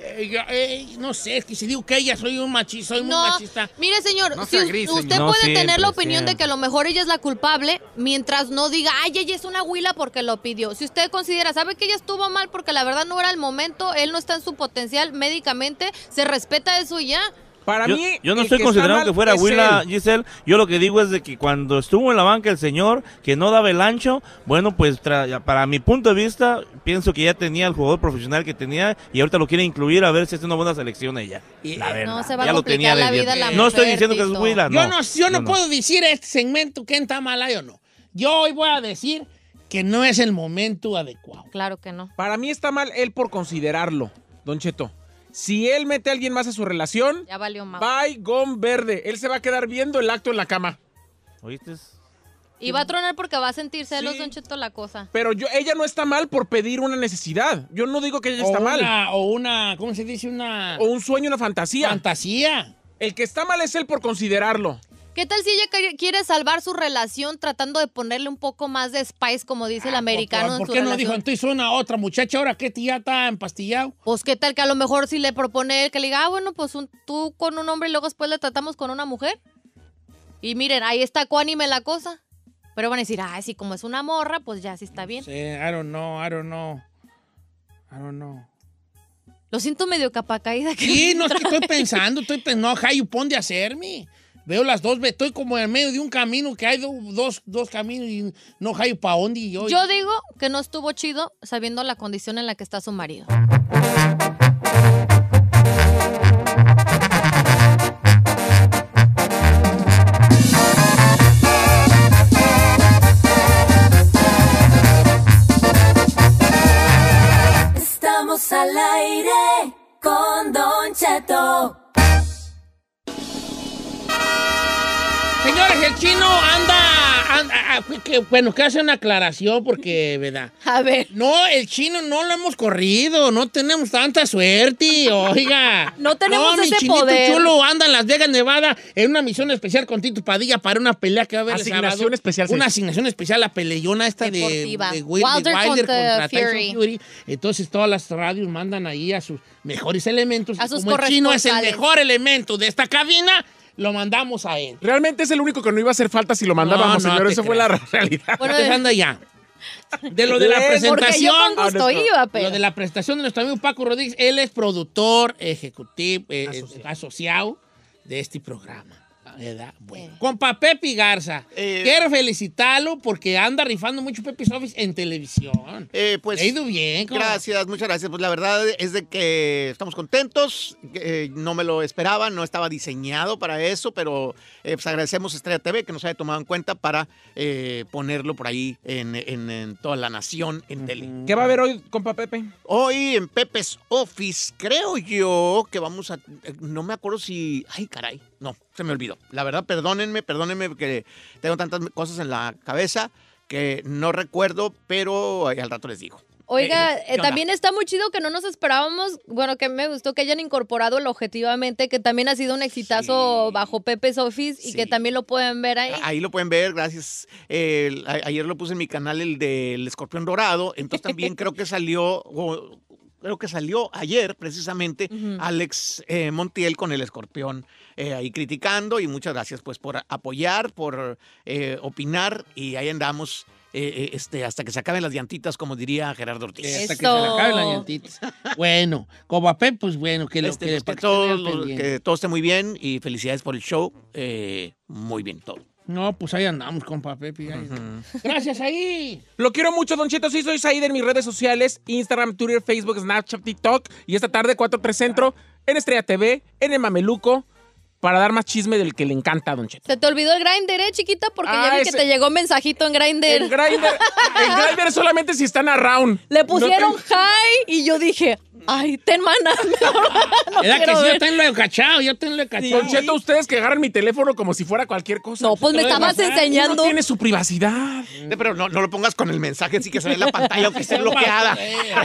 Eh, yo- eh, no sé, es que si digo que ella soy un machista, soy muy machista. mire señor, No si gris, usted señor. No puede tener siempre, la opinión de que a lo mejor ella es la culpable mientras no diga, ay, ella es una huila porque lo pidió. Si usted considera, sabe que ella estuvo mal porque la verdad no era el momento, él no está en su potencial médicamente, se respeta eso y ya. Para yo, yo no estoy considerando que fuera Willa, Giselle. Yo lo que digo es de que cuando estuvo en la banca el señor, que no daba el ancho, bueno, pues tra- para mi punto de vista, pienso que ya tenía el jugador profesional que tenía y ahorita lo quiere incluir a ver si es una buena selección ella. La verdad, No, se va a ya lo complicar tenía la vida a la No estoy diciendo que es. Willa, Yo no. no, yo no, puedo decir este segmento quién está mal ahí o no. Yo hoy voy a decir que no es el momento adecuado. Claro que no. Para mí está mal él por considerarlo, Don Cheto. Si él mete a alguien más a su relación, Ya valió más. bye, gom verde. Él se va a quedar viendo el acto en la cama. ¿Oíste? Y va a tronar porque va a sentir celos, Don Cheto, la cosa. Pero yo, ella no está mal por pedir una necesidad. Yo no digo que ella O está mal. o una, ¿cómo se dice? Una... O un sueño, una fantasía. Fantasía. El que está mal es él por considerarlo. ¿Qué tal si ella quiere salvar su relación tratando de ponerle un poco más de spice, como dice el americano Ah, ¿Por, en por su qué no relación? dijo entonces una otra muchacha ahora que ya está empastillado? Pues qué tal que a lo mejor si le propone él que le diga, ah, bueno, pues un- tú con un hombre y luego después le tratamos con una mujer. Y miren, ahí está cuánime la cosa. Pero van a decir, ah, sí, como es una morra, pues ya sí está bien. Sí, I don't know, I don't know. I don't know. Lo siento medio capa caída. que Sí, no es que estoy pensando, estoy pensando, no, Jayo, pon de hacerme. Veo las dos, ve- estoy como en medio de un camino que hay do- dos, dos caminos y no Jayo para dónde y yo. Yo digo que no estuvo chido sabiendo la condición en la que está su marido. Estamos al aire con Don Cheto. Señores, el chino anda, anda- ah, que- bueno, que hace una aclaración porque, ¿verdad? A ver. No, el chino no lo hemos corrido, no tenemos tanta suerte, oiga. No tenemos mi ese chinito poder. chulo anda en Las Vegas, Nevada, en una misión especial con Tito Padilla para una pelea que va a haber Asignación sábado. especial. Una asignación especial, la peleona esta de, Deportiva. de Will- de Wilder Wilder contra Fury. Fury. Entonces todas las radios mandan ahí a sus mejores elementos. A sus Como el chino es el mejor elemento de esta cabina, lo mandamos a él. Realmente es el único que no iba a hacer falta si lo mandábamos, No, no señor. Esa fue la realidad. Bueno, anda ya. De lo de la Porque yo presentación. con gusto iba, pero- Lo de la presentación de nuestro amigo Paco Rodríguez. Él es productor ejecutivo, eh, eh, asociado de este programa. ¿Verdad? Bueno, compa Pepe Garza, Eh, quiero felicitarlo porque anda rifando mucho Pepe Office en televisión. Eh, pues, ha ido bien. ¿cómo? Gracias, muchas gracias. Pues la verdad es de que estamos contentos. eh, no me lo esperaba, no estaba diseñado para eso, pero eh, pues agradecemos a Estrella TV que nos haya tomado en cuenta para eh, ponerlo por ahí en, en- en toda la nación en tele. ¿Qué va a haber hoy, compa Pepe? Hoy en Pepe's Office, creo yo que vamos a. eh, No me acuerdo si. Ay, caray. No, se me olvidó. La verdad, perdónenme, perdónenme porque tengo tantas cosas en la cabeza que no recuerdo, pero al rato les digo. Oiga, Eh, ¿qué eh, también está muy chido que no nos esperábamos, bueno, que me gustó que hayan incorporado el objetivamente, que también ha sido un exitazo bajo Pepe's Office y que también lo pueden ver ahí. Ahí lo pueden ver, gracias. Ayer lo puse en mi canal, el del escorpión dorado. Entonces también creo que salió, creo que salió ayer precisamente Alex eh, Montiel con el escorpión eh, ahí criticando. Y muchas gracias pues por apoyar, por eh, opinar. Y ahí andamos. eh, eh, este, hasta que se acaben las llantitas, como diría Gerardo Ortiz. Hasta que se le acaben las llantitas. Bueno, como a Pepe, pues bueno, que lo Este, que, pues, que todo, que todo esté muy bien y felicidades por el show. eh, muy bien todo. No, pues ahí andamos, compa Pepe. ahí. Gracias ahí. Lo quiero mucho, Don Cheto. Sí, soy Said en mis redes sociales: Instagram, Twitter, Facebook, Snapchat, TikTok. Y esta tarde, 4-3 Centro, en Estrella TV, en el Mameluco, para dar más chisme del que le encanta a Don Cheto. Se te olvidó el Grindr, ¿eh, chiquita? Porque Ah, ya vi que ese- te llegó mensajito en Grindr. En Grindr, en Grindr solamente si están around. Le pusieron No te- hi y yo dije, ay, ten mana. no ¿Verdad que sí? Yo ver. tengo lo cachado, yo tengo lo cachado. Don Cheto, ustedes que agarran mi teléfono como si fuera cualquier cosa. No, pues me estabas enseñando. Uno tiene su privacidad. Pero no, no lo pongas con el mensaje, así que se ve en la pantalla, aunque esté bloqueada.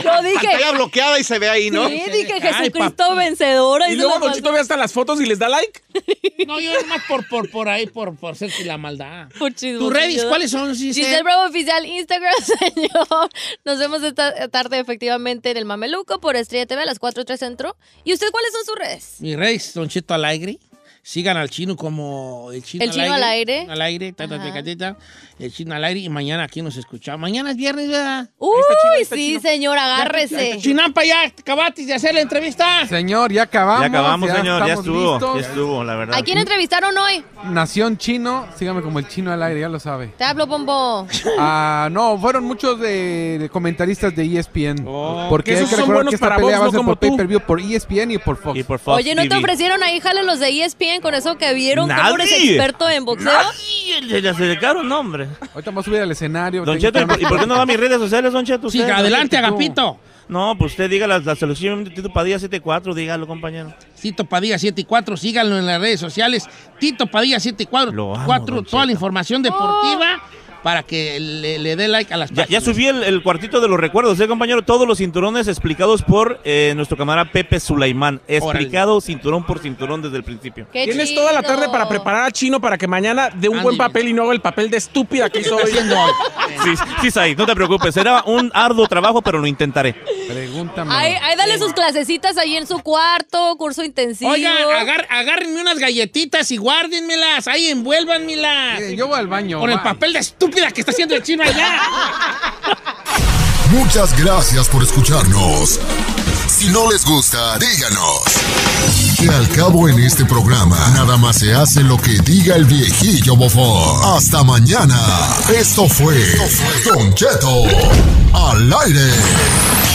Yo dije- Pantalla bloqueada y se ve ahí, ¿no? Sí, dije Jesucristo vencedora. Y luego. Cheto ve hasta las fotos y les da like. No, yo nomás por, por, por ahí, por, por ser la maldad. Por ¿Tus redes cuáles son, Giselle? Giselle Bravo Oficial, Instagram, señor. Nos vemos esta tarde, efectivamente, en el Mameluco por Estrella TV a las 4 3 Centro. ¿Y usted cuáles son sus redes? Mis redes, Don Cheto al aire. Sigan al chino como el chino, El chino al aire. Al aire, ta, ta, Ajá. ta, ta, ta, el chino al aire. Y mañana aquí nos escuchamos. Mañana es viernes, ¿verdad? Uy, sí, señor, agárrese. Chinampa, ya acabaste de hacer la entrevista. Señor, ya acabamos. Ya acabamos, señor, ya estuvo, listos. ya estuvo, la verdad. ¿A quién entrevistaron hoy? Nación Chino, sígame como el chino al aire, ya lo sabe. Te hablo, Bombo. Ah, no, fueron muchos de, de comentaristas de ESPN. porque que hay esos que son recordar buenos que esta para pelea Vox, va a no ser como por tú. pay-per-view por ESPN y por Fox. Y por Oye, ¿no te ofrecieron ahí, jale los de E Con eso que vieron? ¿Cómo eres Nadie. experto en boxeo? Se le acercaron, hombre. Ahorita vamos a subir al escenario. Don Cheto, ¿y por, que- y por qué no da mis redes sociales, Don Cheto? Sí, adelante. Agapito. No, pues usted diga la, la solución de Tito Padilla 74, dígalo, compañero. Tito Padilla 74, síganlo en las redes sociales. Tito Padilla 74, Lo amo, cuatro, don toda la información deportiva para que le, le dé like a las Ya, ya subí el, el cuartito de los recuerdos, ¿eh, compañero? Todos los cinturones explicados por eh, nuestro camarada Pepe Sulaimán. Explicado cinturón por cinturón desde el principio. Qué Tienes toda la tarde para preparar a Chino para que mañana dé un buen papel y no haga el papel de estúpida que hizo hoy. Sí, sí, no te preocupes. Será un arduo trabajo, pero lo intentaré. Pregúntame. Ay, ay, dale sus clasecitas ahí en su cuarto, curso intensivo. Oiga, agar- agárrenme unas galletitas y guárdenmelas. Ahí, envuélvanmelas. Yo voy al baño. Con el papel de estúpida que está haciendo el chino allá. Muchas gracias por escucharnos. Si no les gusta, díganos. Que al cabo en este programa, nada más se hace lo que diga el viejillo bofón. Hasta mañana. Esto fue Don Cheto al aire.